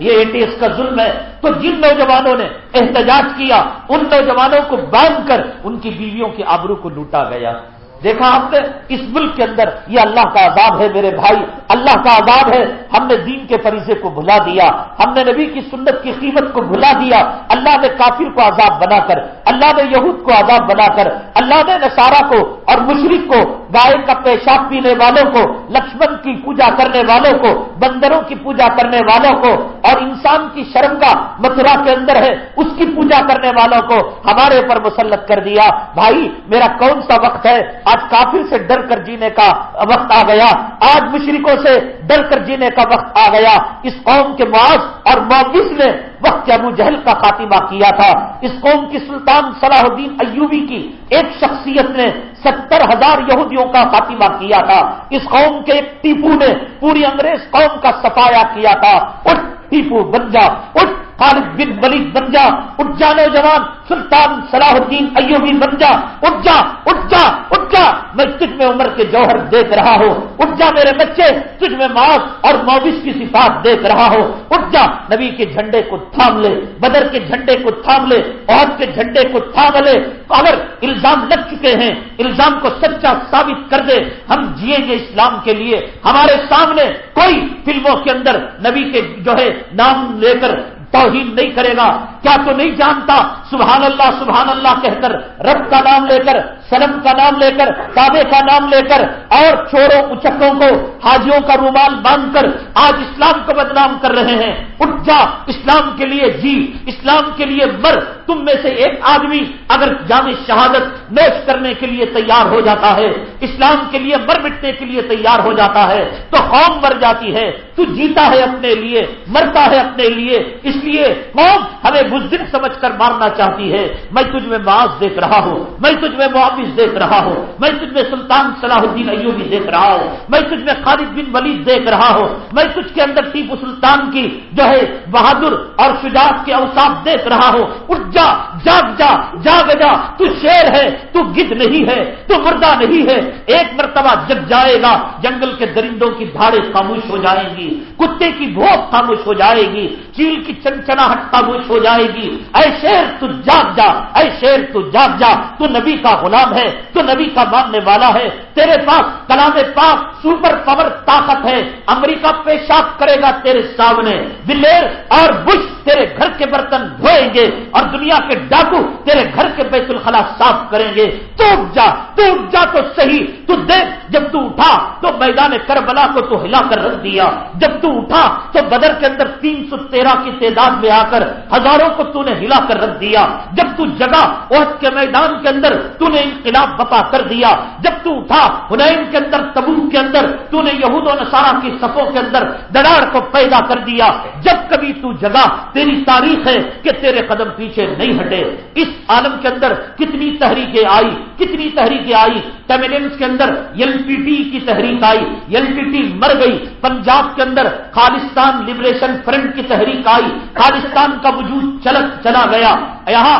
یہ ایٹیس ایس کا ظلم ہے۔ تو جن نوجوانوں نے احتجاج کیا، ان نوجوانوں کو باندھ کر ان کی بیویوں کے آبرو کو لوٹا گیا۔ دیکھا ہم نے؟ اس ملک کے اندر یہ اللہ کا عذاب ہے میرے بھائی، اللہ کا عذاب ہے، ہم نے دین کے فریضے کو بھلا دیا، ہم نے نبی کی سنت کی قیمت کو بھلا دیا، اللہ نے کافر کو عذاب بنا کر اللہ نے یہود کو عذاب بنا کر اللہ نے نصارہ کو اور مشرق کو، گائے کا پیشاب پینے والوں کو، لکشمن کی پوجا کرنے والوں کو، بندروں کی پوجا کرنے والوں کو، اور انسان کی شرمگا متھرا کے اندر ہے، اس کی پوجا کرنے والوں کو ہمارے پر مسلط کر دیا۔ بھائی، میرا کون سا وقت ہے؟ آج کافر سے ڈر کر جینے کا وقت آ گیا۔ آج مشرقوں سے ڈر کر جینے کا وقت آ گیا۔ اس قوم کے معاذ اور معاوض نے وقت ابو جہل کا خاتمہ کیا تھا۔ اس قوم کی سلطان صلاح الدین ایوبی کی ایک شخصیت نے ستر ہزار یہودیوں کا خاتمہ کیا تھا۔ اس قوم کے ایک ٹیپو نے پوری انگریز قوم کا سفایا کیا تھا۔ اٹھ ٹیپو بن جا، اٹھ خالد بن ولید بن جا، اٹھ جا نوجوان، سلطان صلاح الدین ایوبی بن جا، اٹھ جا اٹھ جا اٹھ جا، میں تجھ میں عمر کے جوہر دیکھ رہا ہوں، اٹھ جا میرے بچے، تجھ میں ماس اور موبس کی صفات دیکھ رہا ہو اٹھ جا، نبی کے جھنڈے کو تھام لے، بدر کے جھنڈے کو تھام لے، عہد کے جھنڈے کو تھام لے، اگر الزام لگ چکے ہیں، الزام کو سچا ثابت کر دے، ہم جیئیں گے اسلام کے لیے، ہمارے سامنے کوئی فلموں کے اندر نبی کے جو ہے نام لے کر توہین نہیں کرے گا کیا تو نہیں جانتا؟ سبحان اللہ سبحان اللہ کہہ کر رب کا نام لے کر، سلم کا نام لے کر کابے کا نام لے کر، اور چوروں اچکوں کو، حاجیوں کا رومال باندھ کر آج اسلام کو بدنام کر رہے ہیں۔ اٹھ جا، اسلام کے لیے جی اسلام کے لیے مر۔ تم میں سے ایک آدمی اگر جامع شہادت نوش کرنے کے لیے تیار ہو جاتا ہے، اسلام کے لیے مر مٹنے کے لیے تیار ہو جاتا ہے، تو قوم مر جاتی ہے۔ تو جیتا ہے اپنے لیے، مرتا ہے اپنے لیے۔ اس لیے قوم ہمیں بزدل سمجھ کر مارنا چاہتی ہے۔ میں تجھ میں معاذ دیکھ رہا ہوں۔ میں تجھ میں معاوض دیکھ رہا ہوں۔ میں تجھ میں سلطان صلاح الدین ایوبی دیکھ رہا ہوں۔ میں تجھ میں خالد بن ولید دیکھ رہا ہوں۔ میں تجھ کے اندر ٹیپو سلطان کی جو ہے بہادر اور شجاعت کے اوساف دیکھ رہا ہوں۔ اٹھ جا، جاگ جا جاگ جا۔ تو شیر ہے، تو گد نہیں ہے، تو مردہ نہیں ہے۔ ایک مرتبہ جگ جائے گا، جنگل کے درندوں کی دھاڑے خاموش ہو جائیں گی، کتے کی بھوک خاموش ہو جائے گی، چیل کی چنچنا ہٹ خاموش ہو جائے گی۔ اے شیر، تو جاگ جا۔ اے شیر، تو جاگ جا۔ تو نبی کا غلام ہے، تو نبی کا ماننے والا ہے۔ تیرے پاس کلام پاک سپر پاور طاقت ہے۔ امریکہ پیشاب کرے گا تیرے سامنے۔ دلیر اور بش تیرے گھر کے برتن دھوئیں گے اور دنیا کے ڈاکو تیرے گھر کے بیت الخلا صاف کریں گے۔ ٹوٹ جا ٹوٹ جا تو صحیح۔ تو دیکھ، جب تو اٹھا تو میدان کربلا کو تو ہلا کر رکھ دیا۔ جب تو اٹھا تو بدر کے اندر تین سو تیرہ کی تعداد میں آ کر ہزاروں کو تو نے ہلا کر رکھ دیا۔ جب تو جگہ عہد کے میدان کے اندر تو نے انقلاب بپا کر دیا۔ جب تو اٹھا ہنین کے اندر تبو کے اندر، تو نے یہود و نصارہ کی صفوں کے اندر دراڑ کو پیدا کر دیا۔ جب کبھی تو جگہ، تیری تاریخ ہے کہ تیرے قدم پیچھے نہیں ہٹے۔ اس عالم کے اندر کتنی تحریکیں آئی۔ کتنی تحریکیں آئی؟ ٹیملینس کے اندر ایل پی ٹی کی تحریک آئی ایل پی ٹی مر گئی پنجاب کے اندر خالستان لبریشن فرنٹ کی تحریک آئی خالستان کا وجود چلت چلا گیا۔ یہاں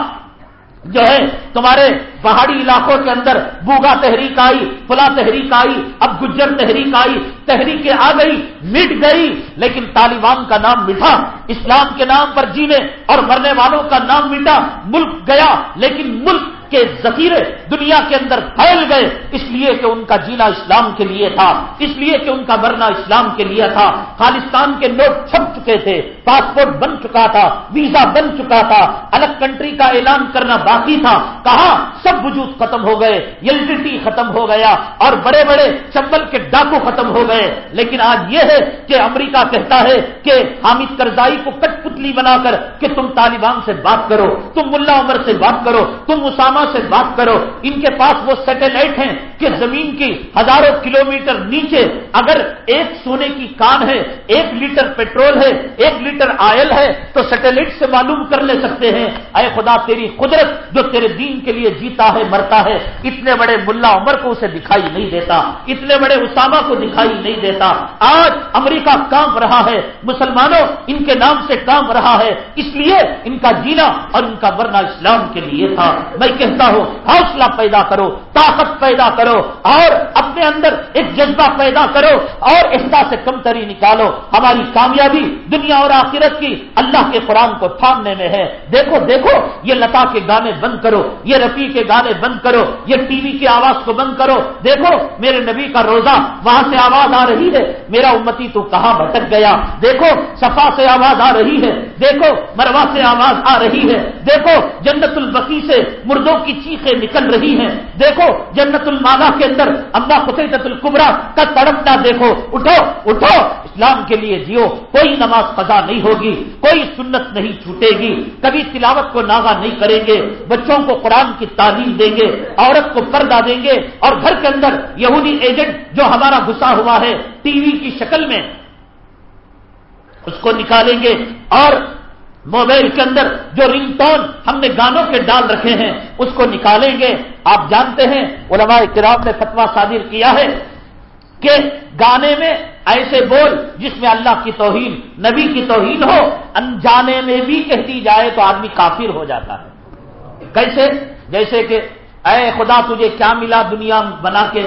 جو ہے تمہارے پہاڑی علاقوں کے اندر بوگا تحریک آئی فلا تحریک آئی، اب گجر تحریک آئی۔ تحریکیں آ گئی، مٹ گئی، لیکن طالبان کا نام مٹا اسلام کے نام پر جینے اور مرنے والوں کا نام مٹا ملک گیا، لیکن ملک کے ذخیرے دنیا کے اندر پھیل گئے، اس لیے کہ ان کا جینا اسلام کے لیے تھا، اس لیے کہ ان کا مرنا اسلام کے لیے تھا۔ خالستان کے نوٹ چھپ چکے تھے۔ پاسپورٹ بن چکا تھا، ویزا بن چکا تھا، الگ کنٹری کا اعلان کرنا باقی تھا کہا سب وجود ختم ہو گئے ایل ختم ہو گیا اور بڑے بڑے چمبل کے ڈاکو ختم ہو گئے۔ لیکن آج یہ ہے کہ امریکہ کہتا ہے کہ حامد کرزائی کو کٹ پتلی بنا کر کہ تم طالبان سے بات کرو، تم ملا عمر سے بات کرو، تم اسامہ سے بات کرو۔ ان کے پاس وہ سیٹلائٹ ہیں کہ زمین کی ہزاروں کلومیٹر نیچے اگر ایک سونے کی کان ہے، ایک لیٹر پیٹرول ہے، ایک لیٹر آئل ہے تو سیٹلائٹ سے معلوم کر لے سکتے ہیں۔ اے خدا، تیری قدرت جو تیرے دین کے لیے جیتا ہے، مرتا ہے، اتنے بڑے ملا عمر کو اسے دکھائی نہیں دیتا، اتنے بڑے اسامہ کو دکھائی نہیں دیتا۔ آج امریکہ کام رہا ہے، مسلمانوں ان کے نام سے کام رہا ہے، اس لیے ان کا جینا اور ان کا مرنا اسلام کے لیے تھا۔ میں کہتا ہوں، حوصلہ پیدا کرو، طاقت پیدا کرو، اور اپنے اندر ایک جذبہ پیدا کرو، اور احساس سے نکالو۔ ہماری کامیابی دنیا اور آخرت کی اللہ کے قرآن کو تھامنے میں ہے۔ دیکھو دیکھو، یہ لتا کے گانے بند کرو، یہ رفیع کے گانے بند کرو، یہ ٹی وی کی آواز کو بند کرو۔ دیکھو، میرے نبی کا روزہ وہاں سے آواز آ رہی ہے۔ میرا امتی تو کہاں بھٹک گیا؟ دیکھو، صفا سے آواز آ رہی ہے۔ دیکھو مروا سے آواز آ رہی ہے۔ دیکھو، جنت البقی سے مردوں کی چیخیں نکل رہی ہیں۔ دیکھو، جنت المانا کے اندر اما خطیت القبرا کا تڑپنا دیکھو۔ اٹھو اٹھو، اسلام کے لیے جیو، کوئی نماز قضا نہیں ہوگی، کوئی سنت نہیں چھوٹے گی، کبھی تلاوت کو ناغا نہیں کریں گے، بچوں کو قرآن کی تعلیم دیں گے، عورت کو پردہ دیں گے، اور گھر کے اندر یہودی ایجنٹ جو ہمارا گسا ہوا ہے، ٹی وی کی شکل میں، اس کو نکالیں گے، اور موبائل کے اندر جو رنگ ٹون ہم نے گانوں کے ڈال رکھے ہیں، اس کو نکالیں گے۔ آپ جانتے ہیں، علماء کرام نے فتوا صادر کیا ہے کہ گانے میں ایسے بول جس میں اللہ کی توہین، نبی کی توہین ہو انجانے میں بھی کہہ دی جائے تو آدمی کافر ہو جاتا ہے۔ کیسے؟ جیسے کہ، اے خدا، تجھے کیا ملا دنیا بنا کے؟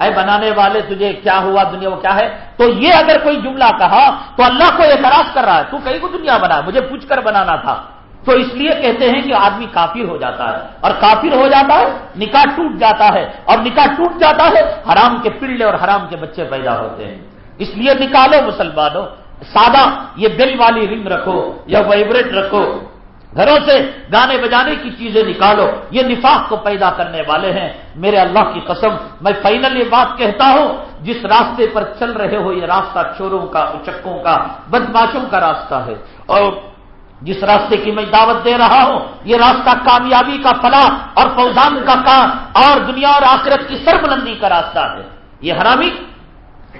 اے بنانے والے، تجھے کیا ہوا دنیا، وہ کیا ہے؟ تو یہ اگر کوئی جملہ کہا تو اللہ کو اعتراض کر رہا ہے، تو کہیں کو دنیا بنا؟ مجھے پوچھ کر بنانا تھا۔ تو اس لیے کہتے ہیں کہ آدمی کافر ہو جاتا ہے اور کافر ہو جاتا ہے، نکاح ٹوٹ جاتا ہے اور نکاح ٹوٹ جاتا ہے، حرام کے پلڑے اور حرام کے بچے پیدا ہوتے ہیں۔ اس لیے نکالو مسلمانوں، سادہ یہ دل والی رنگ رکھو، یا وائبریٹ رکھو۔ گھروں سے گانے بجانے کی چیزیں نکالو، یہ نفاق کو پیدا کرنے والے ہیں۔ میرے اللہ کی قسم، میں فائنل یہ بات کہتا ہوں، جس راستے پر چل رہے ہو، یہ راستہ چوروں کا، اچکوں کا بدماشوں کا راستہ ہے۔ اور جس راستے کی میں دعوت دے رہا ہوں، یہ راستہ کامیابی کا فلاح اور فوزان کا کام اور دنیا اور آخرت کی سربلندی کا راستہ ہے۔ یہ حرامی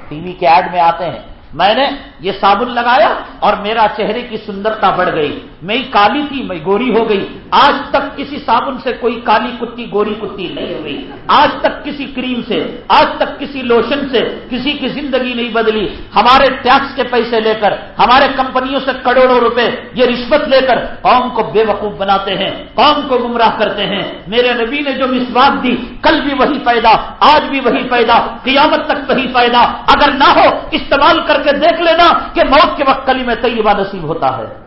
ٹی وی کے ایڈ میں آتے ہیں۔ میں نے یہ صابن لگایا اور میرا چہرے کی سندرتا بڑھ گئی۔ میں کالی تھی، میں گوری ہو گئی۔ آج تک کسی صابن سے کوئی کالی کتی، گوری کتی نہیں ہوئی آج تک کسی کریم سے، آج تک کسی لوشن سے، کسی کی زندگی نہیں بدلی۔ ہمارے ٹیکس کے پیسے لے کر، ہمارے کمپنیوں سے کروڑوں روپے یہ رشوت لے کر قوم کو بے وقوف بناتے ہیں، قوم کو گمراہ کرتے ہیں۔ میرے نبی نے جو مسواک دی، کل بھی وہی پیدا آج بھی وہی پیدا قیامت تک وہی پیدا اگر نہ ہو، استعمال کر کے دیکھ لینا کہ موت کے وقت کلی میں طیبہ نصیب ہوتا ہے۔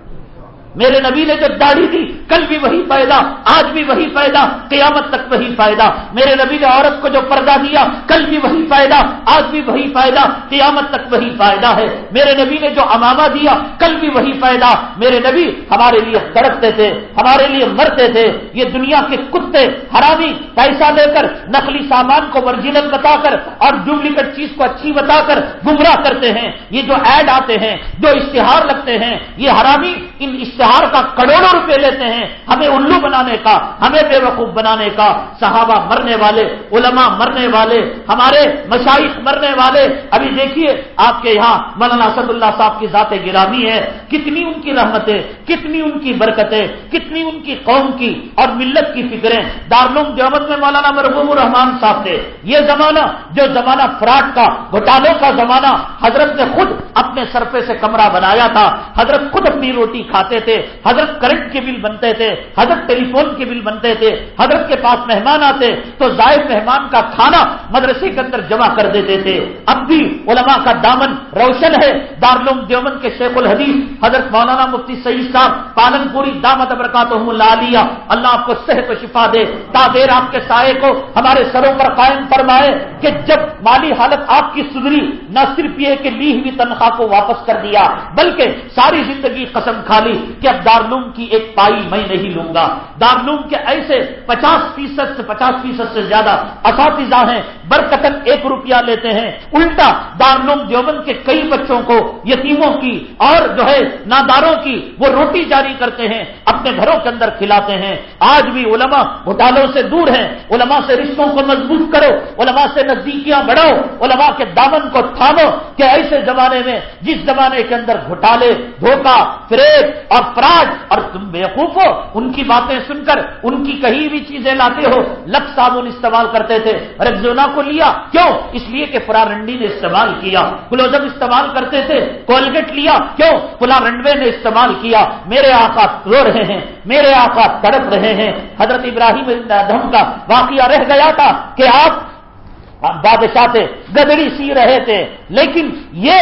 میرے نبی نے جو داڑھی دی، کل بھی وہی فائدہ، آج بھی وہی فائدہ، قیامت تک وہی فائدہ۔ میرے نبی نے عورت کو جو پردہ دیا، کل بھی وہی فائدہ، آج بھی وہی فائدہ، قیامت تک وہی فائدہ ہے۔ میرے نبی نے جو امامہ دیا، کل بھی وہی فائدہ۔ میرے نبی ہمارے لیے تڑپتے تھے، ہمارے لیے مرتے تھے۔ یہ دنیا کے کتے، حرامی، پیسہ لے کر، نقلی سامان کو ورجینل بتا کر اور ڈپلیکیٹ چیز کو اچھی بتا کر گمراہ کرتے ہیں۔ یہ جو ایڈ آتے ہیں، جو اشتہار لگتے ہیں، یہ حرامی ان اشتہار اشتہار کا کروڑوں روپے لیتے ہیں ہمیں الو بنانے کا، ہمیں بے وقوف بنانے کا۔ صحابہ مرنے والے، علماء مرنے والے، ہمارے مشائق مرنے والے۔ ابھی دیکھیے، آپ کے یہاں مولانا اسد اللہ صاحب کی ذات گرامی ہے۔ کتنی ان کی رحمتیں، کتنی ان کی برکتیں، کتنی ان کی قوم کی اور ملت کی فکریں۔ دارالعلوم دیوبند میں مولانا مرحوم الرحمان صاحب تھے۔ یہ زمانہ جو زمانہ فراڈ کا گھوٹالوں کا زمانہ، حضرت نے خود اپنے سرفے سے کمرہ بنایا تھا۔ حضرت خود اپنی روٹی کھاتے تھے۔ حضرت کرنٹ کے بل بنتے تھے، حضرت ٹیلی فون کے بل بنتے تھے، حضرت کے پاس مہمان آتے تو زائد مہمان کا کھانا مدرسے کے اندر جمع کر دیتے تھے۔ اب بھی علماء کا دامن روشن ہے۔ دارالعلوم دیومن کے شیخ الحدیث حضرت مولانا مفتی سعید صاحب پالن پوری دامت ابرکات لیا اللہ آپ کو صحت و شفا دے۔ تادیر آپ کے سائے کو ہمارے سروں پر قائم فرمائے کہ جب مالی حالت آپ کی سدھری، نہ صرف یہ کہ لی ہوئی تنخواہ کو واپس کر دیا، بلکہ ساری زندگی قسم کھا لی۔ کہ اب دارلوم کی ایک پائی میں نہیں لوں گا۔ دارلوم کے ایسے پچاس فیصد سے پچاس فیصد سے زیادہ اساتذہ ہیں برکتن ایک روپیہ لیتے ہیں۔ الٹا دارلوم دیوبند کے کئی بچوں کو، یتیموں کی اور جو ہے ناداروں کی وہ روٹی جاری کرتے ہیں، اپنے گھروں کے اندر کھلاتے ہیں۔ آج بھی علماء گھوٹالوں سے دور ہیں۔ علماء سے رشتوں کو مضبوط کرو، علماء سے نزدیکیاں بڑھاؤ، علماء کے دامن کو تھامو کہ ایسے زمانے میں، جس زمانے کے اندر گھوٹالے دھوکہ فریب اور فراڈ اور تم بیوقوف ہو، ان کی باتیں سن کر، ان کی کہیں بھی چیزیں لاتے ہو لک صابن استعمال کرتے تھے ریکزونا کو لیا۔ کیوں؟ اس لیے کہ فلا رنڈی نے استعمال کیا۔ کلوزم استعمال کرتے تھے، کولگیٹ لیا۔ کیوں؟ فلا رنڈوے نے استعمال کیا۔ میرے آقا رو رہے ہیں، میرے آقا تڑپ رہے ہیں۔ حضرت ابراہیم دھم کا واقعہ رہ گیا تھا کہ آپ بادشاہ تھے، گدڑی سی رہے تھے۔ لیکن یہ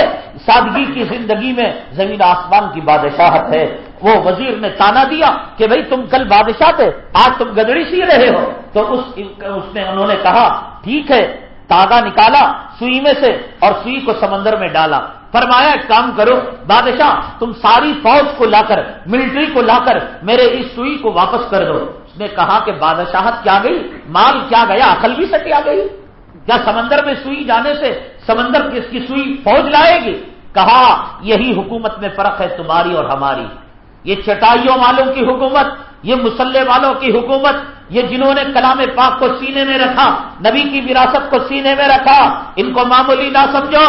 سادگی کی زندگی میں زمین آسمان کی بادشاہت ہے۔ وہ وزیر نے تانا دیا کہ بھئی تم کل بادشاہ تھے، آج تم گدڑی سی رہے ہو۔ تو اس اس نے انہوں نے کہا، ٹھیک ہے تاگا نکالا سوئی میں سے اور سوئی کو سمندر میں ڈالا۔ فرمایا، ایک کام کرو، بادشاہ، تم ساری فوج کو لا کر، ملٹری کو لا کر میرے اس سوئی کو واپس کر دو۔ اس نے کہا کہ بادشاہت کیا گئی؟ مال کیا گیا؟ عقل بھی سٹیا گئی۔ کیا سمندر میں سوئی جانے سے سمندر کس کی سوئی فوج لائے گی؟ کہا، یہی حکومت میں فرق ہے تمہاری اور ہماری۔ یہ چٹائیوں والوں کی حکومت، یہ مسلح والوں کی حکومت، یہ جنہوں نے کلام پاک کو سینے میں رکھا، نبی کی وراثت کو سینے میں رکھا، ان کو معمولی نہ سمجھو۔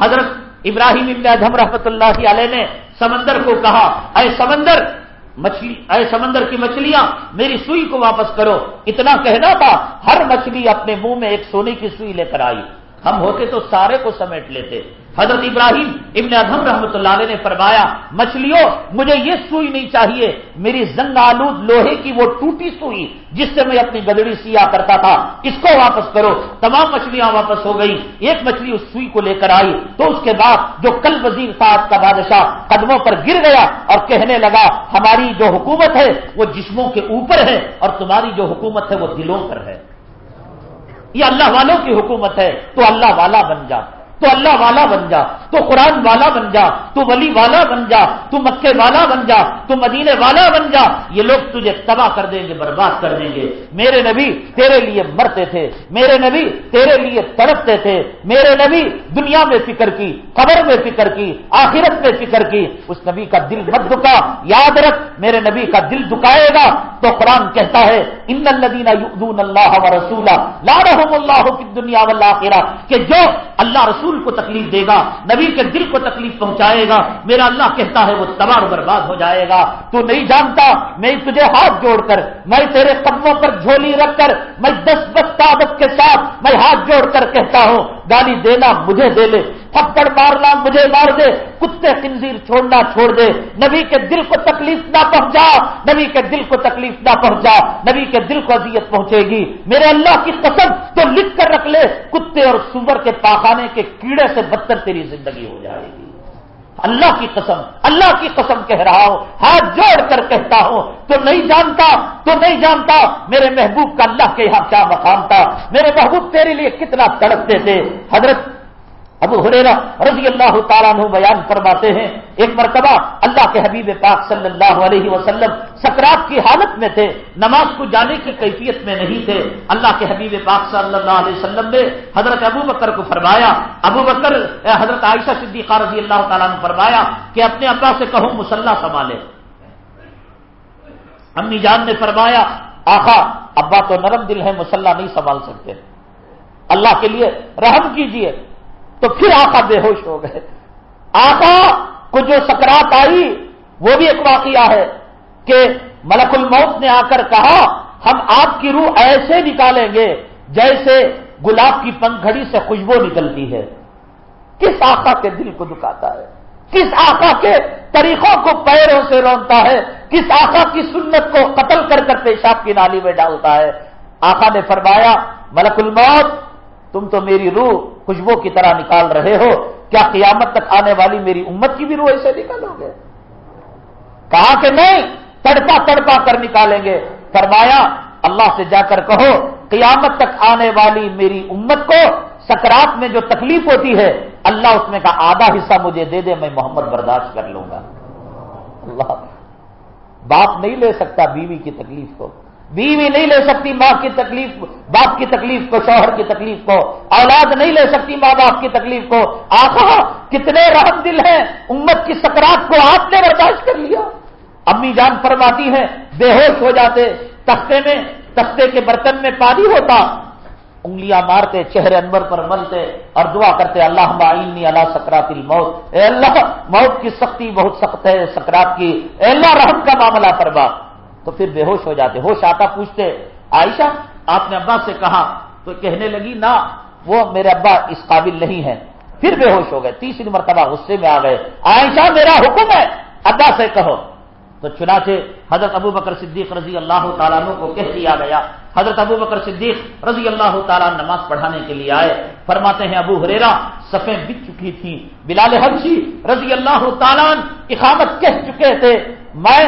حضرت ابراہیم ابن ادھم رحمت اللہ علیہ نے سمندر کو کہا، اے سمندر، مچھلی، اے سمندر کی مچھلیاں، میری سوئی کو واپس کرو۔ اتنا کہنا تھا، ہر مچھلی اپنے منہ میں ایک سونے کی سوئی لے کر آئی۔ ہم ہوتے تو سارے کو سمیٹ لیتے۔ حضرت ابراہیم ابن ادھم رحمۃ اللہ علیہ نے فرمایا، مچھلیوں، مجھے یہ سوئی نہیں چاہیے، میری زنگ آلود لوہے کی وہ ٹوٹی سوئی جس سے میں اپنی گدڑی سیا کرتا تھا۔ اس کو واپس کرو۔ تمام مچھلیاں واپس ہو گئی ایک مچھلی اس سوئی کو لے کر آئی۔ تو اس کے بعد جو کل وزیر صاحب کا بادشاہ قدموں پر گر گیا اور کہنے لگا، ہماری جو حکومت ہے وہ جسموں کے اوپر ہے اور تمہاری جو حکومت ہے وہ دلوں پر ہے۔ یہ اللہ والوں کی حکومت ہے تو اللہ والا بن جا تو اللہ والا بن جا، تو قرآن والا بن جا، تو ولی والا بن جا، تو مکے والا بن جا، تو مدینے والا بن جا، یہ لوگ تجھے تباہ کر دیں گے، برباد کر دیں گے۔ میرے نبی تیرے لیے مرتے تھے، میرے نبی تیرے لیے تڑپتے تھے، میرے نبی دنیا میں فکر کی، قبر میں فکر کی، آخرت میں فکر کی۔ اس نبی کا دل مت دکا یاد رکھ، میرے نبی کا دل دکائے گا۔ تو قرآن کہتا ہے، ان الدین اللہ و رسولہ لا رحم اللہ کی دنیا واللہ کہ جو اللہ رسول رسول کو تکلیف دے گا، نبی کے دل کو تکلیف پہنچائے گا، میرا اللہ کہتا ہے وہ تباہ برباد ہو جائے گا۔ تو نہیں جانتا، میں تجھے ہاتھ جوڑ کر، میں تیرے قدموں پر جھولی رکھ کر، میں دس دس تعدت کے ساتھ میں ہاتھ جوڑ کر کہتا ہوں، گالی دینا مجھے دے لے، تھپڑ مارنا مجھے مار دے، کتے خنزیر چھوڑنا چھوڑ دے۔ نبی کے دل کو تکلیف نہ پہنچا، نبی کے دل کو تکلیف نہ پہنچا، نبی کے دل کو اذیت پہنچے گی۔ میرے اللہ کی قسم تو لکھ کر رکھ لے، کتے اور سور کے پاخانے کے کیڑے سے بدتر تیری زندگی ہو جائے گی۔ اللہ کی قسم، اللہ کی قسم کہہ رہا ہوں، ہاتھ جوڑ کر کہتا ہوں، تو نہیں جانتا، تو نہیں جانتا میرے محبوب کا اللہ کے یہاں کیا مقام تھا، میرے محبوب تیرے لیے کتنا تڑپتے تھے۔ حضرت ابو حریرا رضی اللہ تعالیٰ عنہ بیان فرماتے ہیں، ایک مرتبہ اللہ کے حبیب پاک صلی اللہ علیہ وسلم سکرات کی حالت میں تھے، نماز کو جانے کی کیفیت میں نہیں تھے۔ اللہ کے حبیب پاک صلی اللہ علیہ وسلم نے حضرت ابو بکر کو فرمایا، ابو بکر حضرت عائشہ صدیقہ رضی اللہ تعالیٰ نے فرمایا کہ اپنے ابا سے کہو مسلح سنبھالے۔ امی جان نے فرمایا، آخا، ابا تو نرم دل ہے، مسلح نہیں سنبھال سکتے۔ اللہ کے لیے رحم کیجیے۔ تو پھر آقا بے ہوش ہو گئے۔ آقا کو جو سکرات آئی، وہ بھی ایک واقعہ ہے کہ ملک الموت نے آ کر کہا، ہم آپ کی روح ایسے نکالیں گے جیسے گلاب کی پنکھڑی سے خوشبو نکلتی ہے۔ کس آقا کے دل کو دکھاتا ہے؟ کس آقا کے طریقوں کو پیروں سے رونتا ہے؟ کس آقا کی سنت کو قتل کر کر پیشاب کی نالی میں ڈالتا ہے؟ آقا نے فرمایا، ملک الموت، تم تو میری روح خوشبو کی طرح نکال رہے ہو، کیا قیامت تک آنے والی میری امت کی بھی روح ایسے نکالو گے کہا کہ نہیں، تڑپا تڑپا کر نکالیں گے۔ فرمایا، اللہ سے جا کر کہو، قیامت تک آنے والی میری امت کو سکرات میں جو تکلیف ہوتی ہے، اللہ اس میں کا آدھا حصہ مجھے دے دے، میں محمد برداشت کر لوں گا۔ اللہ، باپ نہیں لے سکتا بیوی کی تکلیف کو۔ بیوی نہیں لے سکتی، ماں کی تکلیف، باپ کی تکلیف کو، شوہر کی تکلیف کو، اولاد نہیں لے سکتی، ماں باپ کی تکلیف کو۔ آخا، کتنے رحم دل ہیں، امت کی سکرات کو آپ نے برداشت کر لیا۔ امی جان فرماتی ہیں، بے ہوش ہو جاتے، تختے میں، تختے کے برتن میں پانی ہوتا۔ انگلیاں مارتے، چہرے انور پر ملتے اور دعا کرتے اللہ معینی اللہ سکرات الموت۔ اے اللہ، موت کی سختی بہت سخت ہے، سکرات کی۔ اے اللہ، رحم کا معاملہ فرما۔ تو پھر بے ہوش ہو جاتے ہوش آتا پوچھتے، عائشہ، آپ نے ابا سے کہا؟ تو کہنے لگی، نہ، وہ میرے ابا اس قابل نہیں ہے پھر بے ہوش ہو گئے، تیسری مرتبہ غصے میں آ گئے، عائشہ، میرا حکم ہے، ابا سے کہو۔ تو چنانچہ حضرت ابو بکر صدیق رضی اللہ تعالیٰ عنہ کو کہہ دیا گیا۔ حضرت ابو بکر صدیق رضی اللہ تعالیٰ نماز پڑھانے کے لیے آئے۔ فرماتے ہیں، ابو ہریرا سفید بک چکی تھی بلال حبشی رضی اللہ تعالیٰ اقامت کہہ چکے تھے۔ میں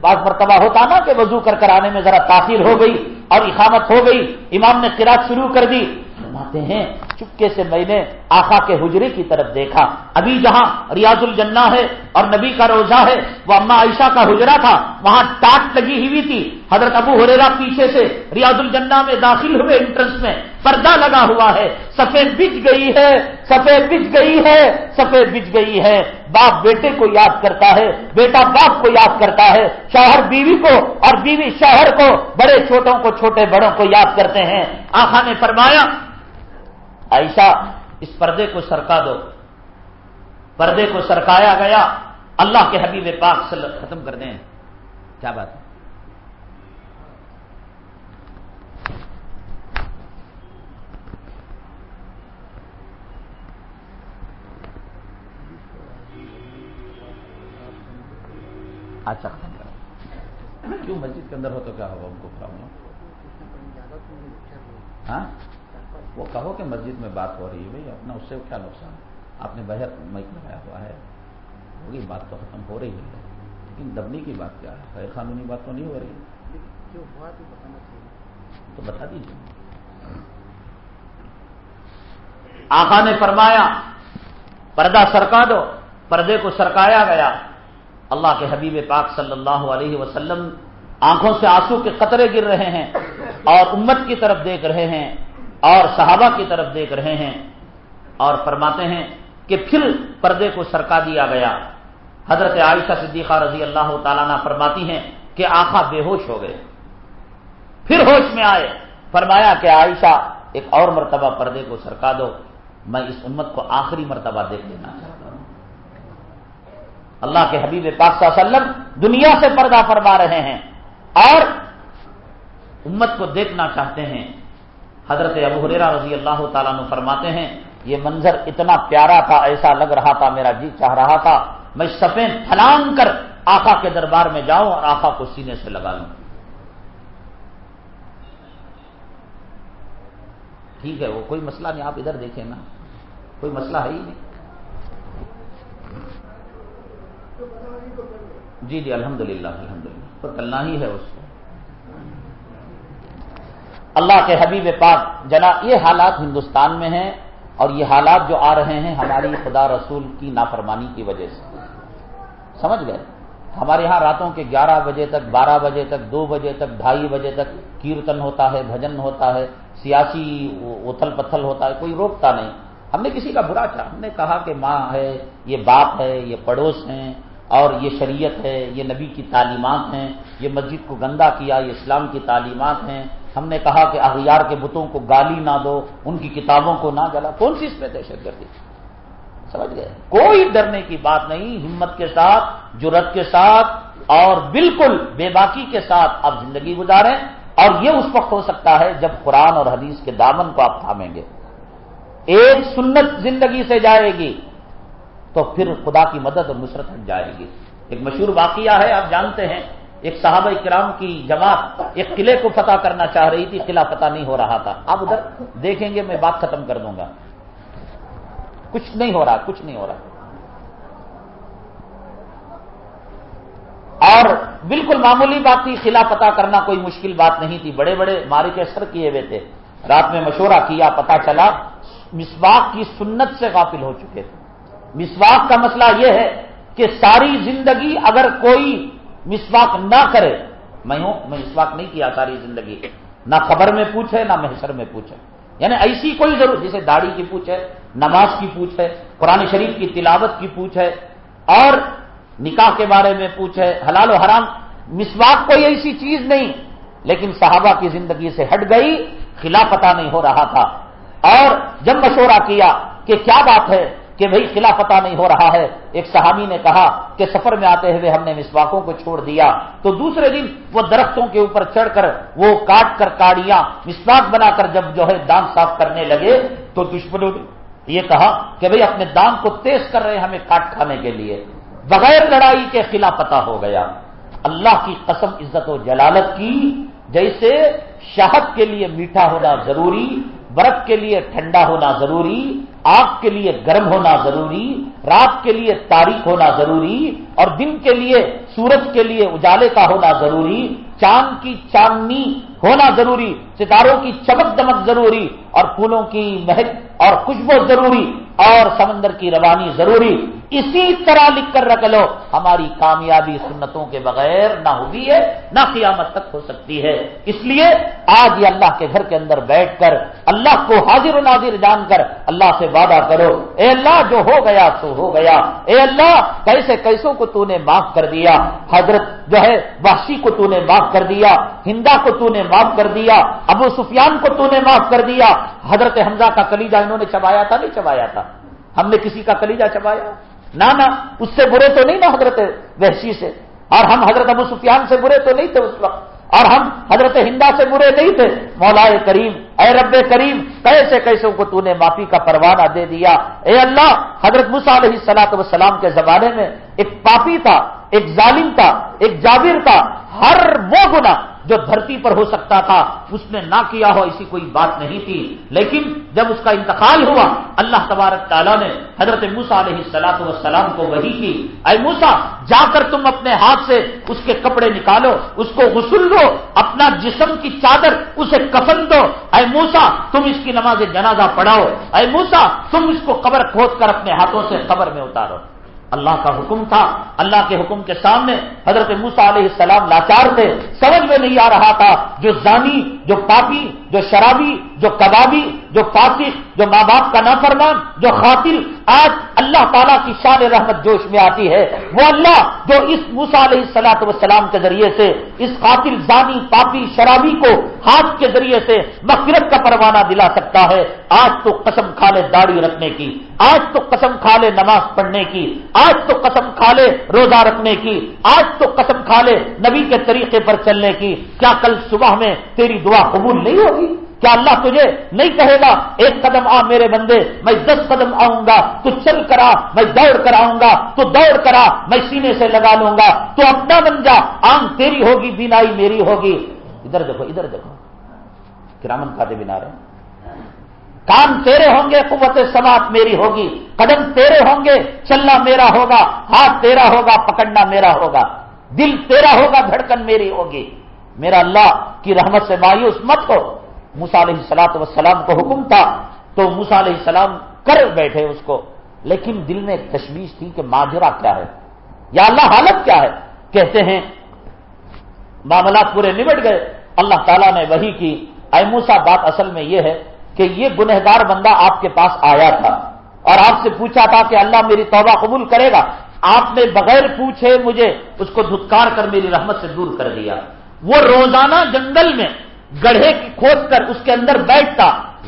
بعض مرتبہ ہوتا نا کہ وضو کر کر آنے میں ذرا تاخیر ہو گئی اور اقامت ہو گئی، امام نے قرآد شروع کر دی، فرماتے ہیں چپکے سے میں نے آخا کے حجرے کی طرف دیکھا۔ ابھی جہاں ریاض الجنہ ہے اور نبی کا روزہ ہے، وہ اما عائشہ کا حجرا تھا، وہاں ٹاٹ لگی ہوئی تھی۔ حضرت ابو ہریرا پیچھے سے ریاض الجنہ میں داخل ہوئے انٹرنس میں پردہ لگا ہوا ہے۔ سفید بچ گئی ہے، سفید بچ گئی ہے، سفید بچ گئی ہے۔ باپ بیٹے کو یاد کرتا ہے، بیٹا باپ کو یاد کرتا ہے۔ شوہر بیوی کو اور بیوی شوہر کو، بڑے چھوٹوں کو، چھوٹے بڑوں کو یاد کرتے ہیں۔ آخا نے فرمایا ایسا اس پردے کو سرکا دو۔ پردے کو سرکایا گیا۔ اللہ کے حبیب پاک سے ختم کر دیں۔ کیا بات ہے؟ اچھا ختم کیوں مسجد کے اندر ہو تو کیا ہوگا ان کو پرابلم ہاں؟ وہ کہو کہ مسجد میں بات ہو رہی ہے بھائی اپنا اس سے کیا نقصان؟ آپ نے بہت مائک لگایا ہوا ہے۔ ہوگی بات تو ختم ہو رہی ہے۔ لیکن دبنی کی بات کیا ہے؟ غیر قانونی بات تو نہیں ہو رہی۔ جو ہوا تو بتانا چاہیے۔ تو بتا دیجیے آقا نے فرمایا پردہ سرکا دو۔ پردے کو سرکایا گیا۔ اللہ کے حبیب پاک صلی اللہ علیہ وسلم آنکھوں سے آنسو کے قطرے گر رہے ہیں اور امت کی طرف دیکھ رہے ہیں۔ اور صحابہ کی طرف دیکھ رہے ہیں اور فرماتے ہیں کہ پھر پردے کو سرکا دیا گیا۔ حضرت عائشہ صدیقہ رضی اللہ تعالیٰ نے فرماتی ہیں کہ آخا بے ہوش ہو گئے۔ پھر ہوش میں آئے۔ فرمایا کہ عائشہ، ایک اور مرتبہ پردے کو سرکا دو۔ میں اس امت کو آخری مرتبہ دیکھ لینا چاہتا ہوں۔ اللہ کے حبیب پاک صلی اللہ علیہ وسلم دنیا سے پردہ فرما رہے ہیں اور امت کو دیکھنا چاہتے ہیں۔ حضرت ابو حریرہ رضی اللہ تعالیٰ نے فرماتے ہیں، یہ منظر اتنا پیارا تھا، ایسا لگ رہا تھا، میرا جی چاہ رہا تھا، میں سفید پھلانگ کر آقا کے دربار میں جاؤں اور آقا کو سینے سے لگا لوں۔ ٹھیک ہے، وہ کوئی مسئلہ نہیں، آپ ادھر دیکھیں نا۔ کوئی مسئلہ ہے ہی نہیں۔ جی جی الحمد للہ الحمد للہ تو کرنا ہی ہے اس۔ کو اللہ کے حبیب پاک جنا یہ حالات ہندوستان میں ہیں اور یہ حالات جو آ رہے ہیں ہماری خدا رسول کی نافرمانی کی وجہ سے۔ سمجھ گئے؟ ہمارے یہاں راتوں کے گیارہ بجے تک، بارہ بجے تک، دو بجے تک، ڈھائی بجے تک کیرتن ہوتا ہے، بھجن ہوتا ہے، سیاسی اتل پتھل ہوتا ہے، کوئی روکتا نہیں۔ ہم نے کسی کا برا چاہ ہم نے کہا کہ ماں ہے، یہ باپ ہے، یہ پڑوس ہیں اور یہ شریعت ہے، یہ نبی کی تعلیمات ہیں، یہ مسجد کو گندا کیا، یہ اسلام کی تعلیمات ہیں۔ ہم نے کہا کہ اغیار کے بتوں کو گالی نہ دو، ان کی کتابوں کو نہ جلا، کون سی اس میں دہشت گردی؟ سمجھ گئے؟ کوئی ڈرنے کی بات نہیں، ہمت کے ساتھ جرت کے ساتھ، اور بالکل بے باکی کے ساتھ آپ زندگی گزاریں، اور یہ اس وقت ہو سکتا ہے جب قرآن اور حدیث کے دامن کو آپ تھامیں گے۔ ایک سنت زندگی سے جائے گی، تو پھر خدا کی مدد اور نصرت ہٹ جائے گی۔ ایک مشہور واقعہ ہے، آپ جانتے ہیں ایک صحابہ کرام کی جماعت ایک قلعے کو فتح کرنا چاہ رہی تھی، قلعہ فتح نہیں ہو رہا تھا۔ آپ ادھر دیکھیں گے، میں بات ختم کر دوں گا۔ کچھ نہیں ہو رہا، کچھ نہیں ہو رہا۔ اور بالکل معمولی بات تھی، قلعہ پتہ کرنا کوئی مشکل بات نہیں تھی۔ بڑے بڑے مارے کے سر کیے ہوئے تھے۔ رات میں مشورہ کیا پتا چلا مسواق کی سنت سے غافل ہو چکے۔ تھے مسواق کا مسئلہ یہ ہے کہ ساری زندگی اگر کوئی مسواک نہ کرے، میں ہوں، میں مسواک نہیں کیا ساری زندگی۔ نہ خبر میں پوچھے، نہ محسر میں پوچھے۔ یعنی ایسی کوئی ضرورت، جیسے داڑھی کی پوچھ ہے نماز کی پوچھ ہے قرآن شریف کی تلاوت کی پوچھ ہے اور نکاح کے بارے میں پوچھ ہے حلال و حرام، مسواک کوئی ایسی چیز نہیں۔ لیکن صحابہ کی زندگی سے ہٹ گئی خلا پتہ نہیں ہو رہا تھا۔ اور جب مشورہ کیا کہ کیا بات ہے کہ بھائی خلا پتہ نہیں ہو رہا ہے۔ ایک صحابی نے کہا کہ سفر میں آتے ہوئے ہم نے مسواکوں کو چھوڑ دیا۔ تو دوسرے دن وہ درختوں کے اوپر چڑھ کر وہ کاٹ کر کاڑیاں مسواک بنا کر جب جو ہے دان صاف کرنے لگے تو دشمنوں نے یہ کہا کہ بھائی اپنے دان کو تیز کر رہے ہیں ہمیں کاٹ کھانے کے لیے۔ بغیر لڑائی کے خلا پتہ ہو گیا۔ اللہ کی قسم عزت و جلالت کی، جیسے شہد کے لیے میٹھا ہونا ضروری برف کے لیے ٹھنڈا ہونا ضروری، آگ کے لیے گرم ہونا ضروری، رات کے لیے تاریخ ہونا ضروری، اور دن کے لیے، سورج کے لیے اجالے کا ہونا ضروری، چاند کی چاندنی ہونا ضروری، ستاروں کی چمک دمک ضروری، اور پھولوں کی مہک اور خوشبو ضروری، اور سمندر کی روانی ضروری۔ اسی طرح لکھ کر رکھ لو، ہماری کامیابی سنتوں کے بغیر نہ ہوئی ہے، نہ قیامت تک ہو سکتی ہے۔ اس لیے آج یہ اللہ کے گھر کے اندر بیٹھ کر، اللہ کو حاضر و ناظر جان کر، اللہ سے وعدہ کرو، اے اللہ جو ہو گیا سو ہو گیا، اے اللہ کیسے کیسوں کو تو نے معاف کر دیا، حضرت جو ہے وحشی کو تو نے معاف کر دیا ہندا کو تو نے معاف کر دیا، ابو سفیان کو تو نے معاف کر دیا۔ حضرت حمزہ کا کلیجہ انہوں نے چبایا تھا، نہیں چبایا تھا۔ ہم نے کسی کا کلیجہ چبایا۔ نہ نہ، اس سے برے تو نہیں نا حضرت وحشی سے۔ اور ہم حضرت ابو سفیان سے برے تو نہیں تھے اس وقت۔ اور ہم حضرت ہندا سے برے نہیں تھے۔ مولا کریم، اے رب کریم، کیسے کیسے کو تو نے معافی کا پروانہ دے دیا۔ اے اللہ، حضرت علیہ سلاط وسلام کے زمانے میں ایک پاپی تھا، ایک ظالم کا ایک جابر کا ہر وہ گنا جو دھرتی پر ہو سکتا تھا، اس نے نہ کیا ہو، ایسی کوئی بات نہیں تھی۔ لیکن جب اس کا انتقال ہوا، اللہ تبارک تعالیٰ نے حضرت موسا علیہ السلاط والسلام کو وہی کی۔ اے موسا جا کر تم اپنے ہاتھ سے اس کے کپڑے نکالو، اس کو غسل دو، اپنا جسم کی چادر اسے کفن دو۔ اے موسا تم اس کی نماز جنازہ پڑھاؤ۔ اے موسا تم اس کو قبر کھود کر اپنے ہاتھوں سے قبر میں اتارو۔ اللہ کا حکم تھا، اللہ کے حکم کے سامنے حضرت موسا علیہ السلام لاچار تھے۔ سمجھ میں نہیں آ رہا تھا جو زانی، جو پاپی، جو شرابی جو کبابی، جو فاسق، جو ماں باپ کا نافرمان، جو خاطر آج اللہ تعالیٰ کی شان رحمت جوش میں آتی ہے، وہ اللہ جو اس موسا علیہ السلاط وسلام کے ذریعے سے، اس قاتل، زانی، پاپی، شرابی کو ہاتھ کے ذریعے سے مغفرت کا پروانہ دلا سکتا ہے۔ آج تو قسم کھا لے داڑھی رکھنے کی، آج تو قسم کھا لے نماز پڑھنے کی، آج تو قسم کھا لے روزہ رکھنے کی، آج تو قسم کھا لے نبی کے طریقے پر چلنے کی۔ کیا کل صبح میں تیری دعا قبول نہیں ہوگی؟ کیا اللہ تجھے نہیں کہے گا، ایک قدم آ میرے بندے، میں دس قدم آؤں گا، تو چل کرا، میں دوڑ کر آؤں گا، تو دوڑ کرا، میں سینے سے لگا لوں گا، تو اپنا بن جا آم تیری ہوگی، بینائی میری ہوگی۔ ادھر دیکھو ادھر دیکھو۔ کرامن کھاتے بنا رہے کام تیرے ہوں گے، قوت سماعت میری ہوگی۔ قدم تیرے ہوں گے، چلنا میرا ہوگا، ہاتھ تیرا ہوگا، پکڑنا میرا ہوگا۔ دل تیرا ہوگا، دھڑکن میری ہوگی۔ میرا اللہ کی رحمت سے مایوس مت ہو۔ موسا علیہ السلاط وسلام کو حکم تھا تو موسا علیہ السلام کر بیٹھے اس کو۔ لیکن دل میں ایک تشویش تھی کہ ماجرا کیا ہے؟ یا اللہ حالت کیا ہے؟ کہتے ہیں، معاملات پورے نمٹ گئے۔ اللہ تعالیٰ نے وہی کی۔ اے موسا بات اصل میں یہ ہے کہ یہ گنہگار بندہ آپ کے پاس آیا تھا اور آپ سے پوچھا تھا کہ اللہ میری توبہ قبول کرے گا۔ آپ نے بغیر پوچھے مجھے اس کو دھتکار کر، میری رحمت سے دور کر دیا۔ وہ روزانہ جنگل میں گڑھے کی کھود کر اس کے اندر بیٹھتا،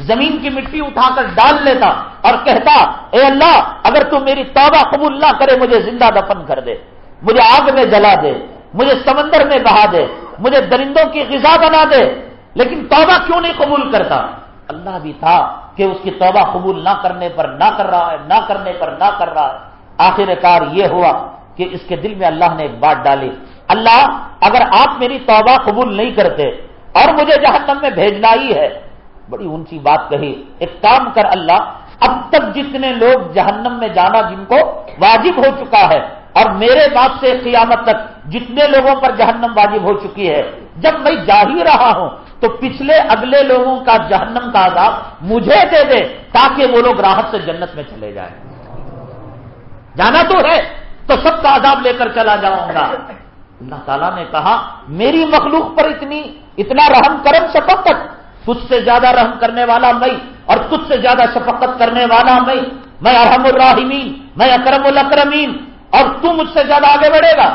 زمین کی مٹی اٹھا کر ڈال لیتا اور کہتا، اے اللہ، اگر تو میری توبہ قبول نہ کرے، مجھے زندہ دفن کر دے، مجھے آگ میں جلا دے، مجھے سمندر میں بہا دے، مجھے درندوں کی غذا بنا دے۔ لیکن توبہ کیوں نہیں قبول کرتا؟ اللہ بھی تھا کہ اس کی توبہ قبول نہ کرنے پر نہ کر رہا ہے، نہ کرنے پر نہ کر رہا ہے۔ آخر کار یہ ہوا کہ اس کے دل میں اللہ نے ایک بات ڈالی، اللہ، اگر آپ میری توبہ قبول نہیں کرتے اور مجھے جہنم میں بھیجنا ہی ہے۔ بڑی اونچی بات کہی۔ ایک کام کر اللہ، اب تک جتنے لوگ جہنم میں جانا جن کو واجب ہو چکا ہے، اور میرے بات سے قیامت تک جتنے لوگوں پر جہنم واجب ہو چکی ہے، جب میں جا ہی رہا ہوں، تو پچھلے اگلے لوگوں کا جہنم کا عذاب مجھے دے دے، تاکہ وہ لوگ راحت سے جنت میں چلے جائیں۔ جانا تو ہے، تو سب کا عذاب لے کر چلا جاؤں گا۔ اللہ تعالیٰ نے کہا، میری مخلوق پر اتنی اتنا رحم کرم شفقت کچھ سے زیادہ رحم کرنے والا میں اور کچھ سے زیادہ شفقت کرنے والا میں میں ارحم الراحمین، میں اکرم الاکرمین، اور تم مجھ سے زیادہ آگے بڑھے گا۔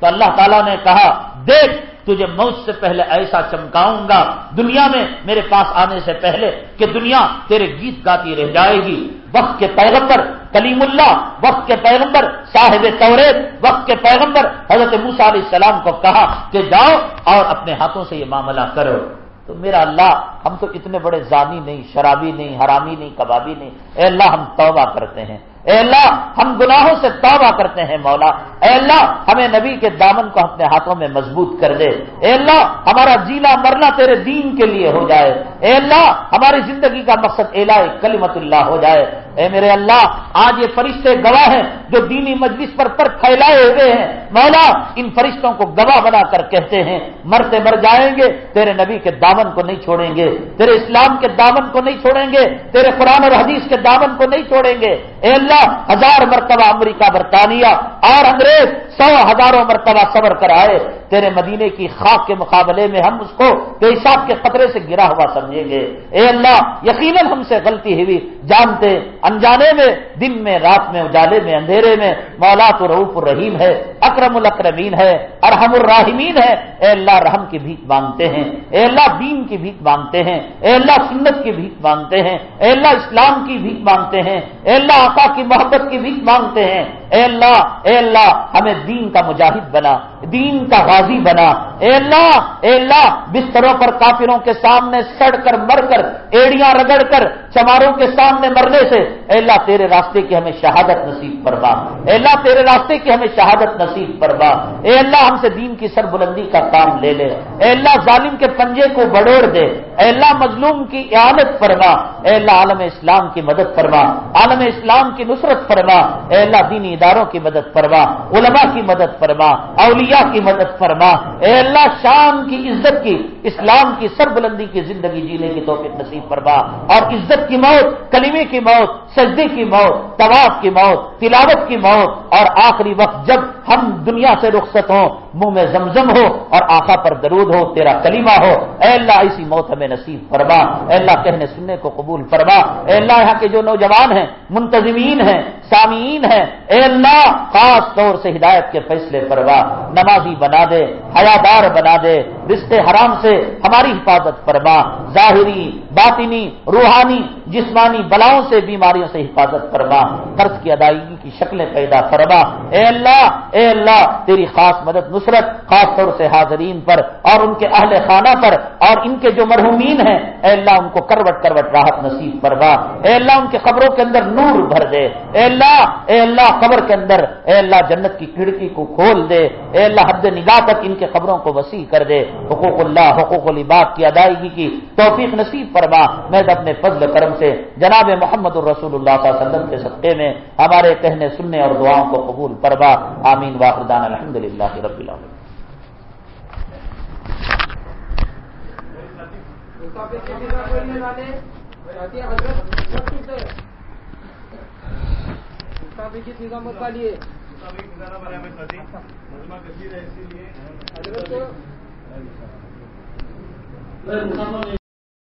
تو اللہ تعالیٰ نے کہا، دیکھ تجھے موت سے پہلے ایسا چمکاؤں گا۔ دنیا میں میرے پاس آنے سے پہلے کہ دنیا تیرے گیت گاتی رہ جائے گی۔ وقت کے پیغمبر کلیم اللہ، وقت کے پیغمبر صاحب توریت، وقت کے پیغمبر حضرت موسا علیہ السلام کو کہا کہ جاؤ اور اپنے ہاتھوں سے یہ معاملہ کرو۔ تو میرا اللہ، ہم تو اتنے بڑے زانی نہیں، شرابی نہیں، حرامی نہیں، کبابی نہیں۔ اے اللہ، ہم توبہ کرتے ہیں۔ اے اللہ، ہم گناہوں سے توبہ کرتے ہیں مولا۔ اے اللہ، ہمیں نبی کے دامن کو اپنے ہاتھوں میں مضبوط کر دے۔ اے اللہ، ہمارا جینا مرنا تیرے دین کے لیے ہو جائے۔ اے اللہ، ہماری زندگی کا مقصد الا کلیمت اللہ ہو جائے۔ اے میرے اللہ، آج یہ فرشتے گواہ ہیں جو دینی مجلس پر پر پھیلائے ہوئے ہیں۔ مولا، ان فرشتوں کو گواہ بنا کر کہتے ہیں، مرتے مر جائیں گے، تیرے نبی کے دامن کو نہیں چھوڑیں گے۔ تیرے اسلام کے دامن کو نہیں چھوڑیں گے، تیرے قرآن اور حدیث کے دامن کو نہیں چھوڑیں گے۔ اے اللہ، ہزار مرتبہ امریکہ، برطانیہ اور انگریز سو ہزاروں مرتبہ صبر کر آئے۔ تیرے مدینے کی خاک کے مقابلے میں ہم اس کو پیشاب کے خطرے سے گرا ہوا سمجھ سمجھیں گے۔ اے اللہ، یقیناً ہم سے غلطی ہوئی۔ جانتے، انجانے میں، دن میں، رات میں، اجالے میں، اندھیرے میں۔ مولا تو روف الرحیم ہے، اکرم الاکرمین ہے، ارحم الراحمین ہے۔ اے اللہ، رحم کی بھیک مانگتے ہیں۔ اے اللہ، دین کی بھیک مانگتے ہیں۔ اے اللہ، سنت کی بھیک مانگتے ہیں۔ اے اللہ، اسلام کی بھیک مانگتے ہیں۔ اے اللہ، آقا کی محبت کی بھیک مانگتے ہیں۔ اے اللہ اے اللہ، ہمیں دین کا مجاہد بنا، دین کا غازی بنا۔ اے اللہ اے اللہ، بستروں پر کافروں کے سامنے سڑ کر، مر کر، ایڑیاں رگڑ کر چماروں کے سامنے مرنے سے، اے اللہ تیرے راستے کی ہمیں شہادت نصیب فرما۔ اے اللہ تیرے راستے کی ہمیں شہادت نصیب فرما۔ اے اللہ ہم سے دین کی سر بلندی کا کام لے لے۔ اے اللہ ظالم کے پنجے کو بڑوڑ دے۔ اے اللہ مظلوم کی اعانت فرما۔ اے اللہ عالم اسلام کی مدد فرما۔ عالم اسلام کی نصرت فرما۔ اے اللہ دینی اداروں کی مدد فرما۔ علماء کی مدد فرما۔ اولیاء کی مدد فرما۔ اے اللہ شام کی عزت کی، اسلام کی سر بلندی کی زندگی جینے کی توفیق نصیب فرما۔ اور عزت کی موت، کلیمے کی موت، سجدے کی موت، طواف کی موت، تلاوت کی موت، اور آخری وقت جب ہم دنیا سے رخصت ہوں، منہ میں زمزم ہو اور آخا پر درود ہو، تیرا کلمہ ہو، اے اللہ ایسی موت ہمیں نصیب فرما، اے اللہ کہنے سننے کو قبول فرما، اے اللہ یہاں کے جو نوجوان ہیں، منتظمین ہیں سامعین ہیں۔ اے اللہ، خاص طور سے ہدایت کے فیصلے فرما نمازی بنا دے، حیادار بنا دے رشتے حرام سے ہماری حفاظت فرما، ظاہری، باطنی، روحانی، جسمانی بلاؤں سے بیماریوں سے حفاظت فرما، قرض کی ادائیگی کی شکلیں پیدا فرما۔ اے اللہ اے اللہ، تیری خاص مدد نصرت، خاص طور سے حاضرین پر اور ان کے اہل خانہ پر اور ان کے جو مرحومین ہیں، اے اللہ ان کو کروٹ کروٹ راحت نصیب فرما۔ اے اللہ، ان کے قبروں کے اندر نور بھر دے۔ اے اللہ اے اللہ قبر کے اندر، اے اللہ جنت کی کھڑکی کو کھول دے، اے اللہ حد نگاہ تک ان کے قبروں کو وسیع کر دے، حقوق اللہ، حقوق العباد کی ادائیگی کی توفیق نصیب فرما، میں اپنے فضل کرم سے جناب محمد الرسول اللہ صلی اللہ علیہ وسلم کے صدقے میں ہمارے کہنے سننے اور دعاؤں کو قبول فرما، آمین واخردان الحمد للہ رب العالمین۔ حضرت